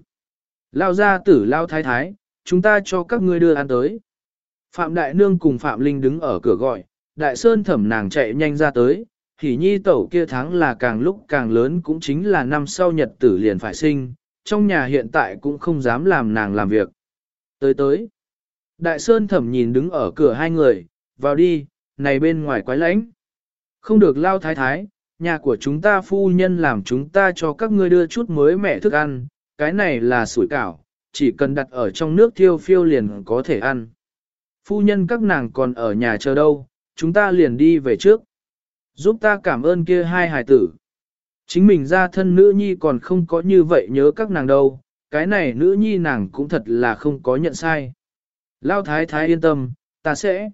Lao ra tử lao thái thái, chúng ta cho các ngươi đưa ăn tới. Phạm Đại Nương cùng Phạm Linh đứng ở cửa gọi, Đại Sơn thẩm nàng chạy nhanh ra tới, hỉ nhi tẩu kia tháng là càng lúc càng lớn cũng chính là năm sau nhật tử liền phải sinh, trong nhà hiện tại cũng không dám làm nàng làm việc. Tới tới, Đại Sơn thẩm nhìn đứng ở cửa hai người, vào đi, này bên ngoài quái lãnh. Không được lao thái thái, nhà của chúng ta phu nhân làm chúng ta cho các ngươi đưa chút mới mẻ thức ăn, cái này là sủi cảo, chỉ cần đặt ở trong nước thiêu phiêu liền có thể ăn. Phu nhân các nàng còn ở nhà chờ đâu, chúng ta liền đi về trước. Giúp ta cảm ơn kia hai hài tử. Chính mình ra thân nữ nhi còn không có như vậy nhớ các nàng đâu, cái này nữ nhi nàng cũng thật là không có nhận sai. Lao thái thái yên tâm, ta sẽ.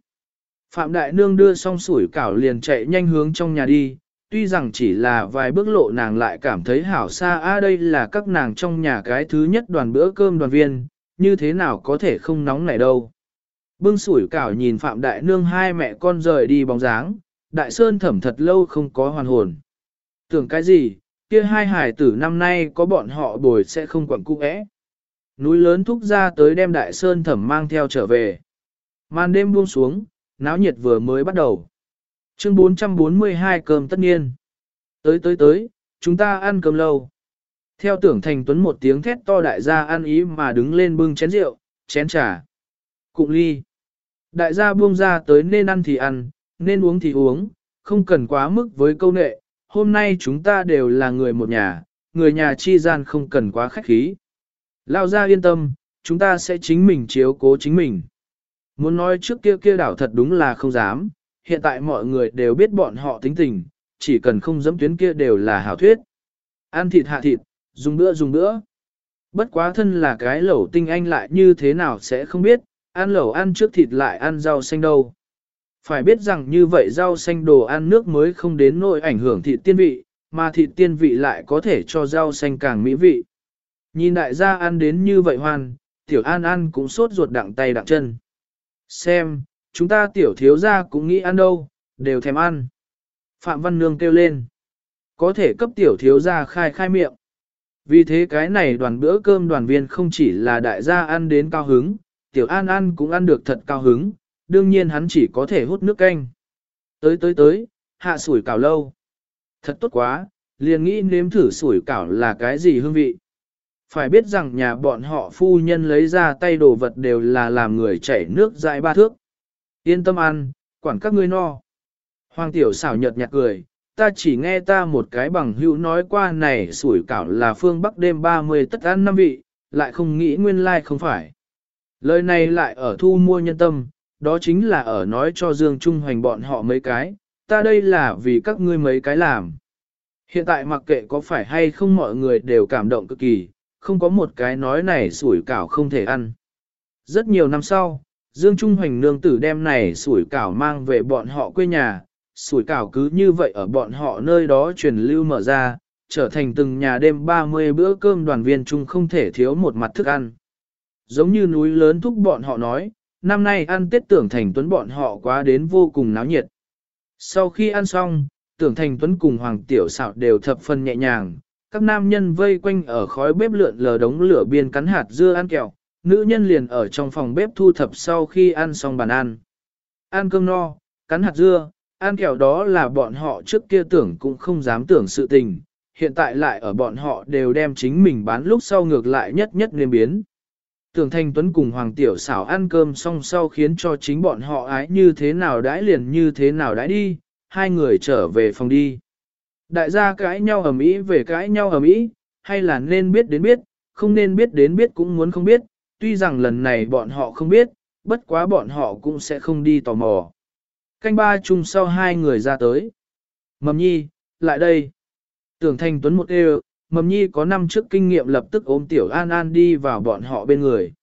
Phạm Đại Nương đưa xong sủi cảo liền chạy nhanh hướng trong nhà đi, tuy rằng chỉ là vài bước lộ nàng lại cảm thấy hảo xa a đây là các nàng trong nhà cái thứ nhất đoàn bữa cơm đoàn viên, như thế nào có thể không nóng này đâu. Bưng sủi cảo nhìn Phạm Đại Nương hai mẹ con rời đi bóng dáng, Đại Sơn thẩm thật lâu không có hoàn hồn. Tưởng cái gì, kia hai hải tử năm nay có bọn họ bồi sẽ không quẩn cung ẽ. Núi lớn thúc ra tới đem Đại Sơn thẩm mang theo trở về. Màn đêm buông xuống, náo nhiệt vừa mới bắt đầu. Chương 442 cơm tất nhiên. Tới tới tới, chúng ta ăn cơm lâu. Theo tưởng thành tuấn một tiếng thét to đại gia ăn ý mà đứng lên bưng chén rượu, chén trà. Cụng ly. Đại gia buông ra tới nên ăn thì ăn, nên uống thì uống, không cần quá mức với câu nệ. Hôm nay chúng ta đều là người một nhà, người nhà chi gian không cần quá khách khí. Lao ra yên tâm, chúng ta sẽ chính mình chiếu cố chính mình. Muốn nói trước kia kia đảo thật đúng là không dám, hiện tại mọi người đều biết bọn họ tính tình, chỉ cần không dẫm tuyến kia đều là hảo thuyết. Ăn thịt hạ thịt, dùng bữa dùng bữa. Bất quá thân là cái lẩu tinh anh lại như thế nào sẽ không biết, ăn lẩu ăn trước thịt lại ăn rau xanh đâu. Phải biết rằng như vậy rau xanh đồ ăn nước mới không đến nỗi ảnh hưởng thịt tiên vị, mà thịt tiên vị lại có thể cho rau xanh càng mỹ vị. Nhìn đại gia ăn đến như vậy hoan, tiểu an ăn cũng sốt ruột đặng tay đặng chân. Xem, chúng ta tiểu thiếu gia cũng nghĩ ăn đâu, đều thèm ăn. Phạm Văn Nương kêu lên. Có thể cấp tiểu thiếu gia khai khai miệng. Vì thế cái này đoàn bữa cơm đoàn viên không chỉ là đại gia ăn đến cao hứng, tiểu an ăn cũng ăn được thật cao hứng, đương nhiên hắn chỉ có thể hút nước canh. Tới tới tới, hạ sủi cảo lâu. Thật tốt quá, liền nghĩ nếm thử sủi cảo là cái gì hương vị. Phải biết rằng nhà bọn họ phu nhân lấy ra tay đồ vật đều là làm người chảy nước dại ba thước. Yên tâm ăn, quản các ngươi no. Hoàng tiểu xảo nhợt nhạt cười, ta chỉ nghe ta một cái bằng hữu nói qua này sủi cảo là phương Bắc đêm 30 tất ăn năm vị, lại không nghĩ nguyên lai like không phải. Lời này lại ở thu mua nhân tâm, đó chính là ở nói cho Dương Trung Hoành bọn họ mấy cái, ta đây là vì các ngươi mấy cái làm. Hiện tại mặc kệ có phải hay không mọi người đều cảm động cực kỳ, không có một cái nói này sủi cảo không thể ăn. Rất nhiều năm sau, Dương Trung Hoành nương tử đem này sủi cảo mang về bọn họ quê nhà, sủi cảo cứ như vậy ở bọn họ nơi đó truyền lưu mở ra, trở thành từng nhà đêm 30 bữa cơm đoàn viên chung không thể thiếu một mặt thức ăn. Giống như núi lớn thúc bọn họ nói, năm nay ăn Tết tưởng thành tuấn bọn họ quá đến vô cùng náo nhiệt. Sau khi ăn xong, tưởng thành tuấn cùng hoàng tiểu Sảo đều thập phần nhẹ nhàng, các nam nhân vây quanh ở khói bếp lượn lờ đống lửa biên cắn hạt dưa ăn kẹo, nữ nhân liền ở trong phòng bếp thu thập sau khi ăn xong bàn ăn. Ăn cơm no, cắn hạt dưa, ăn kẹo đó là bọn họ trước kia tưởng cũng không dám tưởng sự tình, hiện tại lại ở bọn họ đều đem chính mình bán lúc sau ngược lại nhất nhất nên biến. Tưởng Thanh Tuấn cùng Hoàng Tiểu xảo ăn cơm xong sau khiến cho chính bọn họ ái như thế nào đãi liền như thế nào đãi đi, hai người trở về phòng đi. Đại gia cãi nhau ầm ĩ về cãi nhau ầm ĩ, hay là nên biết đến biết, không nên biết đến biết cũng muốn không biết, tuy rằng lần này bọn họ không biết, bất quá bọn họ cũng sẽ không đi tò mò. Canh ba chung sau hai người ra tới. Mầm nhi, lại đây. Tưởng Thanh Tuấn một đều, Mầm nhi có năm trước kinh nghiệm lập tức ôm tiểu an an đi vào bọn họ bên người.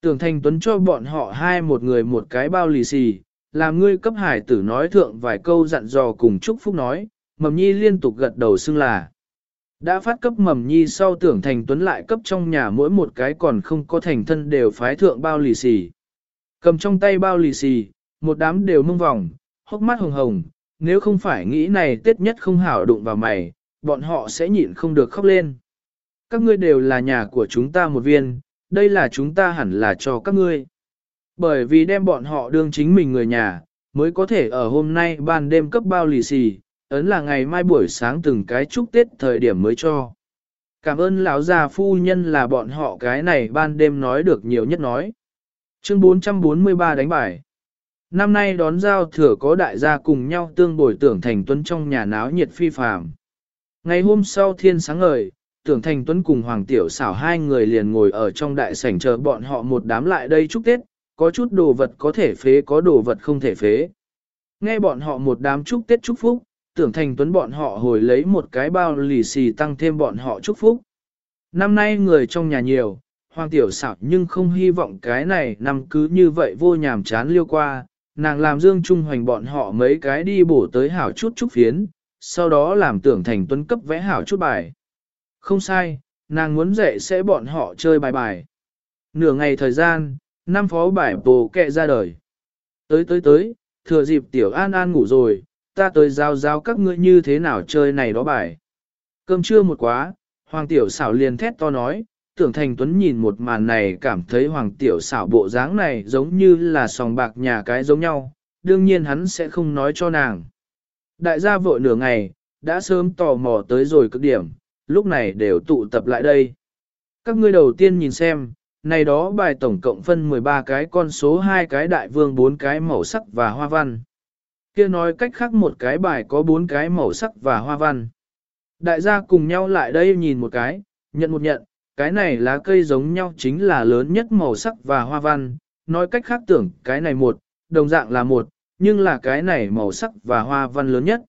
Tưởng thành tuấn cho bọn họ hai một người một cái bao lì xì, làm ngươi cấp hải tử nói thượng vài câu dặn dò cùng chúc phúc nói, mầm nhi liên tục gật đầu xưng là. Đã phát cấp mầm nhi sau tưởng thành tuấn lại cấp trong nhà mỗi một cái còn không có thành thân đều phái thượng bao lì xì. Cầm trong tay bao lì xì, một đám đều mông vòng, hốc mắt hồng hồng, nếu không phải nghĩ này tết nhất không hảo đụng vào mày, bọn họ sẽ nhịn không được khóc lên. Các ngươi đều là nhà của chúng ta một viên, đây là chúng ta hẳn là cho các ngươi. Bởi vì đem bọn họ đương chính mình người nhà, mới có thể ở hôm nay ban đêm cấp bao lì xì, ấn là ngày mai buổi sáng từng cái chúc Tết thời điểm mới cho. Cảm ơn lão già phu nhân là bọn họ cái này ban đêm nói được nhiều nhất nói. Chương 443 đánh bài. Năm nay đón giao thừa có đại gia cùng nhau tương bồi tưởng thành tuấn trong nhà náo nhiệt phi phàm. Ngày hôm sau thiên sáng ngời, tưởng thành tuấn cùng Hoàng Tiểu xảo hai người liền ngồi ở trong đại sảnh chờ bọn họ một đám lại đây chúc Tết, có chút đồ vật có thể phế có đồ vật không thể phế. Nghe bọn họ một đám chúc Tết chúc phúc, tưởng thành tuấn bọn họ hồi lấy một cái bao lì xì tăng thêm bọn họ chúc phúc. Năm nay người trong nhà nhiều, Hoàng Tiểu xảo nhưng không hy vọng cái này năm cứ như vậy vô nhàm chán liêu qua, nàng làm dương trung hoành bọn họ mấy cái đi bổ tới hảo chút chúc phiến, sau đó làm tưởng thành tuấn cấp vẽ hảo chút bài. Không sai, nàng muốn dạy sẽ bọn họ chơi bài bài. Nửa ngày thời gian, năm phó bài bồ kẹ ra đời. Tới tới tới, thừa dịp tiểu an an ngủ rồi, ta tới giao giao các ngươi như thế nào chơi này đó bài. Cơm trưa một quá, hoàng tiểu xảo liền thét to nói, tưởng thành tuấn nhìn một màn này cảm thấy hoàng tiểu xảo bộ dáng này giống như là sòng bạc nhà cái giống nhau, đương nhiên hắn sẽ không nói cho nàng. Đại gia vội nửa ngày, đã sớm tò mò tới rồi cực điểm, lúc này đều tụ tập lại đây. Các ngươi đầu tiên nhìn xem, này đó bài tổng cộng phân 13 cái con số hai cái đại vương bốn cái màu sắc và hoa văn. kia nói cách khác một cái bài có bốn cái màu sắc và hoa văn. Đại gia cùng nhau lại đây nhìn một cái, nhận một nhận, cái này lá cây giống nhau chính là lớn nhất màu sắc và hoa văn, nói cách khác tưởng cái này một, đồng dạng là một, nhưng là cái này màu sắc và hoa văn lớn nhất.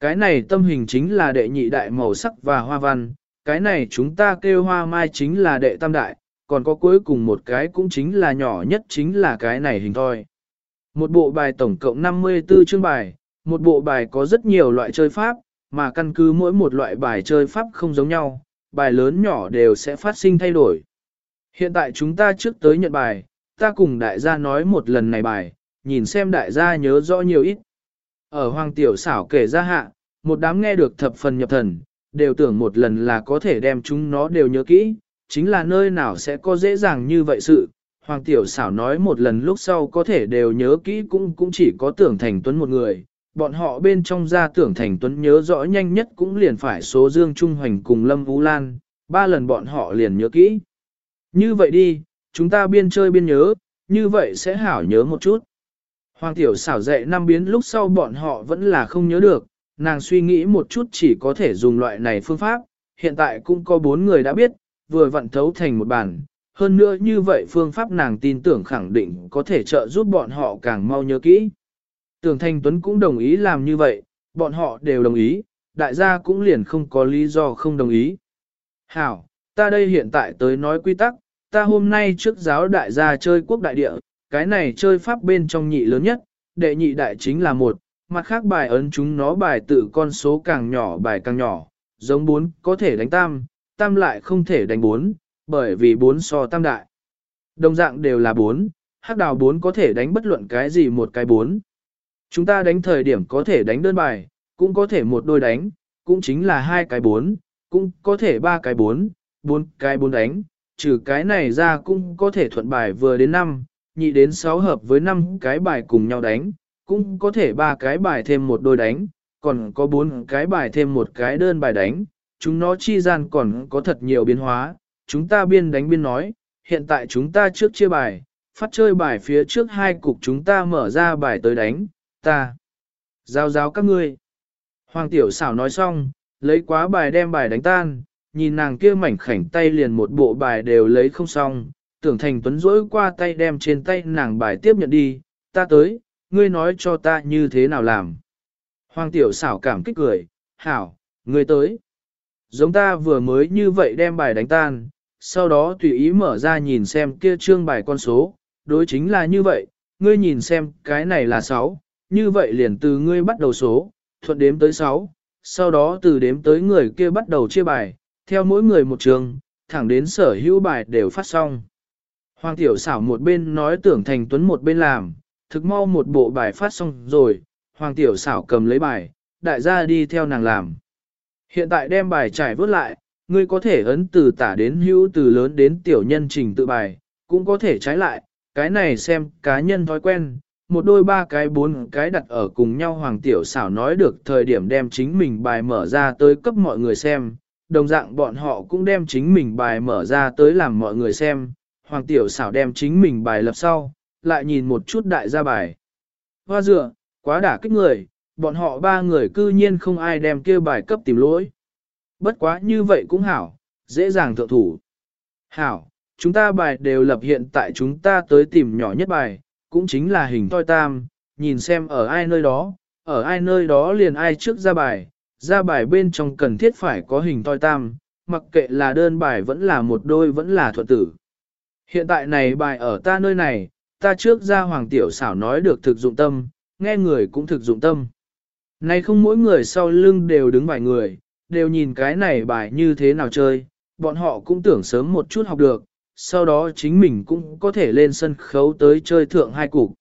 Cái này tâm hình chính là đệ nhị đại màu sắc và hoa văn, cái này chúng ta kêu hoa mai chính là đệ tam đại, còn có cuối cùng một cái cũng chính là nhỏ nhất chính là cái này hình thôi. Một bộ bài tổng cộng 54 chương bài, một bộ bài có rất nhiều loại chơi pháp, mà căn cứ mỗi một loại bài chơi pháp không giống nhau, bài lớn nhỏ đều sẽ phát sinh thay đổi. Hiện tại chúng ta trước tới nhận bài, ta cùng đại gia nói một lần này bài, nhìn xem đại gia nhớ rõ nhiều ít. Ở hoàng tiểu xảo kể ra hạ, một đám nghe được thập phần nhập thần, đều tưởng một lần là có thể đem chúng nó đều nhớ kỹ, chính là nơi nào sẽ có dễ dàng như vậy sự. Hoàng tiểu xảo nói một lần lúc sau có thể đều nhớ kỹ cũng cũng chỉ có tưởng thành tuấn một người, bọn họ bên trong gia tưởng thành tuấn nhớ rõ nhanh nhất cũng liền phải số Dương Trung Hoành cùng Lâm Vũ Lan, ba lần bọn họ liền nhớ kỹ. Như vậy đi, chúng ta biên chơi biên nhớ, như vậy sẽ hảo nhớ một chút. Hoàng tiểu xảo dạy năm biến lúc sau bọn họ vẫn là không nhớ được, nàng suy nghĩ một chút chỉ có thể dùng loại này phương pháp, hiện tại cũng có bốn người đã biết, vừa vận thấu thành một bản. Hơn nữa như vậy phương pháp nàng tin tưởng khẳng định có thể trợ giúp bọn họ càng mau nhớ kỹ. Tưởng Thanh Tuấn cũng đồng ý làm như vậy, bọn họ đều đồng ý, đại gia cũng liền không có lý do không đồng ý. Hảo, ta đây hiện tại tới nói quy tắc, ta hôm nay trước giáo đại gia chơi quốc đại địa, cái này chơi pháp bên trong nhị lớn nhất, đệ nhị đại chính là một, mặt khác bài ấn chúng nó bài tự con số càng nhỏ bài càng nhỏ, giống bốn có thể đánh tam, tam lại không thể đánh bốn, bởi vì bốn so tam đại. Đồng dạng đều là bốn, hắc đào bốn có thể đánh bất luận cái gì một cái bốn. Chúng ta đánh thời điểm có thể đánh đơn bài, cũng có thể một đôi đánh, cũng chính là hai cái bốn, cũng có thể ba cái bốn, bốn cái bốn đánh, trừ cái này ra cũng có thể thuận bài vừa đến năm, nhị đến sáu hợp với năm cái bài cùng nhau đánh, cũng có thể ba cái bài thêm một đôi đánh, còn có bốn cái bài thêm một cái đơn bài đánh, chúng nó chi gian còn có thật nhiều biến hóa, chúng ta biên đánh biên nói, hiện tại chúng ta trước chia bài, phát chơi bài phía trước hai cục chúng ta mở ra bài tới đánh, ta. Giao giao các ngươi. Hoàng tiểu xảo nói xong, lấy quá bài đem bài đánh tan, nhìn nàng kia mảnh khảnh tay liền một bộ bài đều lấy không xong, tưởng thành tuấn rỗi qua tay đem trên tay nàng bài tiếp nhận đi, ta tới, ngươi nói cho ta như thế nào làm. Hoàng tiểu xảo cảm kích cười, hảo, ngươi tới. Giống ta vừa mới như vậy đem bài đánh tan, sau đó tùy ý mở ra nhìn xem kia trương bài con số, đối chính là như vậy, ngươi nhìn xem cái này là 6, như vậy liền từ ngươi bắt đầu số, thuận đếm tới 6, sau đó từ đếm tới người kia bắt đầu chia bài, theo mỗi người một trường, thẳng đến sở hữu bài đều phát xong. Hoàng tiểu xảo một bên nói tưởng thành tuấn một bên làm, thực mau một bộ bài phát xong rồi, hoàng tiểu xảo cầm lấy bài, đại gia đi theo nàng làm. Hiện tại đem bài trải vớt lại, ngươi có thể ấn từ tả đến hữu từ lớn đến tiểu nhân trình tự bài, cũng có thể trái lại, cái này xem cá nhân thói quen, một đôi ba cái bốn cái đặt ở cùng nhau hoàng tiểu xảo nói được thời điểm đem chính mình bài mở ra tới cấp mọi người xem, đồng dạng bọn họ cũng đem chính mình bài mở ra tới làm mọi người xem, hoàng tiểu xảo đem chính mình bài lập sau, lại nhìn một chút đại gia bài. Hoa dựa, quá đả kích người, bọn họ ba người cư nhiên không ai đem kia bài cấp tìm lỗi. Bất quá như vậy cũng hảo, dễ dàng thượng thủ. Hảo, chúng ta bài đều lập hiện tại chúng ta tới tìm nhỏ nhất bài, cũng chính là hình toi tam, nhìn xem ở ai nơi đó, ở ai nơi đó liền ai trước ra bài, ra bài bên trong cần thiết phải có hình toi tam, mặc kệ là đơn bài vẫn là một đôi vẫn là thuận tử. Hiện tại này bài ở ta nơi này, ta trước ra hoàng tiểu xảo nói được thực dụng tâm, nghe người cũng thực dụng tâm. Này không mỗi người sau lưng đều đứng vài người, đều nhìn cái này bài như thế nào chơi, bọn họ cũng tưởng sớm một chút học được, sau đó chính mình cũng có thể lên sân khấu tới chơi thượng hai cục.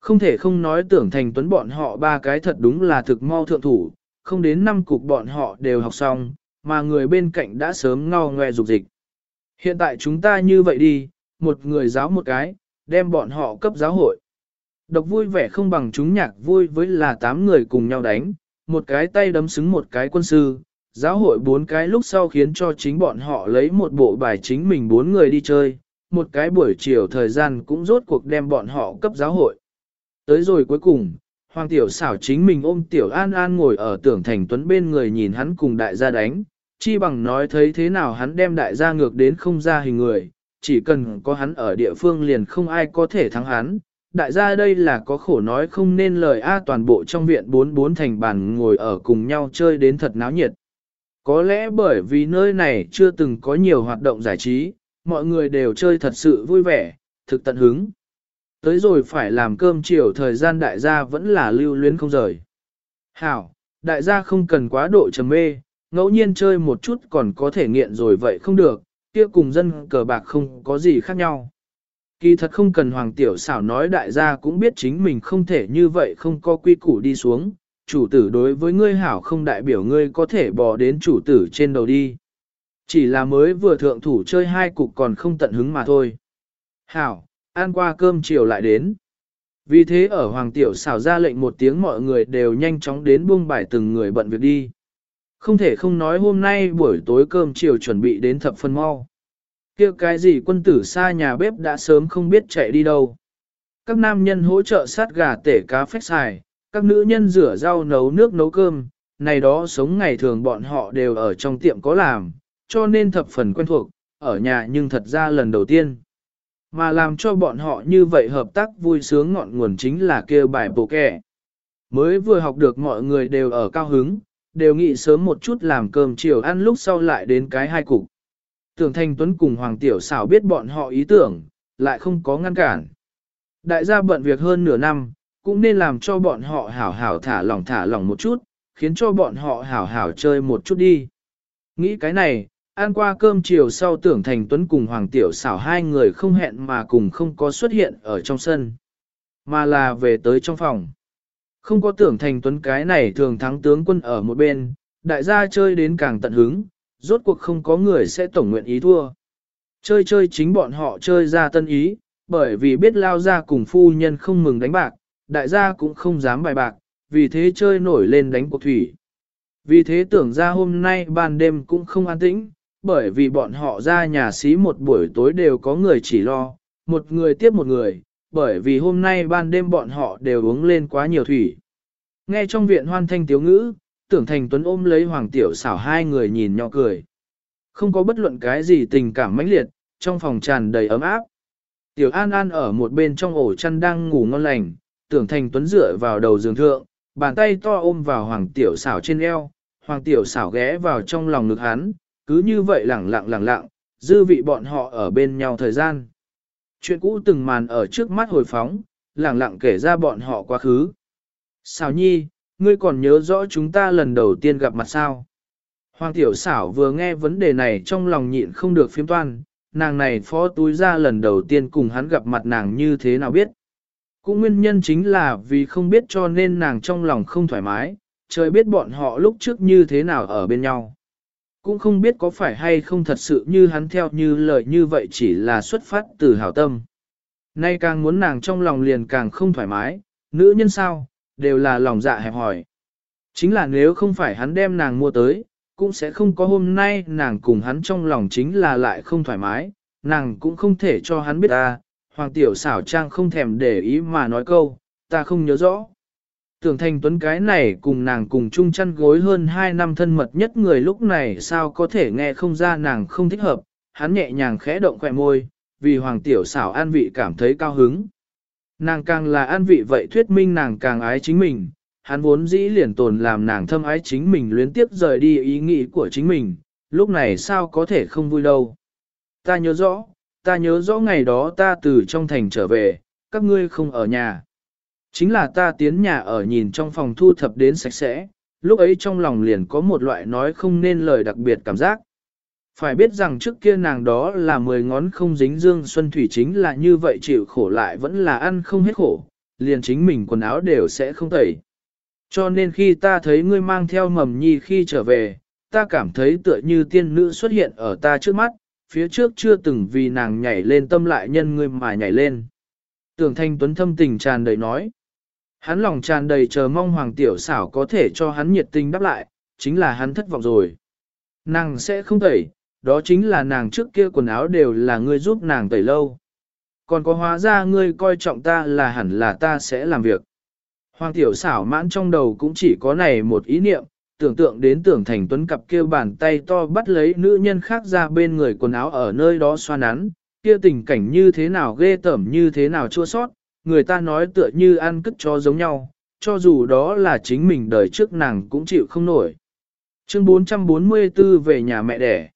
Không thể không nói tưởng thành tuấn bọn họ ba cái thật đúng là thực mau thượng thủ, không đến năm cục bọn họ đều học xong, mà người bên cạnh đã sớm ngao ngoe dục dịch. Hiện tại chúng ta như vậy đi, một người giáo một cái, đem bọn họ cấp giáo hội. Độc vui vẻ không bằng chúng nhạc vui với là tám người cùng nhau đánh, một cái tay đấm xứng một cái quân sư, giáo hội bốn cái lúc sau khiến cho chính bọn họ lấy một bộ bài chính mình bốn người đi chơi, một cái buổi chiều thời gian cũng rốt cuộc đem bọn họ cấp giáo hội. Tới rồi cuối cùng, Hoàng Tiểu xảo chính mình ôm Tiểu An An ngồi ở tưởng thành tuấn bên người nhìn hắn cùng đại gia đánh, chi bằng nói thấy thế nào hắn đem đại gia ngược đến không ra hình người, chỉ cần có hắn ở địa phương liền không ai có thể thắng hắn. Đại gia đây là có khổ nói không nên lời A toàn bộ trong viện bốn bốn thành bàn ngồi ở cùng nhau chơi đến thật náo nhiệt. Có lẽ bởi vì nơi này chưa từng có nhiều hoạt động giải trí, mọi người đều chơi thật sự vui vẻ, thực tận hứng. Tới rồi phải làm cơm chiều thời gian đại gia vẫn là lưu luyến không rời. Hảo, đại gia không cần quá độ trầm mê, ngẫu nhiên chơi một chút còn có thể nghiện rồi vậy không được, kia cùng dân cờ bạc không có gì khác nhau. Kỳ thật không cần Hoàng Tiểu xảo nói đại gia cũng biết chính mình không thể như vậy không có quy củ đi xuống, chủ tử đối với ngươi hảo không đại biểu ngươi có thể bỏ đến chủ tử trên đầu đi. Chỉ là mới vừa thượng thủ chơi hai cục còn không tận hứng mà thôi. Hảo, ăn qua cơm chiều lại đến. Vì thế ở Hoàng Tiểu xảo ra lệnh một tiếng mọi người đều nhanh chóng đến buông bài từng người bận việc đi. Không thể không nói hôm nay buổi tối cơm chiều chuẩn bị đến thập phân mau. kia cái gì quân tử xa nhà bếp đã sớm không biết chạy đi đâu. Các nam nhân hỗ trợ sát gà tể cá phách xài, các nữ nhân rửa rau nấu nước nấu cơm, này đó sống ngày thường bọn họ đều ở trong tiệm có làm, cho nên thập phần quen thuộc, ở nhà nhưng thật ra lần đầu tiên. Mà làm cho bọn họ như vậy hợp tác vui sướng ngọn nguồn chính là kêu bài bộ kẻ. Mới vừa học được mọi người đều ở cao hứng, đều nghĩ sớm một chút làm cơm chiều ăn lúc sau lại đến cái hai cục. Tưởng Thanh Tuấn cùng Hoàng Tiểu xảo biết bọn họ ý tưởng, lại không có ngăn cản. Đại gia bận việc hơn nửa năm, cũng nên làm cho bọn họ hảo hảo thả lỏng thả lỏng một chút, khiến cho bọn họ hảo hảo chơi một chút đi. Nghĩ cái này, ăn qua cơm chiều sau tưởng thành tuấn cùng Hoàng Tiểu xảo hai người không hẹn mà cùng không có xuất hiện ở trong sân, mà là về tới trong phòng. Không có tưởng thành tuấn cái này thường thắng tướng quân ở một bên, đại gia chơi đến càng tận hứng, rốt cuộc không có người sẽ tổng nguyện ý thua. Chơi chơi chính bọn họ chơi ra tân ý, bởi vì biết lao ra cùng phu nhân không mừng đánh bạc, đại gia cũng không dám bài bạc, vì thế chơi nổi lên đánh cuộc thủy. Vì thế tưởng ra hôm nay ban đêm cũng không an tĩnh, bởi vì bọn họ ra nhà xí một buổi tối đều có người chỉ lo, một người tiếp một người, bởi vì hôm nay ban đêm bọn họ đều uống lên quá nhiều thủy. Nghe trong viện hoan thanh tiếu ngữ, tưởng thành tuấn ôm lấy hoàng tiểu xảo hai người nhìn nhỏ cười. Không có bất luận cái gì tình cảm mãnh liệt, trong phòng tràn đầy ấm áp. Tiểu An An ở một bên trong ổ chăn đang ngủ ngon lành, tưởng thành tuấn dựa vào đầu giường thượng, bàn tay to ôm vào hoàng tiểu xảo trên eo, hoàng tiểu xảo ghé vào trong lòng ngực hắn, cứ như vậy lẳng lặng lẳng lặng, dư vị bọn họ ở bên nhau thời gian. Chuyện cũ từng màn ở trước mắt hồi phóng, lẳng lặng kể ra bọn họ quá khứ. Xảo nhi, ngươi còn nhớ rõ chúng ta lần đầu tiên gặp mặt sao? Hoàng tiểu xảo vừa nghe vấn đề này trong lòng nhịn không được phiếm toan, nàng này phó túi ra lần đầu tiên cùng hắn gặp mặt nàng như thế nào biết. Cũng nguyên nhân chính là vì không biết cho nên nàng trong lòng không thoải mái, trời biết bọn họ lúc trước như thế nào ở bên nhau. Cũng không biết có phải hay không thật sự như hắn theo như lời như vậy chỉ là xuất phát từ hảo tâm. Nay càng muốn nàng trong lòng liền càng không thoải mái, nữ nhân sao, đều là lòng dạ hẹp hỏi. Chính là nếu không phải hắn đem nàng mua tới, cũng sẽ không có hôm nay nàng cùng hắn trong lòng chính là lại không thoải mái, nàng cũng không thể cho hắn biết ta, hoàng tiểu xảo trang không thèm để ý mà nói câu, ta không nhớ rõ. Tưởng thành tuấn cái này cùng nàng cùng chung chăn gối hơn 2 năm thân mật nhất người lúc này sao có thể nghe không ra nàng không thích hợp, hắn nhẹ nhàng khẽ động khỏe môi, vì hoàng tiểu xảo an vị cảm thấy cao hứng. Nàng càng là an vị vậy thuyết minh nàng càng ái chính mình, hắn vốn dĩ liền tồn làm nàng thâm ái chính mình luyến tiếp rời đi ý nghĩ của chính mình, lúc này sao có thể không vui đâu. Ta nhớ rõ, ta nhớ rõ ngày đó ta từ trong thành trở về, các ngươi không ở nhà. Chính là ta tiến nhà ở nhìn trong phòng thu thập đến sạch sẽ, lúc ấy trong lòng liền có một loại nói không nên lời đặc biệt cảm giác. Phải biết rằng trước kia nàng đó là mười ngón không dính dương xuân thủy chính là như vậy chịu khổ lại vẫn là ăn không hết khổ, liền chính mình quần áo đều sẽ không tẩy. Cho nên khi ta thấy ngươi mang theo mầm nhi khi trở về, ta cảm thấy tựa như tiên nữ xuất hiện ở ta trước mắt, phía trước chưa từng vì nàng nhảy lên tâm lại nhân ngươi mà nhảy lên. Tưởng thanh tuấn thâm tình tràn đầy nói. Hắn lòng tràn đầy chờ mong hoàng tiểu xảo có thể cho hắn nhiệt tình đáp lại, chính là hắn thất vọng rồi. Nàng sẽ không tẩy, đó chính là nàng trước kia quần áo đều là ngươi giúp nàng tẩy lâu. Còn có hóa ra ngươi coi trọng ta là hẳn là ta sẽ làm việc. Hoàng tiểu xảo mãn trong đầu cũng chỉ có này một ý niệm, tưởng tượng đến tưởng thành tuấn cặp kia bàn tay to bắt lấy nữ nhân khác ra bên người quần áo ở nơi đó xoa nắn, kia tình cảnh như thế nào ghê tởm như thế nào chua sót, người ta nói tựa như ăn cất cho giống nhau, cho dù đó là chính mình đời trước nàng cũng chịu không nổi. Chương 444 về nhà mẹ đẻ.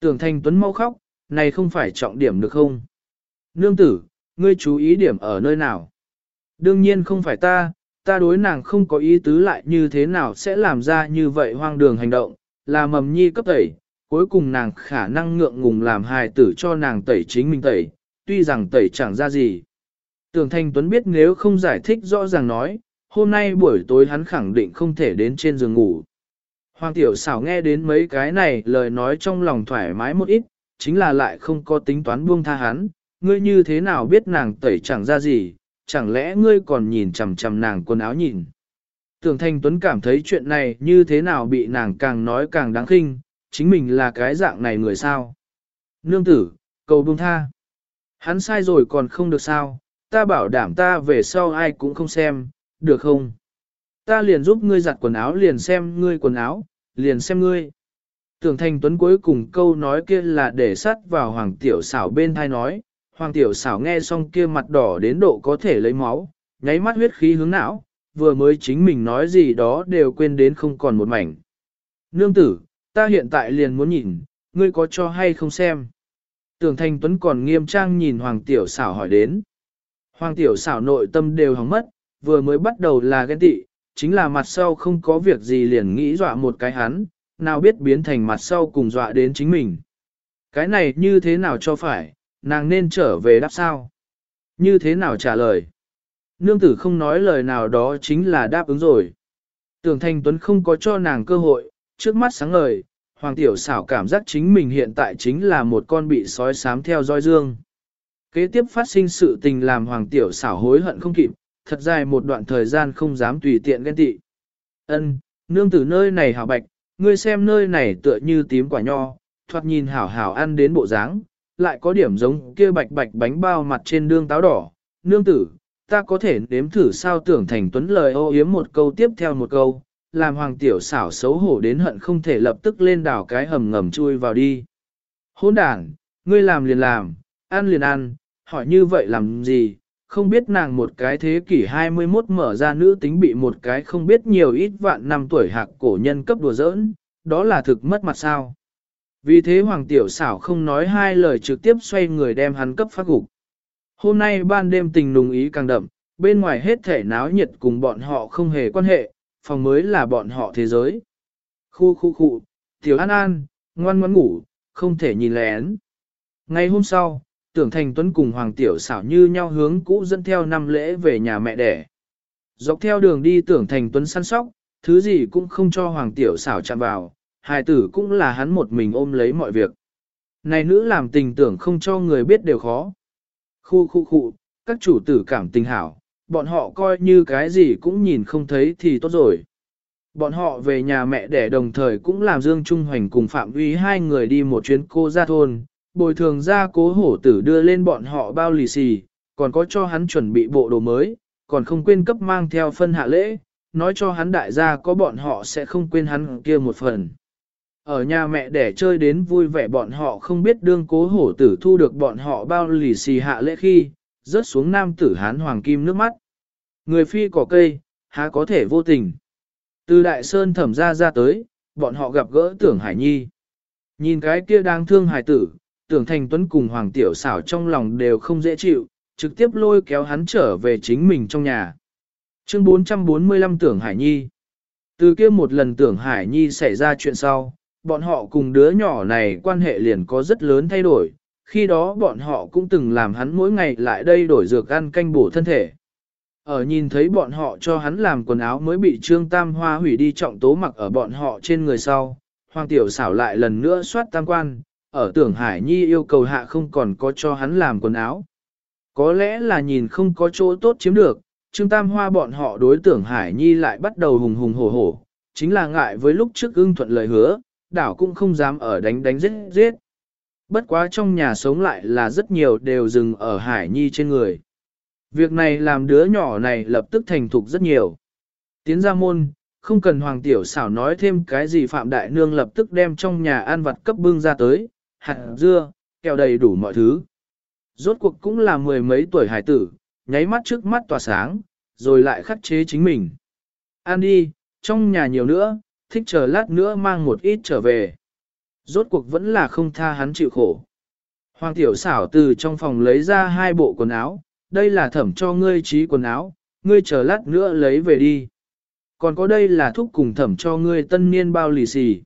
Tưởng thành tuấn mau khóc, này không phải trọng điểm được không? Nương tử, ngươi chú ý điểm ở nơi nào? Đương nhiên không phải ta, ta đối nàng không có ý tứ lại như thế nào sẽ làm ra như vậy hoang đường hành động, là mầm nhi cấp tẩy, cuối cùng nàng khả năng ngượng ngùng làm hài tử cho nàng tẩy chính mình tẩy, tuy rằng tẩy chẳng ra gì. Tưởng Thanh Tuấn biết nếu không giải thích rõ ràng nói, hôm nay buổi tối hắn khẳng định không thể đến trên giường ngủ. Hoàng tiểu xảo nghe đến mấy cái này lời nói trong lòng thoải mái một ít, chính là lại không có tính toán buông tha hắn, ngươi như thế nào biết nàng tẩy chẳng ra gì, chẳng lẽ ngươi còn nhìn chằm chằm nàng quần áo nhìn. Tưởng Thanh Tuấn cảm thấy chuyện này như thế nào bị nàng càng nói càng đáng khinh, chính mình là cái dạng này người sao. Nương tử, cầu buông tha. Hắn sai rồi còn không được sao, ta bảo đảm ta về sau ai cũng không xem, được không? Ta liền giúp ngươi giặt quần áo liền xem ngươi quần áo, liền xem ngươi. Tưởng Thanh Tuấn cuối cùng câu nói kia là để sắt vào Hoàng Tiểu xảo bên thai nói, Hoàng Tiểu xảo nghe xong kia mặt đỏ đến độ có thể lấy máu, nháy mắt huyết khí hướng não, vừa mới chính mình nói gì đó đều quên đến không còn một mảnh. Nương tử, ta hiện tại liền muốn nhìn, ngươi có cho hay không xem. Tưởng Thanh Tuấn còn nghiêm trang nhìn Hoàng Tiểu xảo hỏi đến. Hoàng Tiểu xảo nội tâm đều hóng mất, vừa mới bắt đầu là ghen tị, chính là mặt sau không có việc gì liền nghĩ dọa một cái hắn, nào biết biến thành mặt sau cùng dọa đến chính mình. Cái này như thế nào cho phải, nàng nên trở về đáp sao? Như thế nào trả lời? Nương tử không nói lời nào đó chính là đáp ứng rồi. Tưởng Thanh Tuấn không có cho nàng cơ hội, trước mắt sáng ngời, Hoàng Tiểu xảo cảm giác chính mình hiện tại chính là một con bị sói sám theo dõi dương. Kế tiếp phát sinh sự tình làm Hoàng Tiểu xảo hối hận không kịp, thật dài một đoạn thời gian không dám tùy tiện ghen tị. Ân, nương tử nơi này hảo bạch, ngươi xem nơi này tựa như tím quả nho, thoạt nhìn hảo hảo ăn đến bộ dáng, lại có điểm giống kia bạch bạch bánh bao mặt trên đương táo đỏ. Nương tử, ta có thể nếm thử sao tưởng thành tuấn lời ô yếm một câu tiếp theo một câu, làm hoàng tiểu xảo xấu hổ đến hận không thể lập tức lên đảo cái hầm ngầm chui vào đi. Hôn đàn, ngươi làm liền làm, ăn liền ăn, hỏi như vậy làm gì, không biết nàng một cái thế kỷ 21 mở ra nữ tính bị một cái không biết nhiều ít vạn năm tuổi hạc cổ nhân cấp đùa giỡn, đó là thực mất mặt sao. Vì thế Hoàng Tiểu xảo không nói hai lời trực tiếp xoay người đem hắn cấp phát gục. Hôm nay ban đêm tình nùng ý càng đậm, bên ngoài hết thể náo nhiệt cùng bọn họ không hề quan hệ, phòng mới là bọn họ thế giới. Khu khu khu, Tiểu An An, ngoan ngoan ngủ, không thể nhìn lén. Ngày hôm sau, tưởng thành tuấn cùng Hoàng Tiểu xảo như nhau hướng cũ dẫn theo năm lễ về nhà mẹ đẻ. Dọc theo đường đi tưởng thành tuấn săn sóc, thứ gì cũng không cho Hoàng Tiểu xảo chạm vào, hài tử cũng là hắn một mình ôm lấy mọi việc. Này nữ làm tình tưởng không cho người biết đều khó. Khu khu khu, các chủ tử cảm tình hảo, bọn họ coi như cái gì cũng nhìn không thấy thì tốt rồi. Bọn họ về nhà mẹ đẻ đồng thời cũng làm Dương Trung Hoành cùng Phạm Uy hai người đi một chuyến cô ra thôn, bồi thường ra cố hổ tử đưa lên bọn họ bao lì xì, còn có cho hắn chuẩn bị bộ đồ mới, còn không quên cấp mang theo phân hạ lễ, nói cho hắn đại gia có bọn họ sẽ không quên hắn kia một phần. Ở nhà mẹ để chơi đến vui vẻ bọn họ không biết đương cố hổ tử thu được bọn họ bao lì xì hạ lễ khi, rớt xuống nam tử hán hoàng kim nước mắt. Người phi cỏ cây, há có thể vô tình. Từ đại sơn thẩm ra ra tới, bọn họ gặp gỡ tưởng hải nhi. Nhìn cái kia đang thương hải tử, tưởng thành tuấn cùng hoàng tiểu xảo trong lòng đều không dễ chịu, trực tiếp lôi kéo hắn trở về chính mình trong nhà. Chương 445 tưởng hải nhi. Từ kia một lần tưởng hải nhi xảy ra chuyện sau, bọn họ cùng đứa nhỏ này quan hệ liền có rất lớn thay đổi, khi đó bọn họ cũng từng làm hắn mỗi ngày lại đây đổi dược ăn canh bổ thân thể. Ở nhìn thấy bọn họ cho hắn làm quần áo mới bị Trương Tam Hoa hủy đi trọng tố mặc ở bọn họ trên người sau, Hoàng Tiểu xảo lại lần nữa soát tam quan, ở tưởng Hải Nhi yêu cầu hạ không còn có cho hắn làm quần áo. Có lẽ là nhìn không có chỗ tốt chiếm được, Trương Tam Hoa bọn họ đối tưởng Hải Nhi lại bắt đầu hùng hùng hổ hổ, chính là ngại với lúc trước ưng thuận lời hứa, đảo cũng không dám ở đánh đánh giết giết. Bất quá trong nhà sống lại là rất nhiều đều dừng ở Hải Nhi trên người. Việc này làm đứa nhỏ này lập tức thành thục rất nhiều. Tiến ra môn, không cần Hoàng Tiểu xảo nói thêm cái gì Phạm Đại Nương lập tức đem trong nhà ăn vặt cấp bưng ra tới, hạt dưa, kẹo đầy đủ mọi thứ. Rốt cuộc cũng là mười mấy tuổi hải tử, nháy mắt trước mắt tỏa sáng, rồi lại khắc chế chính mình. an đi, trong nhà nhiều nữa, thích chờ lát nữa mang một ít trở về. Rốt cuộc vẫn là không tha hắn chịu khổ. Hoàng tiểu xảo từ trong phòng lấy ra hai bộ quần áo, đây là thẩm cho ngươi trí quần áo, ngươi chờ lát nữa lấy về đi. Còn có đây là thuốc cùng thẩm cho ngươi tân niên bao lì xì.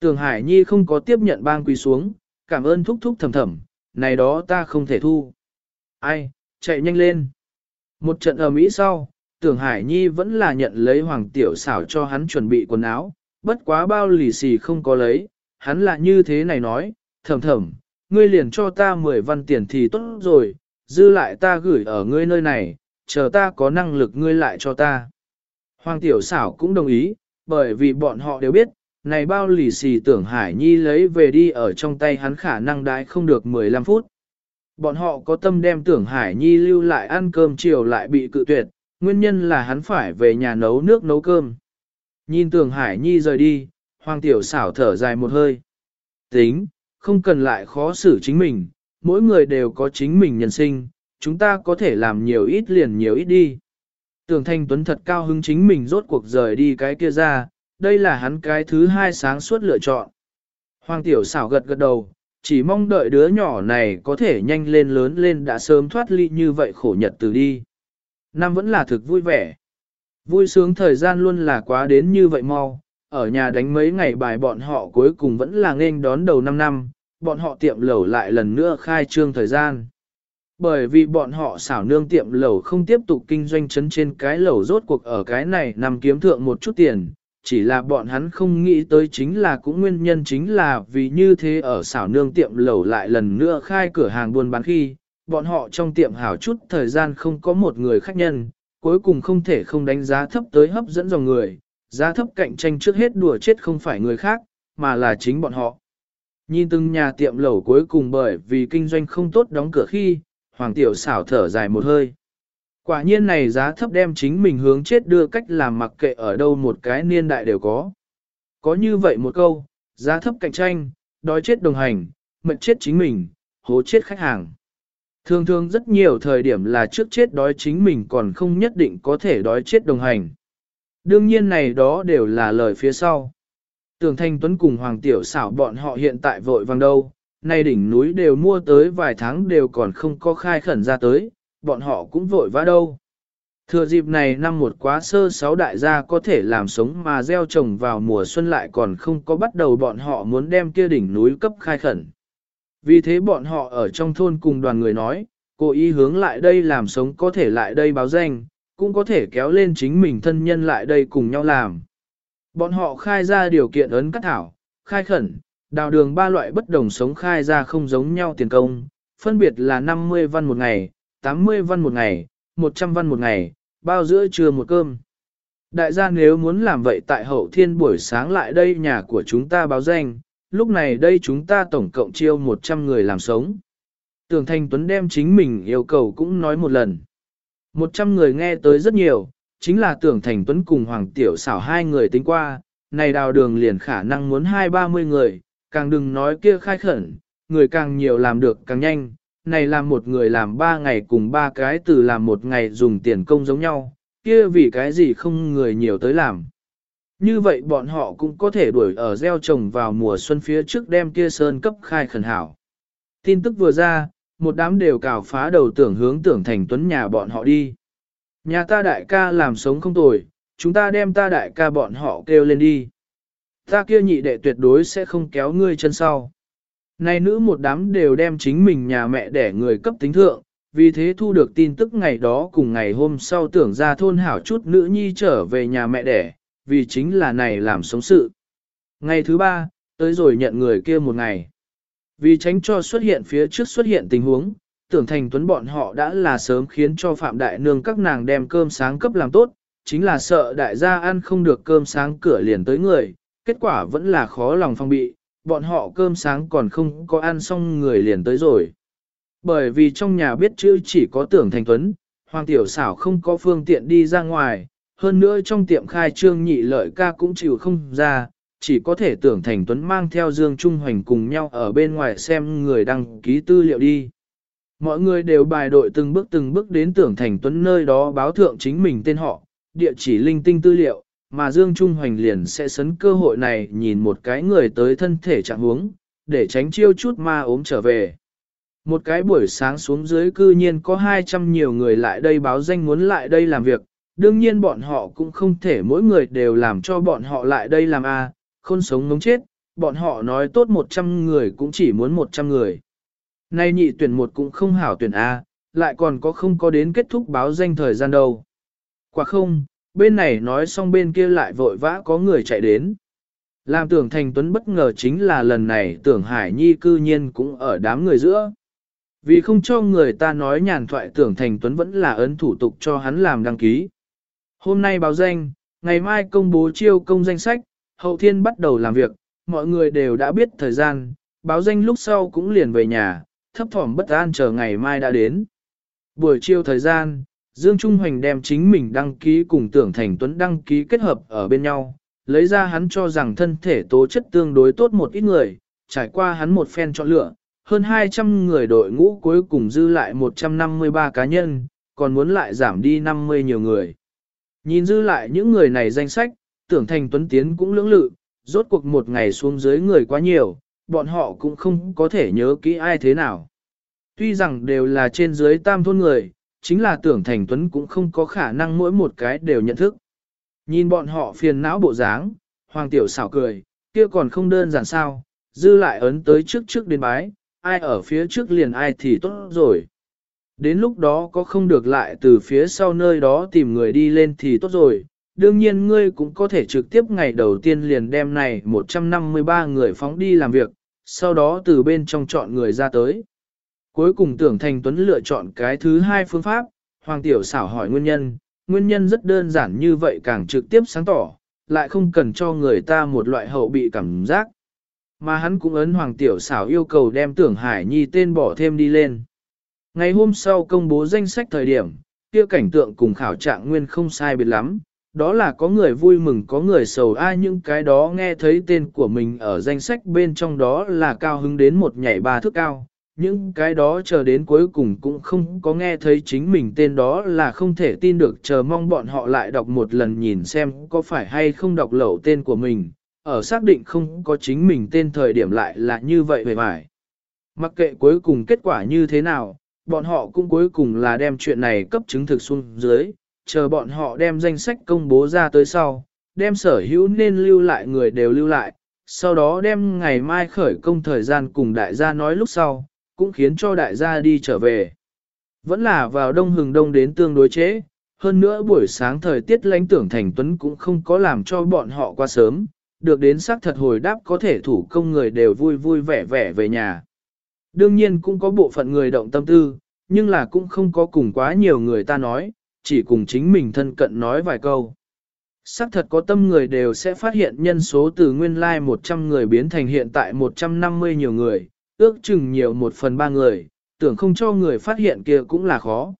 tường Hải Nhi không có tiếp nhận bang quỳ xuống, cảm ơn thúc thúc thầm thầm, này đó ta không thể thu. Ai, chạy nhanh lên. Một trận ở Mỹ sau, tưởng Hải Nhi vẫn là nhận lấy Hoàng Tiểu xảo cho hắn chuẩn bị quần áo, bất quá bao lì xì không có lấy, hắn là như thế này nói, thầm thầm, ngươi liền cho ta 10 văn tiền thì tốt rồi, dư lại ta gửi ở ngươi nơi này, chờ ta có năng lực ngươi lại cho ta. Hoàng Tiểu xảo cũng đồng ý, bởi vì bọn họ đều biết, này bao lì xì tưởng Hải Nhi lấy về đi ở trong tay hắn khả năng đãi không được 15 phút. Bọn họ có tâm đem tưởng Hải Nhi lưu lại ăn cơm chiều lại bị cự tuyệt, nguyên nhân là hắn phải về nhà nấu nước nấu cơm. Nhìn tưởng Hải Nhi rời đi, Hoàng Tiểu xảo thở dài một hơi. Tính, không cần lại khó xử chính mình, mỗi người đều có chính mình nhân sinh, chúng ta có thể làm nhiều ít liền nhiều ít đi. Tưởng Thanh Tuấn thật cao hứng chính mình rốt cuộc rời đi cái kia ra, đây là hắn cái thứ hai sáng suốt lựa chọn. Hoàng Tiểu xảo gật gật đầu, chỉ mong đợi đứa nhỏ này có thể nhanh lên lớn lên đã sớm thoát ly như vậy khổ nhật từ đi. Năm vẫn là thực vui vẻ. Vui sướng thời gian luôn là quá đến như vậy mau, ở nhà đánh mấy ngày bài bọn họ cuối cùng vẫn là nghênh đón đầu năm năm, bọn họ tiệm lẩu lại lần nữa khai trương thời gian. Bởi vì bọn họ xảo nương tiệm lẩu không tiếp tục kinh doanh chấn trên cái lẩu rốt cuộc ở cái này nằm kiếm thượng một chút tiền, chỉ là bọn hắn không nghĩ tới chính là cũng nguyên nhân chính là vì như thế ở xảo nương tiệm lẩu lại lần nữa khai cửa hàng buôn bán khi, bọn họ trong tiệm hảo chút thời gian không có một người khách nhân, cuối cùng không thể không đánh giá thấp tới hấp dẫn dòng người, giá thấp cạnh tranh trước hết đùa chết không phải người khác, mà là chính bọn họ. Nhìn từng nhà tiệm lẩu cuối cùng bởi vì kinh doanh không tốt đóng cửa khi, Hoàng Tiểu xảo thở dài một hơi. Quả nhiên này giá thấp đem chính mình hướng chết đưa cách làm mặc kệ ở đâu một cái niên đại đều có. Có như vậy một câu, giá thấp cạnh tranh, đói chết đồng hành, mệnh chết chính mình, hố chết khách hàng. Thường thường rất nhiều thời điểm là trước chết đói chính mình còn không nhất định có thể đói chết đồng hành. Đương nhiên này đó đều là lời phía sau. Tường Thanh Tuấn cùng Hoàng Tiểu xảo bọn họ hiện tại vội vàng đâu, nay đỉnh núi đều mua tới vài tháng đều còn không có khai khẩn ra tới, bọn họ cũng vội vã đâu. Thừa dịp này năm một quá sơ sáu đại gia có thể làm sống mà gieo trồng vào mùa xuân lại còn không có bắt đầu bọn họ muốn đem kia đỉnh núi cấp khai khẩn. Vì thế bọn họ ở trong thôn cùng đoàn người nói, cố ý hướng lại đây làm sống có thể lại đây báo danh, cũng có thể kéo lên chính mình thân nhân lại đây cùng nhau làm. Bọn họ khai ra điều kiện ấn cắt thảo, khai khẩn, đào đường ba loại bất đồng sống khai ra không giống nhau tiền công, phân biệt là 50 văn một ngày, 80 văn một ngày, 100 văn một ngày, bao giữa trưa một cơm. Đại gia nếu muốn làm vậy tại hậu thiên buổi sáng lại đây nhà của chúng ta báo danh, lúc này đây chúng ta tổng cộng chiêu 100 người làm sống. Tưởng Thanh Tuấn đem chính mình yêu cầu cũng nói một lần. 100 người nghe tới rất nhiều, chính là tưởng Thành Tuấn cùng Hoàng Tiểu xảo hai người tính qua, này đào đường liền khả năng muốn hai ba mươi người, càng đừng nói kia khai khẩn, người càng nhiều làm được càng nhanh, này làm một người làm ba ngày cùng ba cái từ làm một ngày dùng tiền công giống nhau, kia vì cái gì không người nhiều tới làm. Như vậy bọn họ cũng có thể đuổi ở gieo trồng vào mùa xuân phía trước đem kia sơn cấp khai khẩn hảo. Tin tức vừa ra, một đám đều cào phá đầu tưởng hướng tưởng thành tuấn nhà bọn họ đi. Nhà ta đại ca làm sống không tồi, chúng ta đem ta đại ca bọn họ kêu lên đi. Ta kia nhị đệ tuyệt đối sẽ không kéo ngươi chân sau. Này nữ một đám đều đem chính mình nhà mẹ để người cấp tính thượng, vì thế thu được tin tức ngày đó cùng ngày hôm sau tưởng ra thôn hảo chút nữ nhi trở về nhà mẹ đẻ, vì chính là này làm sống sự. Ngày thứ ba, tới rồi nhận người kia một ngày. Vì tránh cho xuất hiện phía trước xuất hiện tình huống, tưởng thành tuấn bọn họ đã là sớm khiến cho Phạm Đại Nương các nàng đem cơm sáng cấp làm tốt, chính là sợ đại gia ăn không được cơm sáng cửa liền tới người, kết quả vẫn là khó lòng phong bị, bọn họ cơm sáng còn không có ăn xong người liền tới rồi. Bởi vì trong nhà biết chữ chỉ có tưởng thành tuấn, Hoàng Tiểu xảo không có phương tiện đi ra ngoài, hơn nữa trong tiệm khai trương nhị lợi ca cũng chịu không ra, chỉ có thể tưởng thành tuấn mang theo Dương Trung Hoành cùng nhau ở bên ngoài xem người đăng ký tư liệu đi. Mọi người đều bài đội từng bước từng bước đến tưởng thành tuấn nơi đó báo thượng chính mình tên họ, địa chỉ linh tinh tư liệu, mà Dương Trung Hoành liền sẽ sấn cơ hội này nhìn một cái người tới thân thể trạng huống, để tránh chiêu chút ma ốm trở về. Một cái buổi sáng xuống dưới cư nhiên có 200 nhiều người lại đây báo danh muốn lại đây làm việc, đương nhiên bọn họ cũng không thể mỗi người đều làm cho bọn họ lại đây làm a, à, sống ngống chết, bọn họ nói tốt 100 người cũng chỉ muốn 100 người. Nay nhị tuyển một cũng không hảo tuyển A, lại còn có không có đến kết thúc báo danh thời gian đâu. Quả không, bên này nói xong bên kia lại vội vã có người chạy đến. Làm tưởng thành tuấn bất ngờ chính là lần này tưởng hải nhi cư nhiên cũng ở đám người giữa. Vì không cho người ta nói nhàn thoại tưởng thành tuấn vẫn là ấn thủ tục cho hắn làm đăng ký. Hôm nay báo danh, ngày mai công bố chiêu công danh sách, hậu thiên bắt đầu làm việc, mọi người đều đã biết thời gian, báo danh lúc sau cũng liền về nhà, thấp thỏm bất an chờ ngày mai đã đến. Buổi chiều thời gian, Dương Trung Hoành đem chính mình đăng ký cùng tưởng thành tuấn đăng ký kết hợp ở bên nhau, lấy ra hắn cho rằng thân thể tố chất tương đối tốt một ít người, trải qua hắn một phen chọn lựa, hơn 200 người đội ngũ cuối cùng dư lại 153 cá nhân, còn muốn lại giảm đi 50 nhiều người. Nhìn dư lại những người này danh sách, tưởng thành tuấn tiến cũng lưỡng lự, rốt cuộc một ngày xuống dưới người quá nhiều, bọn họ cũng không có thể nhớ kỹ ai thế nào. Tuy rằng đều là trên dưới tam thôn người, chính là tưởng thành tuấn cũng không có khả năng mỗi một cái đều nhận thức. Nhìn bọn họ phiền não bộ dáng, hoàng tiểu xảo cười, kia còn không đơn giản sao, dư lại ấn tới trước trước đến bái, ai ở phía trước liền ai thì tốt rồi. Đến lúc đó có không được lại từ phía sau nơi đó tìm người đi lên thì tốt rồi, đương nhiên ngươi cũng có thể trực tiếp ngày đầu tiên liền đem này 153 người phóng đi làm việc, sau đó từ bên trong chọn người ra tới. Cuối cùng tưởng thành tuấn lựa chọn cái thứ hai phương pháp, Hoàng Tiểu xảo hỏi nguyên nhân, nguyên nhân rất đơn giản như vậy càng trực tiếp sáng tỏ, lại không cần cho người ta một loại hậu bị cảm giác. Mà hắn cũng ấn Hoàng Tiểu xảo yêu cầu đem tưởng Hải Nhi tên bỏ thêm đi lên. Ngày hôm sau công bố danh sách thời điểm, kia cảnh tượng cùng khảo trạng nguyên không sai biệt lắm, đó là có người vui mừng có người sầu ai những cái đó nghe thấy tên của mình ở danh sách bên trong đó là cao hứng đến một nhảy ba thước cao. Những cái đó chờ đến cuối cùng cũng không có nghe thấy chính mình tên đó là không thể tin được chờ mong bọn họ lại đọc một lần nhìn xem có phải hay không đọc lẩu tên của mình, ở xác định không có chính mình tên thời điểm lại là như vậy về mải. Mặc kệ cuối cùng kết quả như thế nào, bọn họ cũng cuối cùng là đem chuyện này cấp chứng thực xuống dưới, chờ bọn họ đem danh sách công bố ra tới sau, đem sở hữu nên lưu lại người đều lưu lại, sau đó đem ngày mai khởi công thời gian cùng đại gia nói lúc sau, cũng khiến cho đại gia đi trở về. Vẫn là vào đông hừng đông đến tương đối chế, hơn nữa buổi sáng thời tiết lãnh tưởng thành tuấn cũng không có làm cho bọn họ qua sớm, được đến xác thật hồi đáp có thể thủ công người đều vui vui vẻ vẻ về nhà. Đương nhiên cũng có bộ phận người động tâm tư, nhưng là cũng không có cùng quá nhiều người ta nói, chỉ cùng chính mình thân cận nói vài câu. Sắc thật có tâm người đều sẽ phát hiện nhân số từ nguyên lai like 100 người biến thành hiện tại 150 nhiều người, ước chừng nhiều một phần ba người, tưởng không cho người phát hiện kia cũng là khó.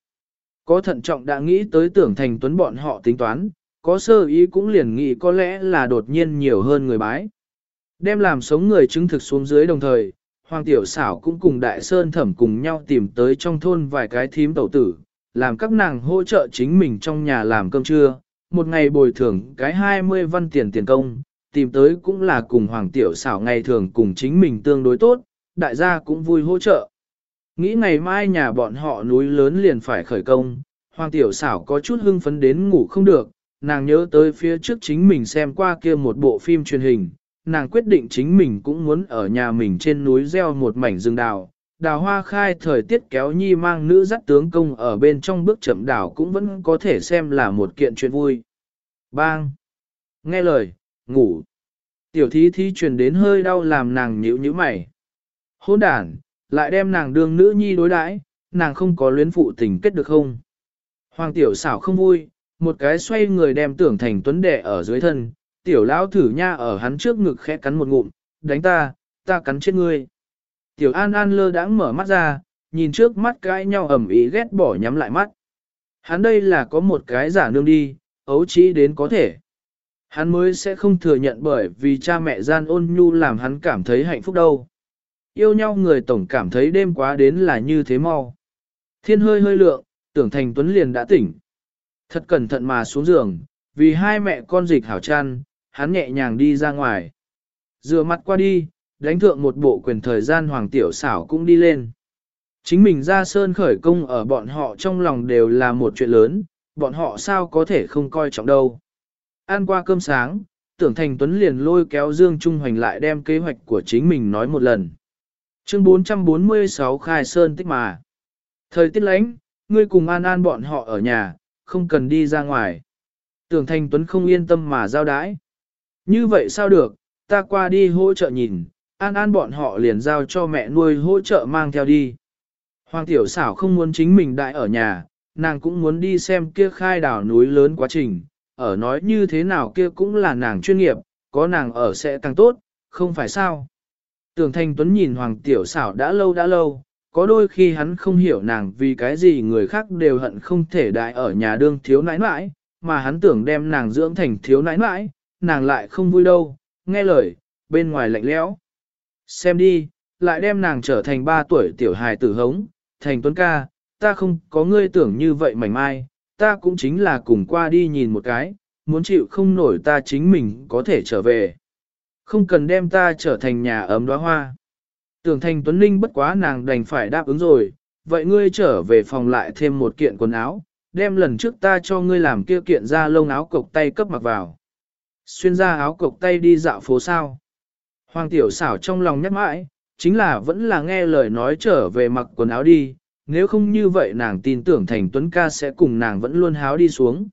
Có thận trọng đã nghĩ tới tưởng thành tuấn bọn họ tính toán, có sơ ý cũng liền nghĩ có lẽ là đột nhiên nhiều hơn người bái. Đem làm sống người chứng thực xuống dưới đồng thời, Hoàng Tiểu Xảo cũng cùng Đại Sơn Thẩm cùng nhau tìm tới trong thôn vài cái thím tẩu tử, làm các nàng hỗ trợ chính mình trong nhà làm cơm trưa, một ngày bồi thường cái 20 văn tiền tiền công, tìm tới cũng là cùng Hoàng Tiểu Xảo ngày thường cùng chính mình tương đối tốt, đại gia cũng vui hỗ trợ. Nghĩ ngày mai nhà bọn họ núi lớn liền phải khởi công, Hoàng Tiểu Xảo có chút hưng phấn đến ngủ không được, nàng nhớ tới phía trước chính mình xem qua kia một bộ phim truyền hình, nàng quyết định chính mình cũng muốn ở nhà mình trên núi gieo một mảnh rừng đào. Đào hoa khai thời tiết kéo nhi mang nữ dắt tướng công ở bên trong bước chậm đảo cũng vẫn có thể xem là một kiện chuyện vui. Bang! Nghe lời, ngủ. Tiểu thí thí truyền đến hơi đau làm nàng nhíu nhíu mày. Hôn đàn, lại đem nàng đương nữ nhi đối đãi, nàng không có luyến phụ tình kết được không? Hoàng tiểu xảo không vui, một cái xoay người đem tưởng thành tuấn đệ ở dưới thân, tiểu lão thử nha ở hắn trước ngực khẽ cắn một ngụm, đánh ta, ta cắn chết ngươi. Tiểu an an lơ đãng mở mắt ra, nhìn trước mắt cãi nhau ẩm ý ghét bỏ nhắm lại mắt. Hắn đây là có một cái giả nương đi, ấu trí đến có thể. Hắn mới sẽ không thừa nhận bởi vì cha mẹ gian ôn nhu làm hắn cảm thấy hạnh phúc đâu. Yêu nhau người tổng cảm thấy đêm quá đến là như thế mau. Thiên hơi hơi lượng, tưởng thành tuấn liền đã tỉnh. Thật cẩn thận mà xuống giường, vì hai mẹ con dịch hảo chăn, hắn nhẹ nhàng đi ra ngoài. Rửa mặt qua đi, đánh thượng một bộ quyền thời gian hoàng tiểu xảo cũng đi lên. Chính mình ra sơn khởi công ở bọn họ trong lòng đều là một chuyện lớn, bọn họ sao có thể không coi trọng đâu. Ăn qua cơm sáng, tưởng thành tuấn liền lôi kéo Dương Trung Hoành lại đem kế hoạch của chính mình nói một lần. Chương 446 Khai Sơn tích mà. Thời tiết lánh, ngươi cùng An An bọn họ ở nhà, không cần đi ra ngoài. Tưởng Thành Tuấn không yên tâm mà giao đái. Như vậy sao được, ta qua đi hỗ trợ nhìn, An An bọn họ liền giao cho mẹ nuôi hỗ trợ mang theo đi. Hoàng tiểu xảo không muốn chính mình đại ở nhà, nàng cũng muốn đi xem kia khai đảo núi lớn quá trình, ở nói như thế nào kia cũng là nàng chuyên nghiệp, có nàng ở sẽ càng tốt, không phải sao. Tưởng Thanh Tuấn nhìn Hoàng tiểu xảo đã lâu đã lâu, có đôi khi hắn không hiểu nàng vì cái gì người khác đều hận không thể đại ở nhà đương thiếu nãi nãi, mà hắn tưởng đem nàng dưỡng thành thiếu nãi nãi, nàng lại không vui đâu, nghe lời, bên ngoài lạnh lẽo. Xem đi, lại đem nàng trở thành ba tuổi tiểu hài tử hống, thành tuấn ca, ta không có ngươi tưởng như vậy mảnh mai, ta cũng chính là cùng qua đi nhìn một cái, muốn chịu không nổi ta chính mình có thể trở về. Không cần đem ta trở thành nhà ấm đóa hoa. Tưởng thành tuấn Ninh bất quá nàng đành phải đáp ứng rồi, vậy ngươi trở về phòng lại thêm một kiện quần áo, đem lần trước ta cho ngươi làm kia kiện ra lông áo cộc tay cấp mặc vào. Xuyên ra áo cộc tay đi dạo phố sao. Hoàng tiểu xảo trong lòng nhắc mãi, chính là vẫn là nghe lời nói trở về mặc quần áo đi, nếu không như vậy nàng tin tưởng thành tuấn ca sẽ cùng nàng vẫn luôn háo đi xuống.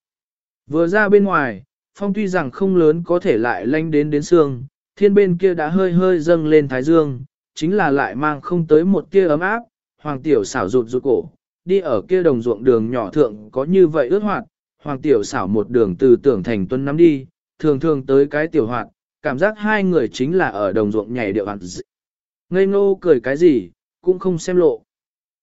Vừa ra bên ngoài, phong tuy rằng không lớn có thể lại lanh đến đến xương, thiên bên kia đã hơi hơi dâng lên thái dương, chính là lại mang không tới một tia ấm áp, hoàng tiểu xảo rụt rụt cổ, đi ở kia đồng ruộng đường nhỏ thượng có như vậy ướt hoạt, hoàng tiểu xảo một đường từ tưởng thành tuấn nắm đi, thường thường tới cái tiểu hoạt, cảm giác hai người chính là ở đồng ruộng nhảy điệu hoạt. Ngây ngô cười cái gì, cũng không xem lộ.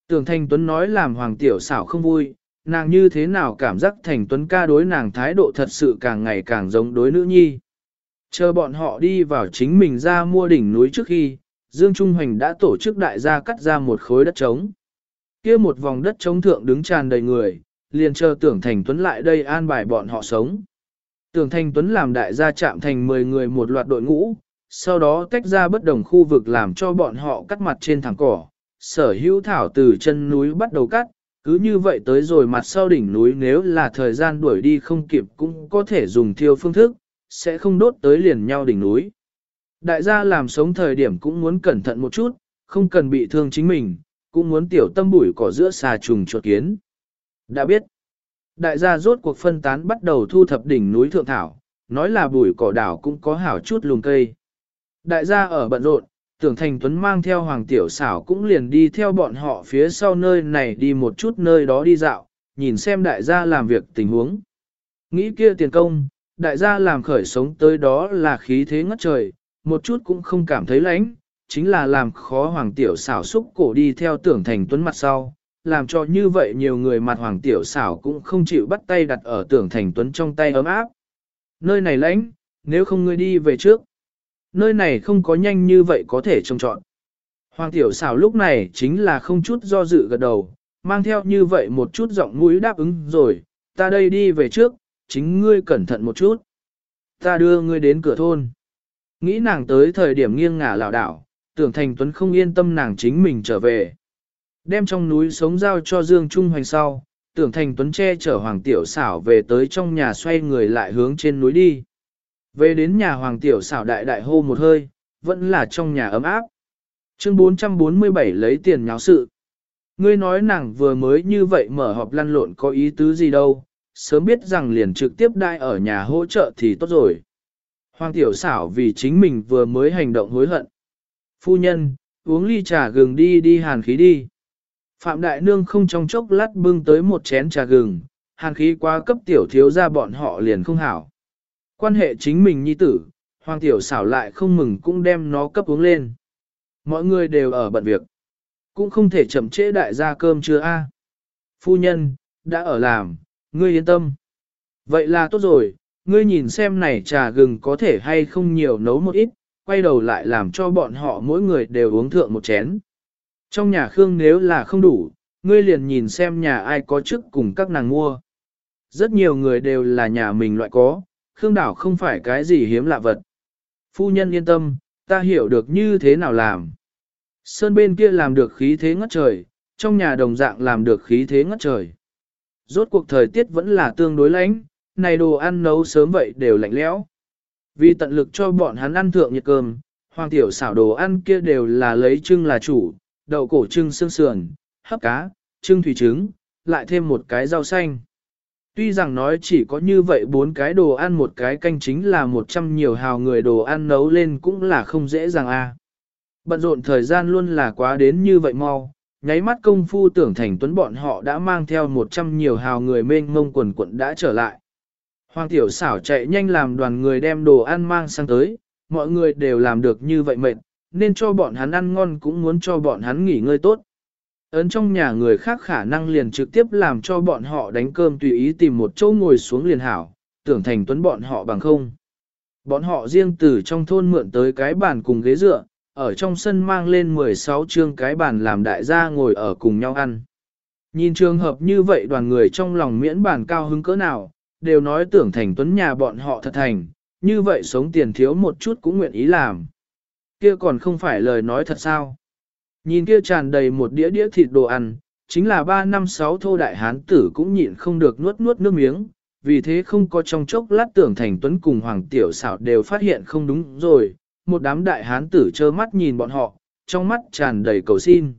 Tưởng thành tuấn nói làm hoàng tiểu xảo không vui, nàng như thế nào cảm giác thành tuấn ca đối nàng thái độ thật sự càng ngày càng giống đối nữ nhi. Chờ bọn họ đi vào chính mình ra mua đỉnh núi trước khi, Dương Trung Hoành đã tổ chức đại gia cắt ra một khối đất trống. kia một vòng đất trống thượng đứng tràn đầy người, liền chờ tưởng thành tuấn lại đây an bài bọn họ sống. Tưởng Thanh Tuấn làm đại gia chạm thành 10 người một loạt đội ngũ, sau đó tách ra bất đồng khu vực làm cho bọn họ cắt mặt trên thẳng cỏ. Sở hữu thảo từ chân núi bắt đầu cắt, cứ như vậy tới rồi mặt sau đỉnh núi nếu là thời gian đuổi đi không kịp cũng có thể dùng thiêu phương thức, sẽ không đốt tới liền nhau đỉnh núi. Đại gia làm sống thời điểm cũng muốn cẩn thận một chút, không cần bị thương chính mình, cũng muốn tiểu tâm bụi cỏ giữa xà trùng chuột kiến. Đã biết, Đại gia rốt cuộc phân tán bắt đầu thu thập đỉnh núi thượng thảo, nói là bụi cỏ đảo cũng có hảo chút lùm cây. Đại gia ở bận rộn, tưởng thành tuấn mang theo hoàng tiểu xảo cũng liền đi theo bọn họ phía sau nơi này đi một chút nơi đó đi dạo, nhìn xem đại gia làm việc tình huống. Nghĩ kia tiền công, đại gia làm khởi sống tới đó là khí thế ngất trời, một chút cũng không cảm thấy lạnh, chính là làm khó hoàng tiểu xảo xúc cổ đi theo tưởng thành tuấn mặt sau, làm cho như vậy nhiều người mặt hoàng tiểu xảo cũng không chịu bắt tay đặt ở tưởng thành tuấn trong tay ấm áp. Nơi này lãnh, nếu không ngươi đi về trước. Nơi này không có nhanh như vậy có thể trông trọn. Hoàng tiểu xảo lúc này chính là không chút do dự gật đầu, mang theo như vậy một chút giọng mũi đáp ứng rồi, ta đây đi về trước, chính ngươi cẩn thận một chút. Ta đưa ngươi đến cửa thôn. Nghĩ nàng tới thời điểm nghiêng ngả lảo đảo, tưởng thành tuấn không yên tâm nàng chính mình trở về. Đem trong núi sống giao cho Dương Trung Hoành sau, tưởng thành tuấn che chở Hoàng Tiểu xảo về tới trong nhà xoay người lại hướng trên núi đi. Về đến nhà Hoàng Tiểu xảo đại đại hô một hơi, vẫn là trong nhà ấm áp. Chương 447 lấy tiền nháo sự. Ngươi nói nàng vừa mới như vậy mở họp lăn lộn có ý tứ gì đâu, sớm biết rằng liền trực tiếp đai ở nhà hỗ trợ thì tốt rồi. Hoàng tiểu xảo vì chính mình vừa mới hành động hối hận. Phu nhân, uống ly trà gừng đi đi hàn khí đi. Phạm Đại Nương không trong chốc lát bưng tới một chén trà gừng, hàn khí quá cấp tiểu thiếu ra bọn họ liền không hảo. Quan hệ chính mình nhi tử, hoàng tiểu xảo lại không mừng cũng đem nó cấp uống lên. Mọi người đều ở bận việc. Cũng không thể chậm trễ đại gia cơm chưa a. Phu nhân, đã ở làm, ngươi yên tâm. Vậy là tốt rồi, ngươi nhìn xem này trà gừng có thể hay không nhiều nấu một ít, quay đầu lại làm cho bọn họ mỗi người đều uống thượng một chén. Trong nhà Khương nếu là không đủ, ngươi liền nhìn xem nhà ai có chức cùng các nàng mua. Rất nhiều người đều là nhà mình loại có, Khương đảo không phải cái gì hiếm lạ vật. Phu nhân yên tâm, ta hiểu được như thế nào làm. Sơn bên kia làm được khí thế ngất trời, trong nhà đồng dạng làm được khí thế ngất trời. Rốt cuộc thời tiết vẫn là tương đối lạnh, này đồ ăn nấu sớm vậy đều lạnh lẽo. Vì tận lực cho bọn hắn ăn thượng nhiệt cơm, hoàng tiểu xảo đồ ăn kia đều là lấy trưng là chủ, đậu cổ trưng xương sườn, hấp cá, trưng thủy trứng, lại thêm một cái rau xanh. Tuy rằng nói chỉ có như vậy bốn cái đồ ăn một cái canh chính là một trăm nhiều hào người đồ ăn nấu lên cũng là không dễ dàng a. Bận rộn thời gian luôn là quá đến như vậy mau, nháy mắt công phu tưởng thành tuấn bọn họ đã mang theo một trăm nhiều hào người mênh mông quần quận đã trở lại. Hoàng tiểu xảo chạy nhanh làm đoàn người đem đồ ăn mang sang tới, mọi người đều làm được như vậy mệt, nên cho bọn hắn ăn ngon cũng muốn cho bọn hắn nghỉ ngơi tốt. Ấn trong nhà người khác khả năng liền trực tiếp làm cho bọn họ đánh cơm tùy ý tìm một chỗ ngồi xuống liền hảo, tưởng thành tuấn bọn họ bằng không. Bọn họ riêng từ trong thôn mượn tới cái bàn cùng ghế dựa, ở trong sân mang lên 16 chương cái bàn làm đại gia ngồi ở cùng nhau ăn. Nhìn trường hợp như vậy đoàn người trong lòng miễn bàn cao hứng cỡ nào, đều nói tưởng thành tuấn nhà bọn họ thật thành, như vậy sống tiền thiếu một chút cũng nguyện ý làm. Kia còn không phải lời nói thật sao. Nhìn kia tràn đầy một đĩa đĩa thịt đồ ăn, chính là 3 năm 6 thô đại hán tử cũng nhịn không được nuốt nuốt nước miếng, vì thế không có trong chốc lát tưởng thành tuấn cùng hoàng tiểu xảo đều phát hiện không đúng rồi, một đám đại hán tử trơ mắt nhìn bọn họ, trong mắt tràn đầy cầu xin.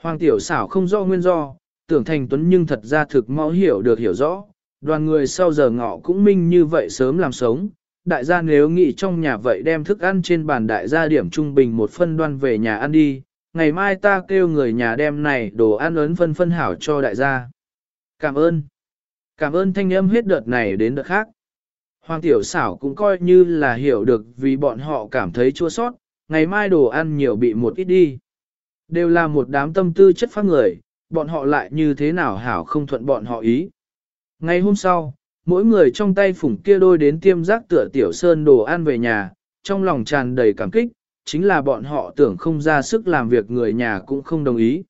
Hoàng tiểu xảo không do nguyên do, tưởng thành tuấn nhưng thật ra thực mau hiểu được hiểu rõ, đoàn người sau giờ ngọ cũng minh như vậy sớm làm sống. Đại gia nếu nghĩ trong nhà vậy đem thức ăn trên bàn đại gia điểm trung bình một phân đoan về nhà ăn đi, ngày mai ta kêu người nhà đem này đồ ăn ấn phân phân hảo cho đại gia. Cảm ơn. Cảm ơn thanh âm hết đợt này đến đợt khác. Hoàng tiểu xảo cũng coi như là hiểu được vì bọn họ cảm thấy chua sót, ngày mai đồ ăn nhiều bị một ít đi. Đều là một đám tâm tư chất phát người, bọn họ lại như thế nào hảo không thuận bọn họ ý. Ngày hôm sau, mỗi người trong tay phủng kia đôi đến tiêm giác tựa tiểu sơn đồ ăn về nhà, trong lòng tràn đầy cảm kích, chính là bọn họ tưởng không ra sức làm việc người nhà cũng không đồng ý.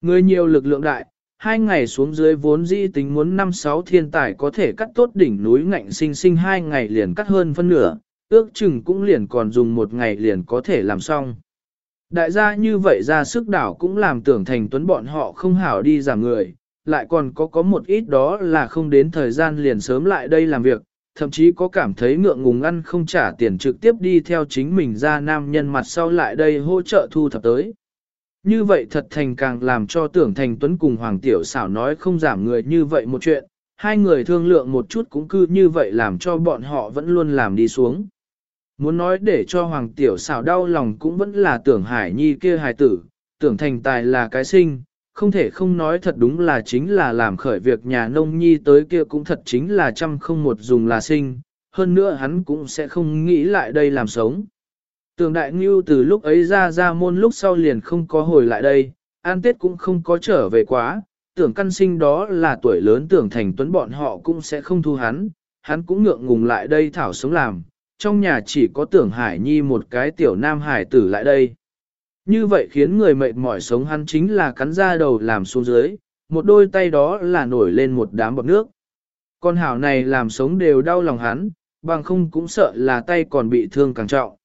Người nhiều lực lượng đại, hai ngày xuống dưới vốn dĩ tính muốn năm sáu thiên tài có thể cắt tốt đỉnh núi ngạnh sinh sinh hai ngày liền cắt hơn phân nửa, ước chừng cũng liền còn dùng một ngày liền có thể làm xong. Đại gia như vậy ra sức đảo cũng làm tưởng thành tuấn bọn họ không hảo đi giảm người, lại còn có có một ít đó là không đến thời gian liền sớm lại đây làm việc, thậm chí có cảm thấy ngượng ngùng ăn không trả tiền trực tiếp đi theo chính mình ra nam nhân mặt sau lại đây hỗ trợ thu thập tới. Như vậy thật thành càng làm cho tưởng thành tuấn cùng Hoàng Tiểu xảo nói không giảm người như vậy một chuyện, hai người thương lượng một chút cũng cứ như vậy làm cho bọn họ vẫn luôn làm đi xuống. Muốn nói để cho Hoàng Tiểu xảo đau lòng cũng vẫn là tưởng Hải Nhi kia hài tử, tưởng thành tài là cái sinh, không thể không nói thật đúng là chính là làm khởi việc nhà nông nhi tới kia cũng thật chính là trăm không một dùng là sinh, hơn nữa hắn cũng sẽ không nghĩ lại đây làm sống. Tưởng đại ngưu từ lúc ấy ra ra môn lúc sau liền không có hồi lại đây, an tết cũng không có trở về quá, tưởng căn sinh đó là tuổi lớn tưởng thành tuấn bọn họ cũng sẽ không thu hắn, hắn cũng ngượng ngùng lại đây thảo sống làm, trong nhà chỉ có tưởng hải nhi một cái tiểu nam hải tử lại đây. Như vậy khiến người mệt mỏi sống hắn chính là cắn ra đầu làm xuống dưới, một đôi tay đó là nổi lên một đám bọt nước. Con hảo này làm sống đều đau lòng hắn, bằng không cũng sợ là tay còn bị thương càng trọng.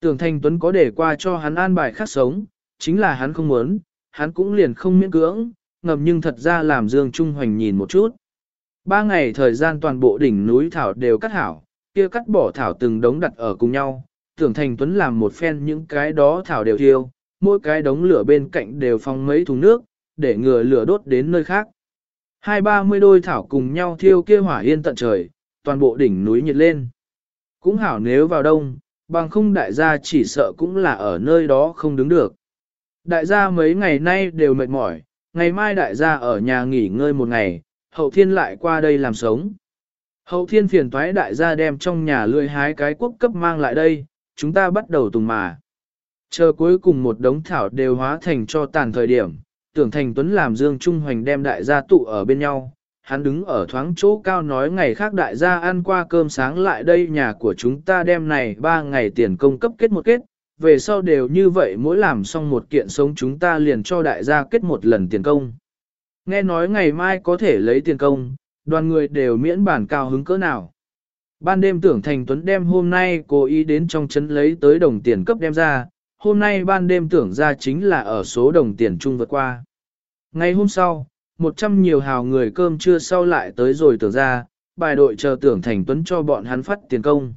Tưởng Thanh Tuấn có để qua cho hắn an bài khác sống, chính là hắn không muốn, hắn cũng liền không miễn cưỡng, ngầm nhưng thật ra làm Dương Trung Hoành nhìn một chút. Ba ngày thời gian toàn bộ đỉnh núi thảo đều cắt hảo, kia cắt bỏ thảo từng đống đặt ở cùng nhau, tưởng thành tuấn làm một phen những cái đó thảo đều thiêu, mỗi cái đống lửa bên cạnh đều phong mấy thùng nước, để ngừa lửa đốt đến nơi khác. Hai ba mươi đôi thảo cùng nhau thiêu kia hỏa yên tận trời, toàn bộ đỉnh núi nhiệt lên. Cũng hảo nếu vào đông, bằng không đại gia chỉ sợ cũng là ở nơi đó không đứng được. Đại gia mấy ngày nay đều mệt mỏi, ngày mai đại gia ở nhà nghỉ ngơi một ngày, hậu thiên lại qua đây làm sống. Hậu thiên phiền toái đại gia đem trong nhà lươi hái cái quốc cấp mang lại đây, chúng ta bắt đầu tùng mà. Chờ cuối cùng một đống thảo đều hóa thành cho tàn thời điểm, tưởng thành tuấn làm Dương Trung Hoành đem đại gia tụ ở bên nhau. Hắn đứng ở thoáng chỗ cao nói ngày khác đại gia ăn qua cơm sáng lại đây nhà của chúng ta đem này ba ngày tiền công cấp kết một kết, về sau đều như vậy mỗi làm xong một kiện sống chúng ta liền cho đại gia kết một lần tiền công. Nghe nói ngày mai có thể lấy tiền công, đoàn người đều miễn bản cao hứng cỡ nào. Ban đêm tưởng thành tuấn đem hôm nay cố ý đến trong trấn lấy tới đồng tiền cấp đem ra, hôm nay ban đêm tưởng ra chính là ở số đồng tiền chung vượt qua. Ngày hôm sau, một trăm nhiều hào người cơm trưa sau lại tới rồi tưởng ra, bài đội chờ tưởng thành tuấn cho bọn hắn phát tiền công.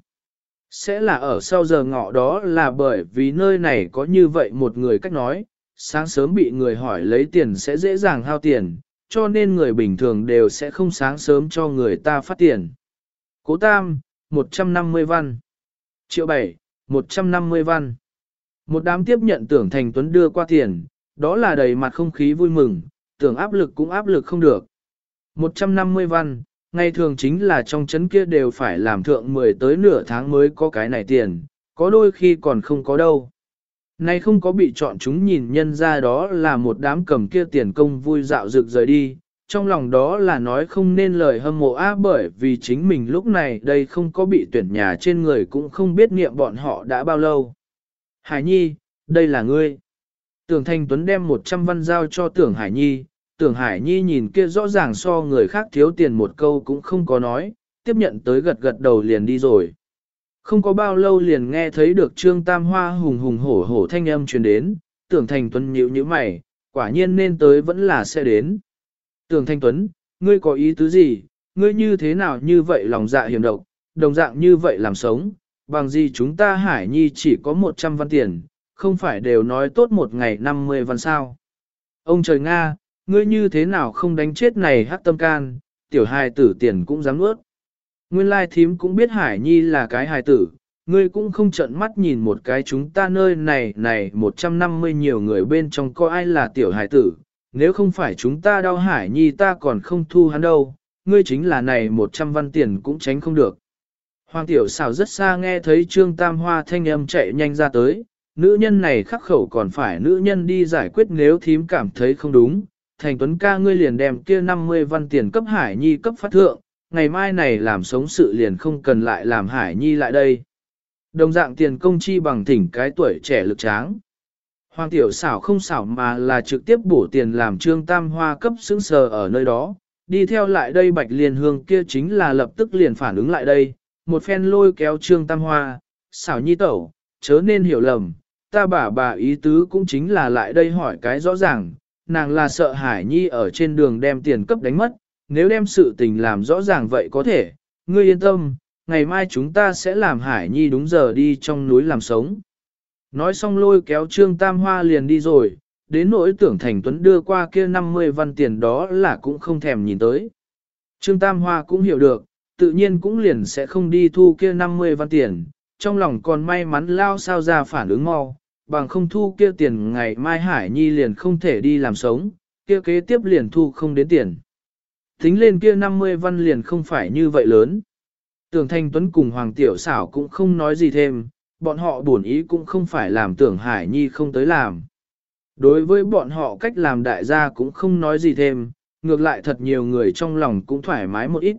Sẽ là ở sau giờ ngọ đó là bởi vì nơi này có như vậy một người cách nói, sáng sớm bị người hỏi lấy tiền sẽ dễ dàng hao tiền, cho nên người bình thường đều sẽ không sáng sớm cho người ta phát tiền. Cố Tam, 150 văn. Triệu 7, 150 văn. Một đám tiếp nhận tưởng Thành Tuấn đưa qua tiền, đó là đầy mặt không khí vui mừng, tưởng áp lực cũng áp lực không được. 150 văn, ngày thường chính là trong chấn kia đều phải làm thượng 10 tới nửa tháng mới có cái này tiền, có đôi khi còn không có đâu. Nay không có bị chọn chúng nhìn nhân ra đó là một đám cầm kia tiền công vui dạo rực rời đi, trong lòng đó là nói không nên lời hâm mộ á bởi vì chính mình lúc này đây không có bị tuyển nhà trên người cũng không biết niệm bọn họ đã bao lâu. Hải Nhi, đây là ngươi. Tưởng Thanh Tuấn đem 100 văn giao cho Tưởng Hải Nhi, Tưởng Hải Nhi nhìn kia rõ ràng so người khác thiếu tiền một câu cũng không có nói, tiếp nhận tới gật gật đầu liền đi rồi. Không có bao lâu liền nghe thấy được Trương Tam Hoa hùng hùng hổ hổ thanh âm truyền đến, Tưởng Thanh Tuấn nhíu như mày, quả nhiên nên tới vẫn là sẽ đến. Tưởng Thanh Tuấn, ngươi có ý tứ gì, ngươi như thế nào như vậy lòng dạ hiểm độc, đồng dạng như vậy làm sống, bằng gì chúng ta Hải Nhi chỉ có 100 văn tiền, không phải đều nói tốt một ngày 50 văn sao. Ông trời Nga, ngươi như thế nào không đánh chết này hắc tâm can, tiểu hài tử tiền cũng dám nuốt. Nguyên lai thím cũng biết Hải Nhi là cái hài tử, ngươi cũng không trận mắt nhìn một cái chúng ta nơi này này 150 nhiều người bên trong có ai là tiểu hài tử, nếu không phải chúng ta đau Hải Nhi ta còn không thu hắn đâu, ngươi chính là này 100 văn tiền cũng tránh không được. Hoàng tiểu xảo rất xa nghe thấy Trương Tam Hoa thanh âm chạy nhanh ra tới, nữ nhân này khắc khẩu còn phải nữ nhân đi giải quyết nếu thím cảm thấy không đúng. Thành Tuấn ca ngươi liền đem kia 50 văn tiền cấp Hải Nhi cấp phát thượng, ngày mai này làm sống sự liền không cần lại làm Hải Nhi lại đây. Đồng dạng tiền công chi bằng thỉnh cái tuổi trẻ lực tráng. Hoàng tiểu xảo không xảo mà là trực tiếp bổ tiền làm Trương Tam Hoa cấp xứng sờ ở nơi đó, đi theo lại đây Bạch Liên Hương kia chính là lập tức liền phản ứng lại đây, một phen lôi kéo Trương Tam Hoa, xảo nhi tẩu, chớ nên hiểu lầm, ta bà bà ý tứ cũng chính là lại đây hỏi cái rõ ràng, nàng là sợ Hải Nhi ở trên đường đem tiền cấp đánh mất, nếu đem sự tình làm rõ ràng vậy có thể, ngươi yên tâm, ngày mai chúng ta sẽ làm Hải Nhi đúng giờ đi trong núi làm sống. Nói xong lôi kéo Trương Tam Hoa liền đi rồi, đến nỗi tưởng Thành Tuấn đưa qua kia 50 văn tiền đó là cũng không thèm nhìn tới. Trương Tam Hoa cũng hiểu được, tự nhiên cũng liền sẽ không đi thu kia 50 văn tiền, trong lòng còn may mắn lao sao ra phản ứng mau, bằng không thu kia tiền ngày mai Hải Nhi liền không thể đi làm sống, kia kế tiếp liền thu không đến tiền. Tính lên kia 50 văn liền không phải như vậy lớn. Tưởng Thanh Tuấn cùng Hoàng Tiểu Xảo cũng không nói gì thêm, bọn họ buồn ý cũng không phải làm tưởng Hải Nhi không tới làm. Đối với bọn họ cách làm đại gia cũng không nói gì thêm, ngược lại thật nhiều người trong lòng cũng thoải mái một ít.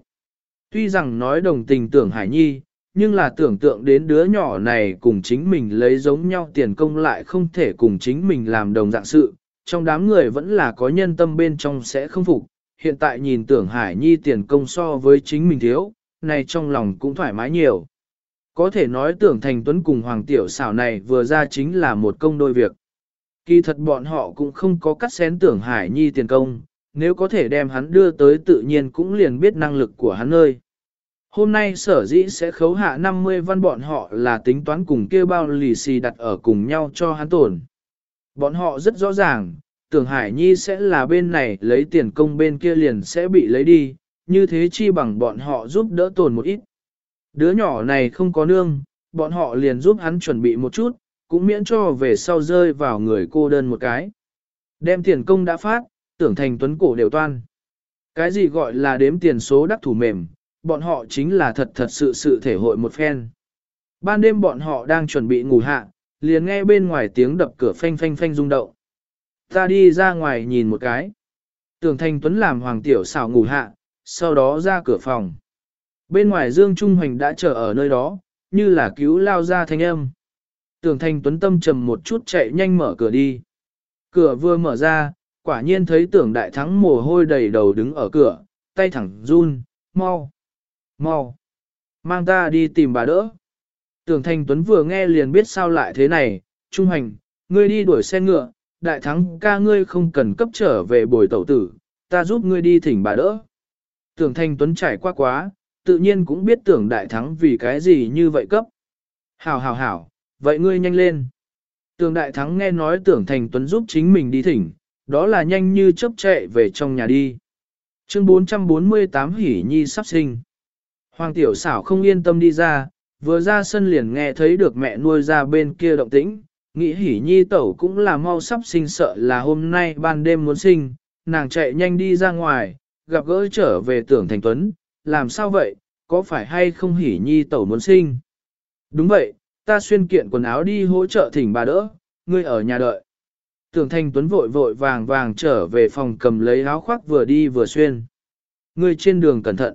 Tuy rằng nói đồng tình tưởng Hải Nhi, nhưng là tưởng tượng đến đứa nhỏ này cùng chính mình lấy giống nhau tiền công lại không thể cùng chính mình làm đồng dạng sự, trong đám người vẫn là có nhân tâm bên trong sẽ không phục, hiện tại nhìn tưởng Hải Nhi tiền công so với chính mình thiếu, này trong lòng cũng thoải mái nhiều. Có thể nói tưởng thành tuấn cùng Hoàng Tiểu xảo này vừa ra chính là một công đôi việc. Kỳ thật bọn họ cũng không có cắt xén tưởng Hải Nhi tiền công, nếu có thể đem hắn đưa tới tự nhiên cũng liền biết năng lực của hắn ơi. Hôm nay sở dĩ sẽ khấu hạ 50 văn bọn họ là tính toán cùng kia bao lì xì đặt ở cùng nhau cho hắn tổn. Bọn họ rất rõ ràng, tưởng Hải Nhi sẽ là bên này lấy tiền công bên kia liền sẽ bị lấy đi, như thế chi bằng bọn họ giúp đỡ tổn một ít. Đứa nhỏ này không có nương, bọn họ liền giúp hắn chuẩn bị một chút, cũng miễn cho về sau rơi vào người cô đơn một cái. Đem tiền công đã phát, tưởng thành tuấn cổ đều toan. Cái gì gọi là đếm tiền số đắc thủ mềm, bọn họ chính là thật thật sự sự thể hội một phen. Ban đêm bọn họ đang chuẩn bị ngủ hạ, liền nghe bên ngoài tiếng đập cửa phanh phanh phanh rung động. Ta đi ra ngoài nhìn một cái. Tưởng Thanh Tuấn làm hoàng tiểu xảo ngủ hạ, sau đó ra cửa phòng. Bên ngoài Dương Trung Hoành đã chờ ở nơi đó, như là cứu lao ra thanh âm. Tưởng Thanh Tuấn tâm trầm một chút chạy nhanh mở cửa đi. Cửa vừa mở ra, quả nhiên thấy tưởng đại thắng mồ hôi đầy đầu đứng ở cửa, tay thẳng run, mau. Mau! Mang ta đi tìm bà đỡ. Tưởng Thanh Tuấn vừa nghe liền biết sao lại thế này, Trung Hành, ngươi đi đuổi xe ngựa, đại thắng ca ngươi không cần cấp trở về bồi tẩu tử, ta giúp ngươi đi thỉnh bà đỡ. Tưởng Thanh Tuấn trải qua quá, tự nhiên cũng biết tưởng đại thắng vì cái gì như vậy cấp. Hảo hảo hảo, vậy ngươi nhanh lên. Tưởng đại thắng nghe nói tưởng thành tuấn giúp chính mình đi thỉnh, đó là nhanh như chớp chạy về trong nhà đi. Chương 448 Hỷ Nhi sắp sinh. Hoàng tiểu xảo không yên tâm đi ra, vừa ra sân liền nghe thấy được mẹ nuôi ra bên kia động tĩnh, nghĩ Hỉ Nhi tẩu cũng là mau sắp sinh sợ là hôm nay ban đêm muốn sinh, nàng chạy nhanh đi ra ngoài, gặp gỡ trở về tưởng thành tuấn, làm sao vậy, có phải hay không Hỉ Nhi tẩu muốn sinh? Đúng vậy, ta xuyên kiện quần áo đi hỗ trợ thỉnh bà đỡ, ngươi ở nhà đợi. Tưởng Thanh Tuấn vội vội vàng vàng trở về phòng cầm lấy áo khoác vừa đi vừa xuyên. Ngươi trên đường cẩn thận.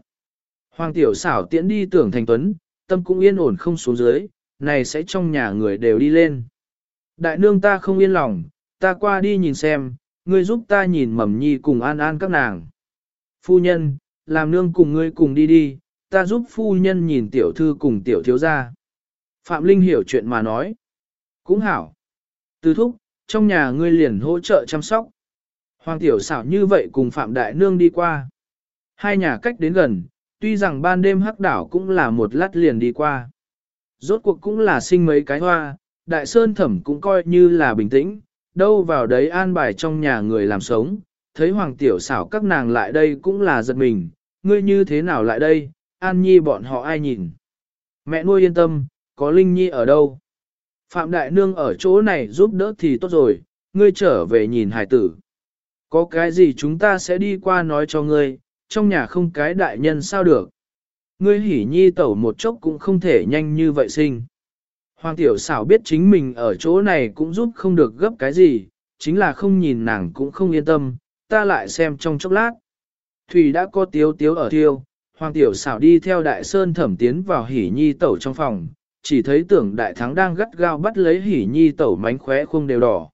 Hoàng tiểu xảo tiễn đi tưởng thành Tuấn, tâm cũng yên ổn không xuống dưới, này sẽ trong nhà người đều đi lên. Đại nương ta không yên lòng, ta qua đi nhìn xem, ngươi giúp ta nhìn mầm nhi cùng an an các nàng. Phu nhân, làm nương cùng ngươi cùng đi đi, ta giúp phu nhân nhìn tiểu thư cùng tiểu thiếu gia. Phạm Linh hiểu chuyện mà nói. Cũng hảo. Từ thúc, trong nhà ngươi liền hỗ trợ chăm sóc. Hoàng tiểu xảo như vậy cùng Phạm Đại Nương đi qua. Hai nhà cách đến gần, tuy rằng ban đêm hắc đảo cũng là một lát liền đi qua. Rốt cuộc cũng là sinh mấy cái hoa, Đại Sơn Thẩm cũng coi như là bình tĩnh, đâu vào đấy an bài trong nhà người làm sống, thấy Hoàng tiểu xảo các nàng lại đây cũng là giật mình, ngươi như thế nào lại đây, An Nhi bọn họ ai nhìn. Mẹ nuôi yên tâm, có Linh Nhi ở đâu? Phạm Đại Nương ở chỗ này giúp đỡ thì tốt rồi, ngươi trở về nhìn hải tử. Có cái gì chúng ta sẽ đi qua nói cho ngươi, trong nhà không cái đại nhân sao được. Ngươi hỉ nhi tẩu một chốc cũng không thể nhanh như vậy sinh. Hoàng tiểu xảo biết chính mình ở chỗ này cũng giúp không được gấp cái gì, chính là không nhìn nàng cũng không yên tâm, ta lại xem trong chốc lát. Thủy đã có tiếu tiếu ở thiêu, Hoàng tiểu xảo đi theo đại sơn thẩm tiến vào hỉ nhi tẩu trong phòng, chỉ thấy tưởng đại thắng đang gắt gao bắt lấy hỉ nhi tẩu mánh khóe không đều đỏ.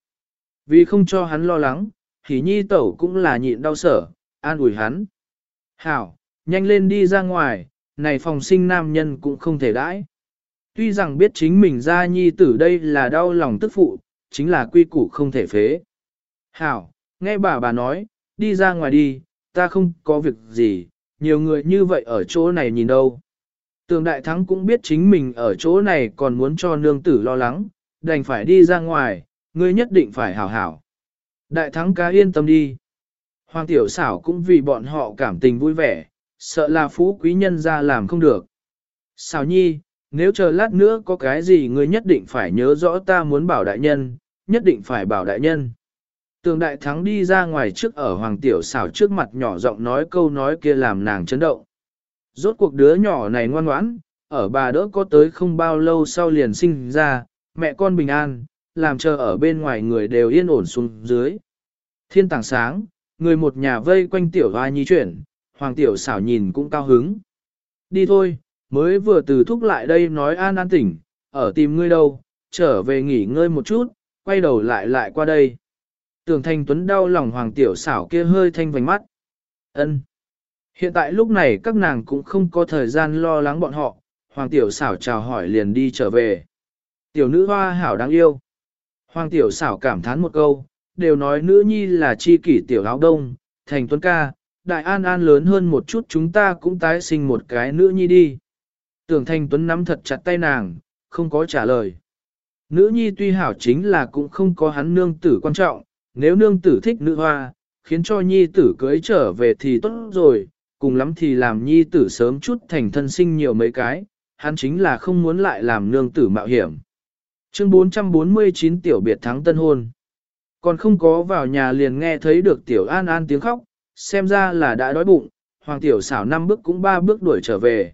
Vì không cho hắn lo lắng, hỉ nhi tẩu cũng là nhịn đau sở, an ủi hắn. Hảo, nhanh lên đi ra ngoài, này phòng sinh nam nhân cũng không thể đãi. Tuy rằng biết chính mình ra nhi tử đây là đau lòng tức phụ, chính là quy củ không thể phế. Hảo, nghe bà bà nói, đi ra ngoài đi, ta không có việc gì, nhiều người như vậy ở chỗ này nhìn đâu. Tường đại thắng cũng biết chính mình ở chỗ này còn muốn cho nương tử lo lắng, đành phải đi ra ngoài, ngươi nhất định phải hảo hảo. Đại thắng cá yên tâm đi. Hoàng tiểu xảo cũng vì bọn họ cảm tình vui vẻ, sợ là phú quý nhân ra làm không được. Xảo nhi, nếu chờ lát nữa có cái gì ngươi nhất định phải nhớ rõ ta muốn bảo đại nhân, nhất định phải bảo đại nhân. Tường đại thắng đi ra ngoài trước ở hoàng tiểu xảo trước mặt nhỏ giọng nói câu nói kia làm nàng chấn động. Rốt cuộc đứa nhỏ này ngoan ngoãn, ở bà đỡ có tới không bao lâu sau liền sinh ra, mẹ con bình an, làm chờ ở bên ngoài người đều yên ổn xuống dưới. Thiên tảng sáng, người một nhà vây quanh tiểu hoa nhi chuyển, hoàng tiểu xảo nhìn cũng cao hứng. Đi thôi, mới vừa từ thúc lại đây nói an an tỉnh, ở tìm ngươi đâu, trở về nghỉ ngơi một chút, quay đầu lại lại qua đây. Tưởng thanh tuấn đau lòng hoàng tiểu xảo kia hơi thanh vành mắt. ân Hiện tại lúc này các nàng cũng không có thời gian lo lắng bọn họ, hoàng tiểu xảo chào hỏi liền đi trở về. Tiểu nữ hoa hảo đáng yêu. Hoàng tiểu xảo cảm thán một câu, đều nói nữ nhi là chi kỷ tiểu áo đông, thành tuấn ca, đại an an lớn hơn một chút chúng ta cũng tái sinh một cái nữ nhi đi. Tưởng thành tuấn nắm thật chặt tay nàng, không có trả lời. Nữ nhi tuy hảo chính là cũng không có hắn nương tử quan trọng, nếu nương tử thích nữ hoa, khiến cho nhi tử cưới trở về thì tốt rồi, cùng lắm thì làm nhi tử sớm chút thành thân sinh nhiều mấy cái, hắn chính là không muốn lại làm nương tử mạo hiểm. Chương 449 tiểu biệt thắng tân hôn. Còn không có vào nhà liền nghe thấy được tiểu an an tiếng khóc, xem ra là đã đói bụng, hoàng tiểu xảo năm bước cũng ba bước đuổi trở về.